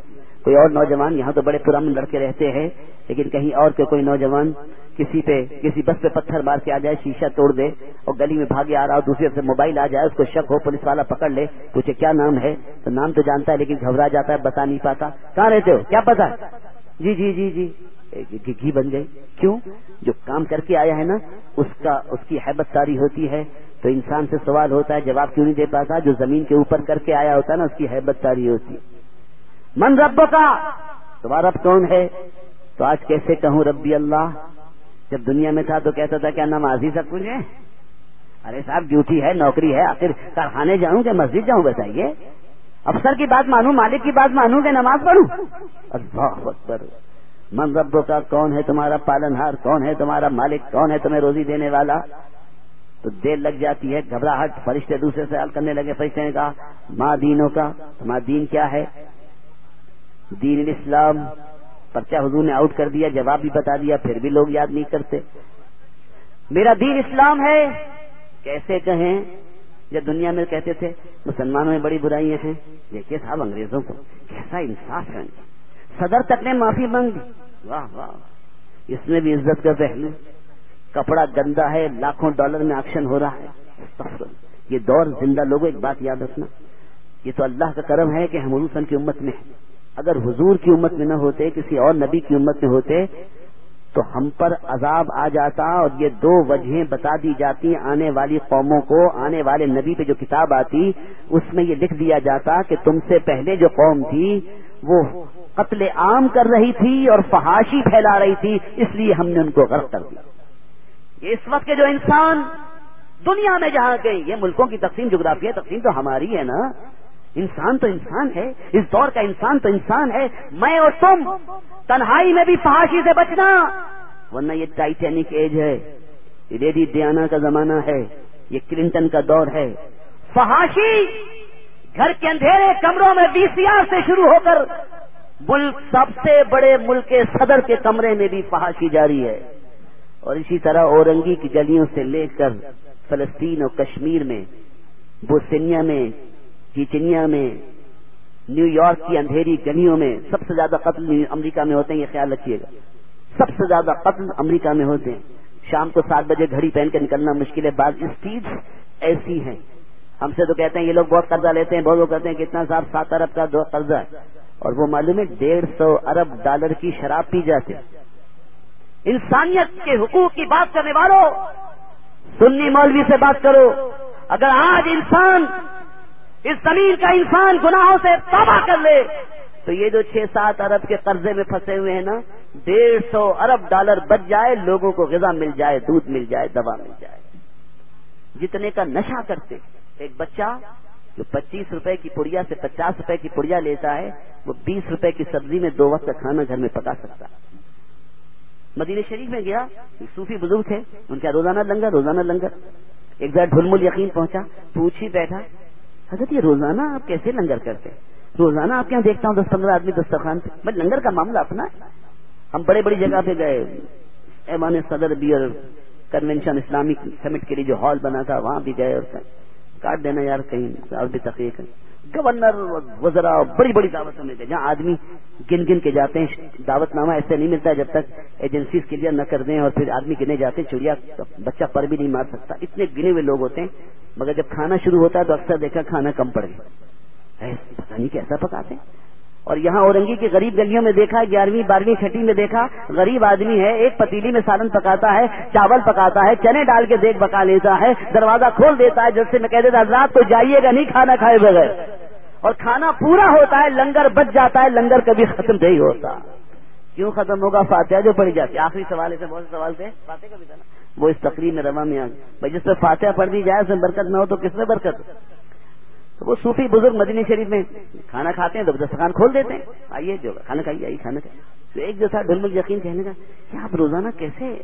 کوئی اور نوجوان یہاں تو بڑے پرامن لڑکے رہتے ہیں، لیکن کہیں اور کے کوئی نوجوان کسی پہ، کسی بس پہ پتھر مار کے آ جائے، شیشہ توڑ دے اور گلی میں بھاگے آ رہا ہو دوسرے سے موبائل آ جائے، اس کو شک ہو، پولیس والا پکڑ لے، پوچھے کیا نام ہے؟ تو نام تو جانتا ہے، لیکن گھبرا جاتا ہے، بتا نہیں پاتا۔ کہاں رہتے ہو؟ کیا پتا؟ جی جی جی جی۔ گھی بن گئی۔ کیوں؟ جو کام کر کے آیا ہے نا، اس کا، اس کی حیبت ساری ہوتی ہے۔ تو انسان سے سوال ہوتا ہے، جواب کیوں نہیں دے پاتا؟ جو زمین کے اوپر کر کے آیا ہوتا ہے نا، اس کی حیبت تاری ہوتی من رب کا تمہارا رب کون ہے؟ تو آج کیسے کہوں ربی اللہ؟ جب دنیا میں تھا تو کہتا تھا کیا نماز ہی سب کچھ ہے۔ ارے صاحب ڈیوٹی ہے، نوکری ہے، آخر کارخانے جاؤں کہ مسجد جاؤں؟ بتائیے۔ افسر کی بات مانوں، مالک کی بات مانوں کہ نماز پڑھوں؟ اللہ اکبر۔ من رب کا کون ہے تمہارا پالن ہار؟ کون ہے تمہارا مالک؟ کون ہے تمہیں روزی دینے والا؟ تو دیر لگ جاتی ہے، گھبراہٹ، فرشتے دوسرے سے حل کرنے لگے فرشتے نے کہا ماں دینوں کا، تمہارا دین کیا ہے؟ دین اسلام پرچہ حضور نے آؤٹ کر دیا، جواب بھی بتا دیا، پھر بھی لوگ یاد نہیں کرتے۔ میرا دین اسلام ہے۔ کیسے کہیں؟ جب دنیا میں کہتے تھے، مسلمانوں میں بڑی برائیاں ہیں۔ دیکھیے صاحب انگریزوں کو؟ کیسا انصاف ہے؟ صدر تک نے معافی مانگ دی واہ واہ اس میں بھی عزت کا پہلو کپڑا گندا ہے، لاکھوں ڈالر میں آکشن ہو رہا ہے۔ یہ دور زندہ لوگوں، ایک بات یاد رکھنا۔ یہ تو اللہ کا کرم ہے کہ ہم حضور کی امت میں ہیں۔ اگر حضور کی امت میں نہ ہوتے، کسی اور نبی کی امت میں ہوتے، تو ہم پر عذاب آ جاتا اور یہ دو وجہیں بتا دی جاتی آنے والی قوموں کو، آنے والے نبی پہ جو کتاب آتی، اس میں یہ لکھ دیا جاتا کہ تم سے پہلے جو قوم تھی، وہ قتل عام کر رہی تھی اور فحاشی پھیلا رہی تھی، اس لیے ہم نے ان کو غرق کر دیا۔ یہ اس وقت کے جو انسان دنیا میں جہاں گئے یہ ملکوں کی تقسیم جغرافیہ، تقسیم تو ہماری ہے نا۔ انسان تو انسان ہے، اس دور کا انسان تو انسان ہے۔ میں اور تم تنہائی میں بھی فحاشی سے بچنا۔ ورنہ یہ ٹائٹینک ایج ہے۔ یہ لیڈی ڈیانا کا زمانہ ہے، یہ کلنٹن کا دور ہے۔ فحاشی گھر کے اندھیرے کمروں میں بی سی آر سے شروع ہو کر ملک سب سے بڑے ملک کے صدر کے کمرے میں بھی فحاشی جاری ہے۔ اور اسی طرح اورنگی کی گلیوں سے لے کر فلسطین اور کشمیر میں بوسینیا میں، چیچنیا میں، نیو یارک کی اندھیری گلیوں میں سب سے زیادہ قتل امریکہ میں ہوتے ہیں، یہ خیال رکھیے گا۔ سب سے زیادہ قتل امریکہ میں ہوتے ہیں۔ شام کو سات بجے گھڑی پہن کے نکلنا مشکل ہے، بعض اسٹیج ایسی ہیں۔ ہم سے تو کہتے ہیں یہ لوگ بہت قرضہ لیتے ہیں، بہت لوگ کہتے ہیں کہ اتنا صاحب سات ارب کا دو قرضہ ہے۔ اور وہ معلوم ہے ڈیڑھ سو ارب ڈالر کی شراب پی جاتے انسانیت کے حقوق کی بات کرنے والوں سنی مولوی سے بات کرو، اگر آج انسان اس زمین کا انسان گناہوں سے تباہ کر لے، تو یہ جو چھ سات ارب کے قرضے میں پھنسے ہوئے ہیں نا، ڈیڑھ سو ارب ڈالر بچ جائے، لوگوں کو غذا مل جائے، دودھ مل جائے، دوا مل جائے۔ جتنے کا نشہ کرتے، ایک بچہ جو پچیس روپے کی پڑیا سے پچاس روپے کی پڑیا لیتا ہے، وہ بیس روپے کی سبزی میں دو وقت کا کھانا گھر میں پکا سکتا ہے۔ مدینہ شریف میں گیا، صوفی بزرگ تھے، ان کا روزانہ لنگر روزانہ لنگر۔ ایک ذرا ڈھلمل یقین پہنچا، پوچھ ہی بیٹھا، حضرت یہ روزانہ آپ کیسے لنگر کرتے؟ روزانہ آپ کے یہاں دیکھتا ہوں دس پندرہ آدمی دسترخوان پہ بٹ لنگر کا معاملہ اپنا ہے۔ ہم بڑے بڑی جگہ پہ گئے، ایمان صدر بیئر کنونشن اسلامک سمٹ کے لیے جو ہال بنا تھا، وہاں بھی گئے اور کاٹ دینا یار، کہیں اور بھی کریں گورنر وزرا بڑی بڑی دعوتوں میں جہاں آدمی گن گن کے جاتے ہیں دعوت نامہ ایسے نہیں ملتا جب تک ایجنسیز کلیئر نہ کر دیں اور پھر آدمی گنے جاتے ہیں، چڑیا بچہ پر بھی نہیں مار سکتا۔ اتنے گنے ہوئے لوگ ہوتے ہیں، مگر جب کھانا شروع ہوتا ہے تو اکثر دیکھا کھانا کم پڑ گیا۔ پتا نہیں کیسا پکاتے ہیں۔ اور یہاں اورنگی کی غریب گلیوں میں دیکھا، گیارہویں، بارہویں چھٹی میں دیکھا، غریب آدمی ہے، ایک پتیلی میں سالن پکاتا ہے، چاول پکاتا ہے، چنے ڈال کے دیکھ پکا لیتا ہے، دروازہ کھول دیتا ہے، جس سے میں کہہ دیتا رات تو جائیے گا، نہیں کھانا کھائے بغیر۔ اور کھانا پورا ہوتا ہے، لنگر بچ جاتا ہے، لنگر کبھی ختم نہیں ہوتا۔ کیوں ختم ہوگا؟ فاتحہ جو پڑی جاتی آخری سوال سے بہت سوال تھے۔ فاتح کا بھی تھا نا۔ وہ اس تقریب میں روا میں آ بھائی، جس سے فاتحہ پڑھ دی جائے، اس میں برکت نہ ہو تو کس میں برکت؟ تو وہ صوفی بزرگ مدینی شریف میں کھانا کھاتے ہیں تو دستخان کھول دیتے ہیں۔ آئیے جو کھانا کھائیے، آئیے کھانا کھائیے۔ تو ایک جو تھا ڈلمل یقین کہنے کا کہ آپ روزانہ کیسے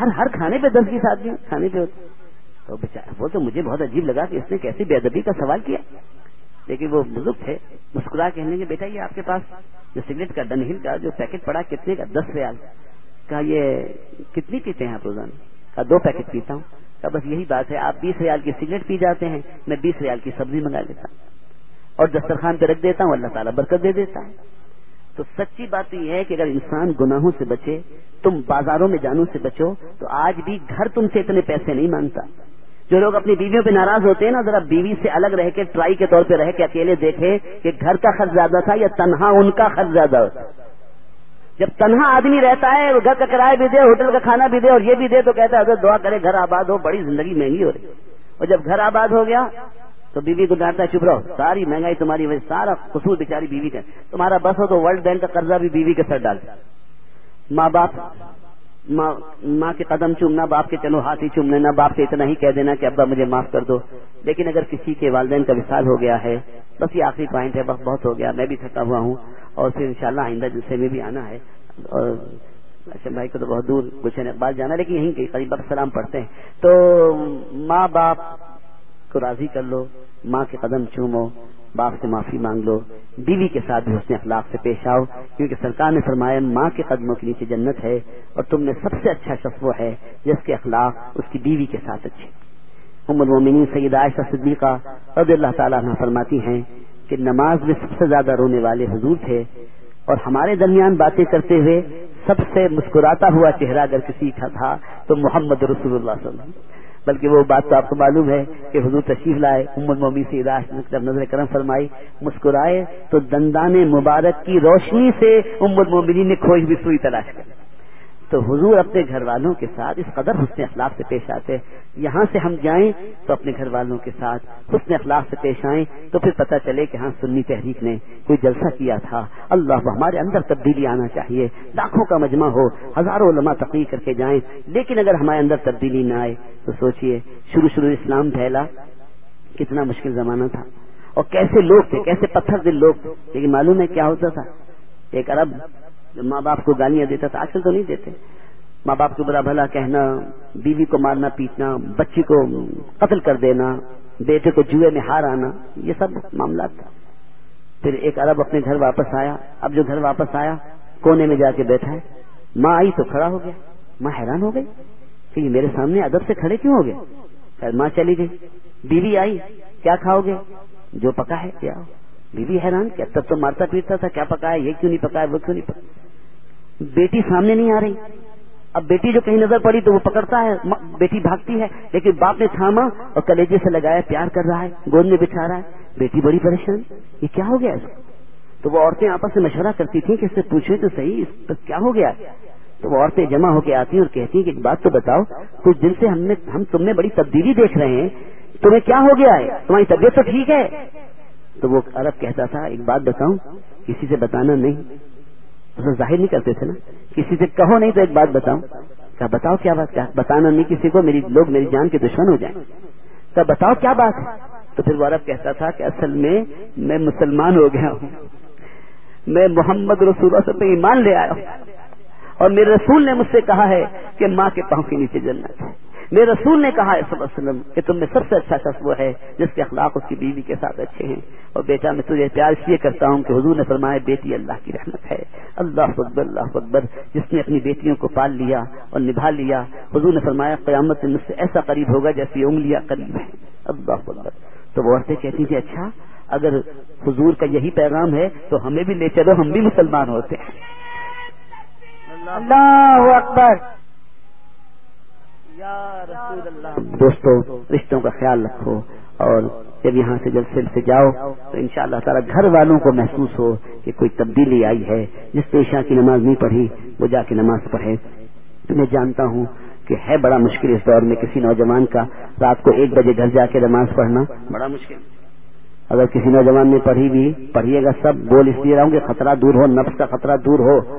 ہر ہر کھانے پہ دس بیس آدمی کھانے پہ ہوتے تو وہ تو مجھے بہت عجیب لگا کہ اس نے کیسی بے ادبی کا سوال کیا۔ لیکن وہ بزرگ تھے، مسکرا کہنے کے بیٹا، یہ آپ کے پاس جو سگریٹ کا ڈنہل کا جو پیکٹ پڑا کتنے کا؟ دس ریال۔ کہا، یہ کتنی پیتے ہیں آپ روزانہ؟ کہا دو پیکٹ پیتا ہوں۔ کہا بس یہی بات ہے، آپ بیس ریال کی سگریٹ پی جاتے ہیں، میں بیس ریال کی سبزی منگا لیتا ہوں۔ اور دسترخوان پہ رکھ دیتا ہوں، اللہ تعالیٰ برکت دے دیتا ہے۔ تو سچی بات یہ ہے کہ اگر انسان گناہوں سے بچے، تم بازاروں میں جانوں سے بچو، تو آج بھی گھر تم سے اتنے پیسے نہیں مانگتا۔ جو لوگ اپنی بیویوں پہ ناراض ہوتے ہیں نا، ذرا بیوی سے الگ رہ کے، ٹرائی کے طور پہ رہ کے اکیلے دیکھے کہ گھر کا خرچ زیادہ تھا یا تنہا ان کا خرچ زیادہ ہوتا۔ جب تنہا آدمی رہتا ہے گھر کا کرایہ بھی دے، ہوٹل کا کھانا بھی دے اور یہ بھی دے، تو کہتا ہے، حضرت دعا کرے، گھر آباد ہو، بڑی زندگی مہنگی ہو رہی اور جب گھر آباد ہو گیا، تو بیوی کو ڈانٹتا ہے، چپ رہو، ساری مہنگائی تمہاری وجہ سارا قصور بیچاری بیوی کا تمہارا بس ہو تو ورلڈ بینک کا قرضہ بھی بیوی کے سر ڈالتا ماں باپ ماں ماں کے قدم چومنا باپ کے چلو ہاتھ ہی چوم لینا باپ سے اتنا ہی کہہ دینا کہ ابا مجھے معاف کر دو۔ لیکن اگر کسی کے والدین کا وصال ہو گیا ہے، بس یہ آخری پوائنٹ ہے، بس بہت ہو گیا۔ میں بھی تھکا ہوا ہوں اور پھر انشاءاللہ آئندہ جلسے میں بھی آنا ہے۔ اور اچھا بھائی کو تو بہت دور گلشن اقبال جانا لیکن یہیں کے قریب سلام پڑھتے ہیں۔ تو ماں باپ کو راضی کر لو، ماں کے قدم چومو۔ باپ سے معافی مانگ لو، بیوی کے ساتھ بھی حسن اخلاق سے پیش آؤ، کیونکہ سرکار نے فرمایا، ماں کے قدموں کے نیچے جنت ہے اور تم میں سب سے اچھا شخص وہ ہے جس کے اخلاق اس کی بیوی کے ساتھ اچھے۔ ام المومنین سید عائشہ صدیقہ رضی اللہ تعالیٰ عنہ فرماتی ہیں کہ نماز میں سب سے زیادہ رونے والے حضور تھے اور ہمارے درمیان باتیں کرتے ہوئے سب سے مسکراتا ہوا چہرہ اگر کسی کا تھا تو محمد رسول اللہ صلی اللہ علیہ وسلم۔ بلکہ وہ بات تو آپ کو معلوم ہے کہ حضور تشریف لائے امر مومی سے جب نظر کرم فرمائی، مسکرائے، تو دندان مبارک کی روشنی سے امر مومنی نے کھوج بھی سوئی تلاش کر تو حضور اپنے گھر والوں کے ساتھ اس قدر حسن اخلاق سے پیش آتے، یہاں سے ہم جائیں تو اپنے گھر والوں کے ساتھ حسن اخلاق سے پیش آئیں تو پھر پتہ چلے کہ ہاں سنی تحریک نے کوئی جلسہ کیا تھا۔ اللہ ہمارے اندر تبدیلی آنا چاہیے، لاکھوں کا مجمع ہو، ہزاروں علماء تقریر کر کے جائیں، لیکن اگر ہمارے اندر تبدیلی نہ آئے تو سوچئے، شروع شروع اسلام پھیلا، کتنا مشکل زمانہ تھا۔ اور کیسے لوگ تھے، کیسے پتھر دل لوگ تھے، لیکن معلوم ہے کیا ہوتا تھا؟ ایک عرب جو ماں باپ کو گالیاں دیتا تھا، آج کل تو نہیں دیتے۔ ماں باپ کو برا بھلا کہنا، بیوی کو مارنا، پیٹنا، بچی کو قتل کر دینا، بیٹے کو جوئے میں ہار آنا، یہ سب معاملات تھا پھر ایک عرب اپنے گھر واپس آیا۔ اب جو گھر واپس آیا، کونے میں جا کے بیٹھا ہے۔ ماں آئی تو کھڑا ہو گیا۔ ماں حیران ہو گئی کہ یہ میرے سامنے ادب سے کھڑے کیوں ہو گئے؟ خیر، ماں چلی گئی۔ بیوی آئی، کیا کھاؤ گے؟ جو پکا ہے، کیا؟ بیوی حیران، کیا تب تو مارتا پیٹتا تھا، کیا پکایا یہ کیوں نہیں پکایا وہ کیوں نہیں پکا؟ بیٹی سامنے نہیں آ رہی۔ اب بیٹی جو کہیں نظر پڑی تو وہ پکڑتا ہے بیٹی بھاگتی ہے، لیکن باپ نے تھاما اور کلیجے سے لگایا پیار کر رہا ہے، گود میں بچھا رہا ہے۔ بیٹی بڑی پریشان، یہ کیا ہو گیا اس کو؟ تو وہ عورتیں آپس میں مشورہ کرتی تھیں کہ اس سے پوچھیں تو صحیح، اس پر کیا ہو گیا؟ تو وہ عورتیں جمع ہو کے آتی ہیں اور کہتی ہیں کہ ایک بات تو بتاؤ، کچھ دن سے ہم نے، ہم تم نے بڑی تبدیلی دیکھ رہے ہیں، تمہیں کیا ہو گیا ہے؟ تمہاری طبیعت تو ٹھیک ہے۔ تو وہ عرب کہتا تھا، ایک بات بتاؤں، کسی سے بتانا نہیں۔ ظاہر نہیں کرتے تھے نا۔ کسی سے کہو نہیں تو ایک بات بتاؤں۔ کیا بتاؤ کیا بات کیا بتانا نہیں کسی کو، میری لوگ میری جان کے دشمن ہو جائیں۔ کیا بتاؤ کیا بات ہے؟ تو پھر وہ عرب کہتا تھا کہ اصل میں میں مسلمان ہو گیا ہوں۔ میں محمد رسول سے پہ ایمان لے آیا ہوں۔ اور میرے رسول نے مجھ سے کہا ہے کہ ماں کے پاؤں کے نیچے جنت ہے۔ میرے رسول نے کہا ہے صلی اللہ علیہ وسلم کہ تم میں سب سے اچھا شخص وہ ہے جس کے اخلاق اس کی بیوی کے ساتھ اچھے ہیں۔ اور بیٹا، میں تجھے پیار اس لیے کرتا ہوں کہ حضور نے فرمایا، بیٹی اللہ کی رحمت ہے۔ اللہ اکبر اللہ اکبر۔ جس نے اپنی بیٹیوں کو پال لیا اور نبھا لیا، حضور نے فرمایا، قیامت مجھ سے ایسا قریب ہوگا جیسی انگلیاں قریب ہیں۔ اللہ اکبر۔ تو وہ عورتیں کہتی تھی اچھا اگر حضور کا یہی پیغام ہے تو ہمیں بھی لے چلو، ہم بھی مسلمان ہوتے ہیں۔ اللہ اکبر۔ دوستو، رشتوں کا خیال رکھو اور جب یہاں سے جب سے جاؤ تو ان شاء اللہ تعالیٰ گھر والوں کو محسوس ہو کہ کوئی تبدیلی آئی ہے۔ جس پیشہ کی نماز نہیں پڑھی، وہ جا کے نماز پڑھے میں جانتا ہوں کہ ہے بڑا مشکل اس دور میں کسی نوجوان کا رات کو ایک بجے گھر جا کے نماز پڑھنا بڑا مشکل۔ اگر کسی نوجوان نے پڑھی بھی، پڑھیے گا سب، بول اس لیے رہا ہوں کہ خطرہ دور ہو، نفس کا خطرہ دور ہو۔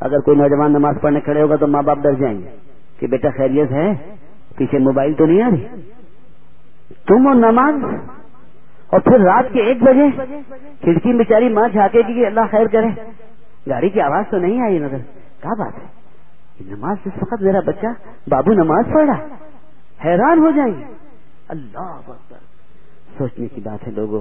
اگر کوئی نوجوان نماز پڑھنے کھڑے ہوگا تو ماں باپ ڈر جائیں گے۔ کہ بیٹا خیریت ہے؟ پیچھے موبائل تو نہیں آ رہی؟ تم اور نماز؟ اور پھر رات کے ایک بجے؟ کھڑکی بیچاری ماں جھانکے گی کہ اللہ خیر کرے۔ گاڑی کی آواز تو نہیں آئی نظر کیا بات ہے؟ نماز اس وقت میرا بچہ بابو نماز پڑھ رہا حیران ہو جائیں۔ گے اللہ سوچنے کی بات ہے لوگوں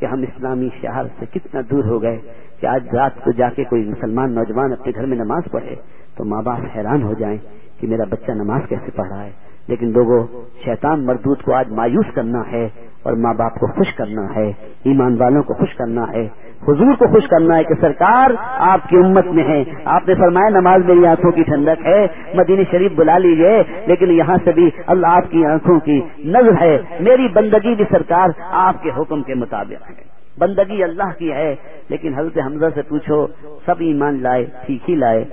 کہ ہم اسلامی شہر سے کتنا دور ہو گئے کہ آج رات کو جا کے کوئی مسلمان نوجوان اپنے گھر میں نماز پڑھے تو ماں باپ حیران ہو جائیں۔ کہ میرا بچہ نماز کیسے پڑھ رہا ہے۔ لیکن لوگوں، شیطان مردود کو آج مایوس کرنا ہے اور ماں باپ کو خوش کرنا ہے، ایمان والوں کو خوش کرنا ہے۔ حضور کو خوش کرنا ہے کہ سرکار آپ کی امت میں ہے۔ آپ نے فرمایا، نماز میری آنکھوں کی ٹھنڈک ہے مدینی شریف بلا لیجیے لیکن یہاں سے بھی اللہ آپ کی آنکھوں کی نظر ہے۔ میری بندگی بھی سرکار آپ کے حکم کے مطابق ہے۔ بندگی اللہ کی ہے، لیکن حضرت حمزہ سے پوچھو، سب ایمان لائے، ٹھیک ہی لائے،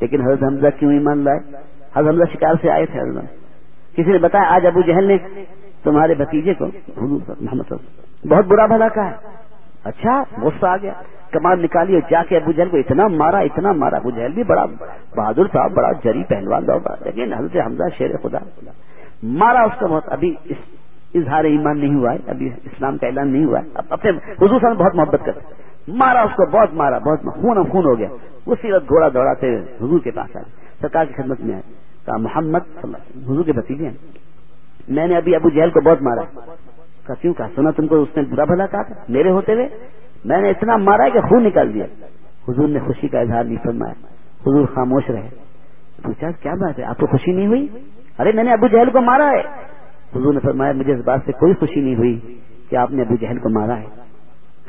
لیکن حضرت حمزہ کیوں ایمان لائے؟ حضرت حمزہ شکار سے آئے تھے حضرت۔ کسی نے بتایا، آج ابو جہل نے تمہارے بھتیجے کو حضور محمد بہت برا بھلا کہا۔ اچھا غصہ آ گیا۔ کمال نکالی اور جا کے ابو جہل کو اتنا مارا اتنا مارا۔ ابو جہل بھی بڑا بہادر تھا، بڑا جری پہلوان تھا۔ لیکن حضرت حمزہ شیر خدا مارا اس کا بہت۔ ابھی اظہار ایمان نہیں ہوا ہے، ابھی اسلام کا اعلان نہیں ہوا ہے۔ اپنے حضور صاحب بہت محبت کرتے مارا اس کو، بہت مارا، بہت خون خون ہو گیا۔ اسی وقت گھوڑا دوڑاتے حضور کے پاس آئے۔ سرکار کی خدمت میں آئے۔ کہا، محمد صلی اللہ علیہ وسلم، حضور کے بتیجے ہیں۔ میں نے ابھی ابو جہل کو بہت مارا۔ کہا، کیوں؟ کہا، سنا تم کو اس نے برا بھلا کہا تھا، میرے ہوتے ہوئے۔ میں نے اتنا مارا کہ خون نکال دیا۔ حضور نے خوشی کا اظہار نہیں فرمایا۔ حضور خاموش رہے۔ پوچھا، کیا بات ہے؟ آپ کو خوشی نہیں ہوئی؟ ارے، میں نے ابو جہل کو مارا ہے۔ حضور نے فرمایا، مجھے اس بات سے کوئی خوشی نہیں ہوئی کہ آپ نے ابو جہل کو مارا ہے۔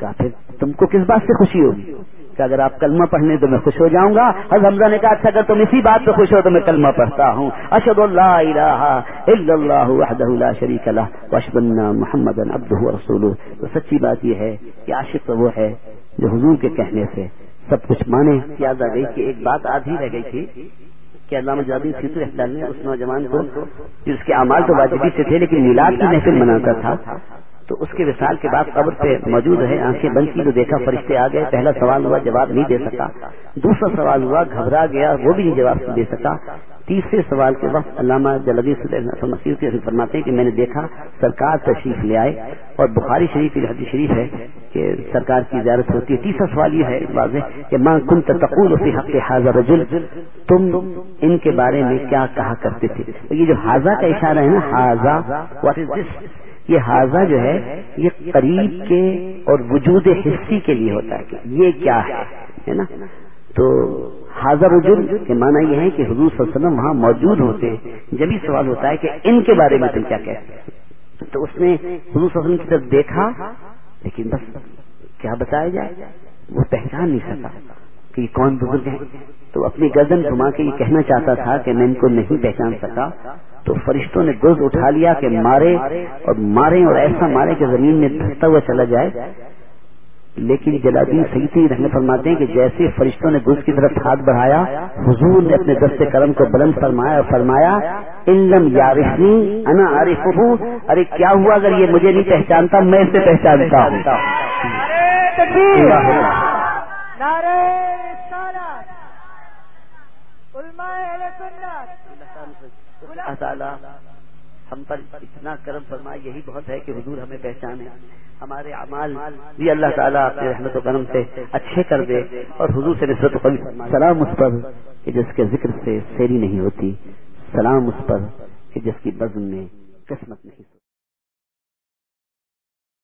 کہا، پھر تم کو کس بات سے خوشی ہوگی؟ کہ اگر آپ کلمہ پڑھنے تو میں خوش ہو جاؤں گا۔ حضرت حمزہ نے کہا اچھا اگر تم اسی بات پہ خوش ہو تو میں کلمہ پڑھتا ہوں۔ اشد اللہ الہ الا اللہ وحدہ لا شریک لہ واشهد محمد عبدہ ورسولہ تو سچی بات یہ ہے کہ عاشق تو وہ ہے جو حضور کے کہنے سے سب کچھ مانے۔ یاد آ گئی کہ ایک بات آدھی رہ گئی تھی کہ علامہ جادی فیصل احتجاج نے اس نوجوان کو، جس کے اعمال تو واجبی سے تھے لیکن میلاد کی محفل مناتا تھا تو اس کے وصال کے بعد قبر پہ موجود ہے آنکھیں بند کی تو دیکھا، فرشتے آ گئے، پہلا سوال ہوا، جواب نہیں دے سکا۔ دوسرا سوال ہوا، گھبرا گیا، وہ بھی نہیں جواب دے سکا۔ تیسرے سوال کے وقت علامہ جلدی مسیح فرماتے ہیں کہ میں نے دیکھا، سرکار تشریف لے آئے۔ اور بخاری شریف کی حدیث شریف ہے کہ سرکار کی زیارت ہوتی ہے۔ تیسرا سوال یہ ہے، واضح کہ ماں کن تقول فی حق حاضر رجل، تم ان کے بارے میں کیا کہا کرتے تھے؟ یہ جو حاضہ کا اشارہ ہے نا حاضہ واٹ از دس یہ حاضہ جو ہے، یہ قریب کے اور وجود حصی کے لیے ہوتا ہے کہ یہ کیا ہے نا؟ تو حاضر وجود کے معنی یہ ہے کہ حضور صلی اللہ علیہ وسلم وہاں موجود ہوتے ہیں۔ جب ہی سوال ہوتا ہے کہ ان کے بارے میں تم کیا کہتے ہیں؟ تو اس نے حضور صلی اللہ علیہ وسلم کی طرف دیکھا، لیکن بس کیا بتایا جائے؟ وہ پہچان نہیں سکا کہ یہ کون بزرگ ہیں۔ تو اپنی گردن گھما کے یہ کہنا چاہتا تھا کہ میں ان کو نہیں پہچان سکا۔ تو فرشتوں نے گرد اٹھا لیا کہ مارے اور مارے اور ایسا مارے کہ زمین میں دھستا ہوا چلا جائے۔ لیکن جلادین سیدی رہنے فرماتے ہیں کہ جیسے فرشتوں نے گرد کی طرف ہاتھ بڑھایا، حضور نے اپنے دست کرم کو بلند فرمایا اور فرمایا علم یارفنی انا عارف ہوں ارے، کیا ہوا اگر یہ مجھے نہیں پہچانتا، میں اسے پہچانتا ہوں۔ نعرہ رسالت علماء اہل سنت اللہ تعالیٰ ہم پر اتنا کرم فرما، یہی بہت ہے کہ حضور ہمیں پہچانے۔ ہمارے اعمال بھی اللہ تعالیٰ اپنے رحمت و کرم سے اچھے کر دے اور حضور سے نسبت و سلام اس پر کہ جس کے ذکر سے سیری نہیں ہوتی، سلام اس پر کہ جس کی بزم میں قسمت نہیں۔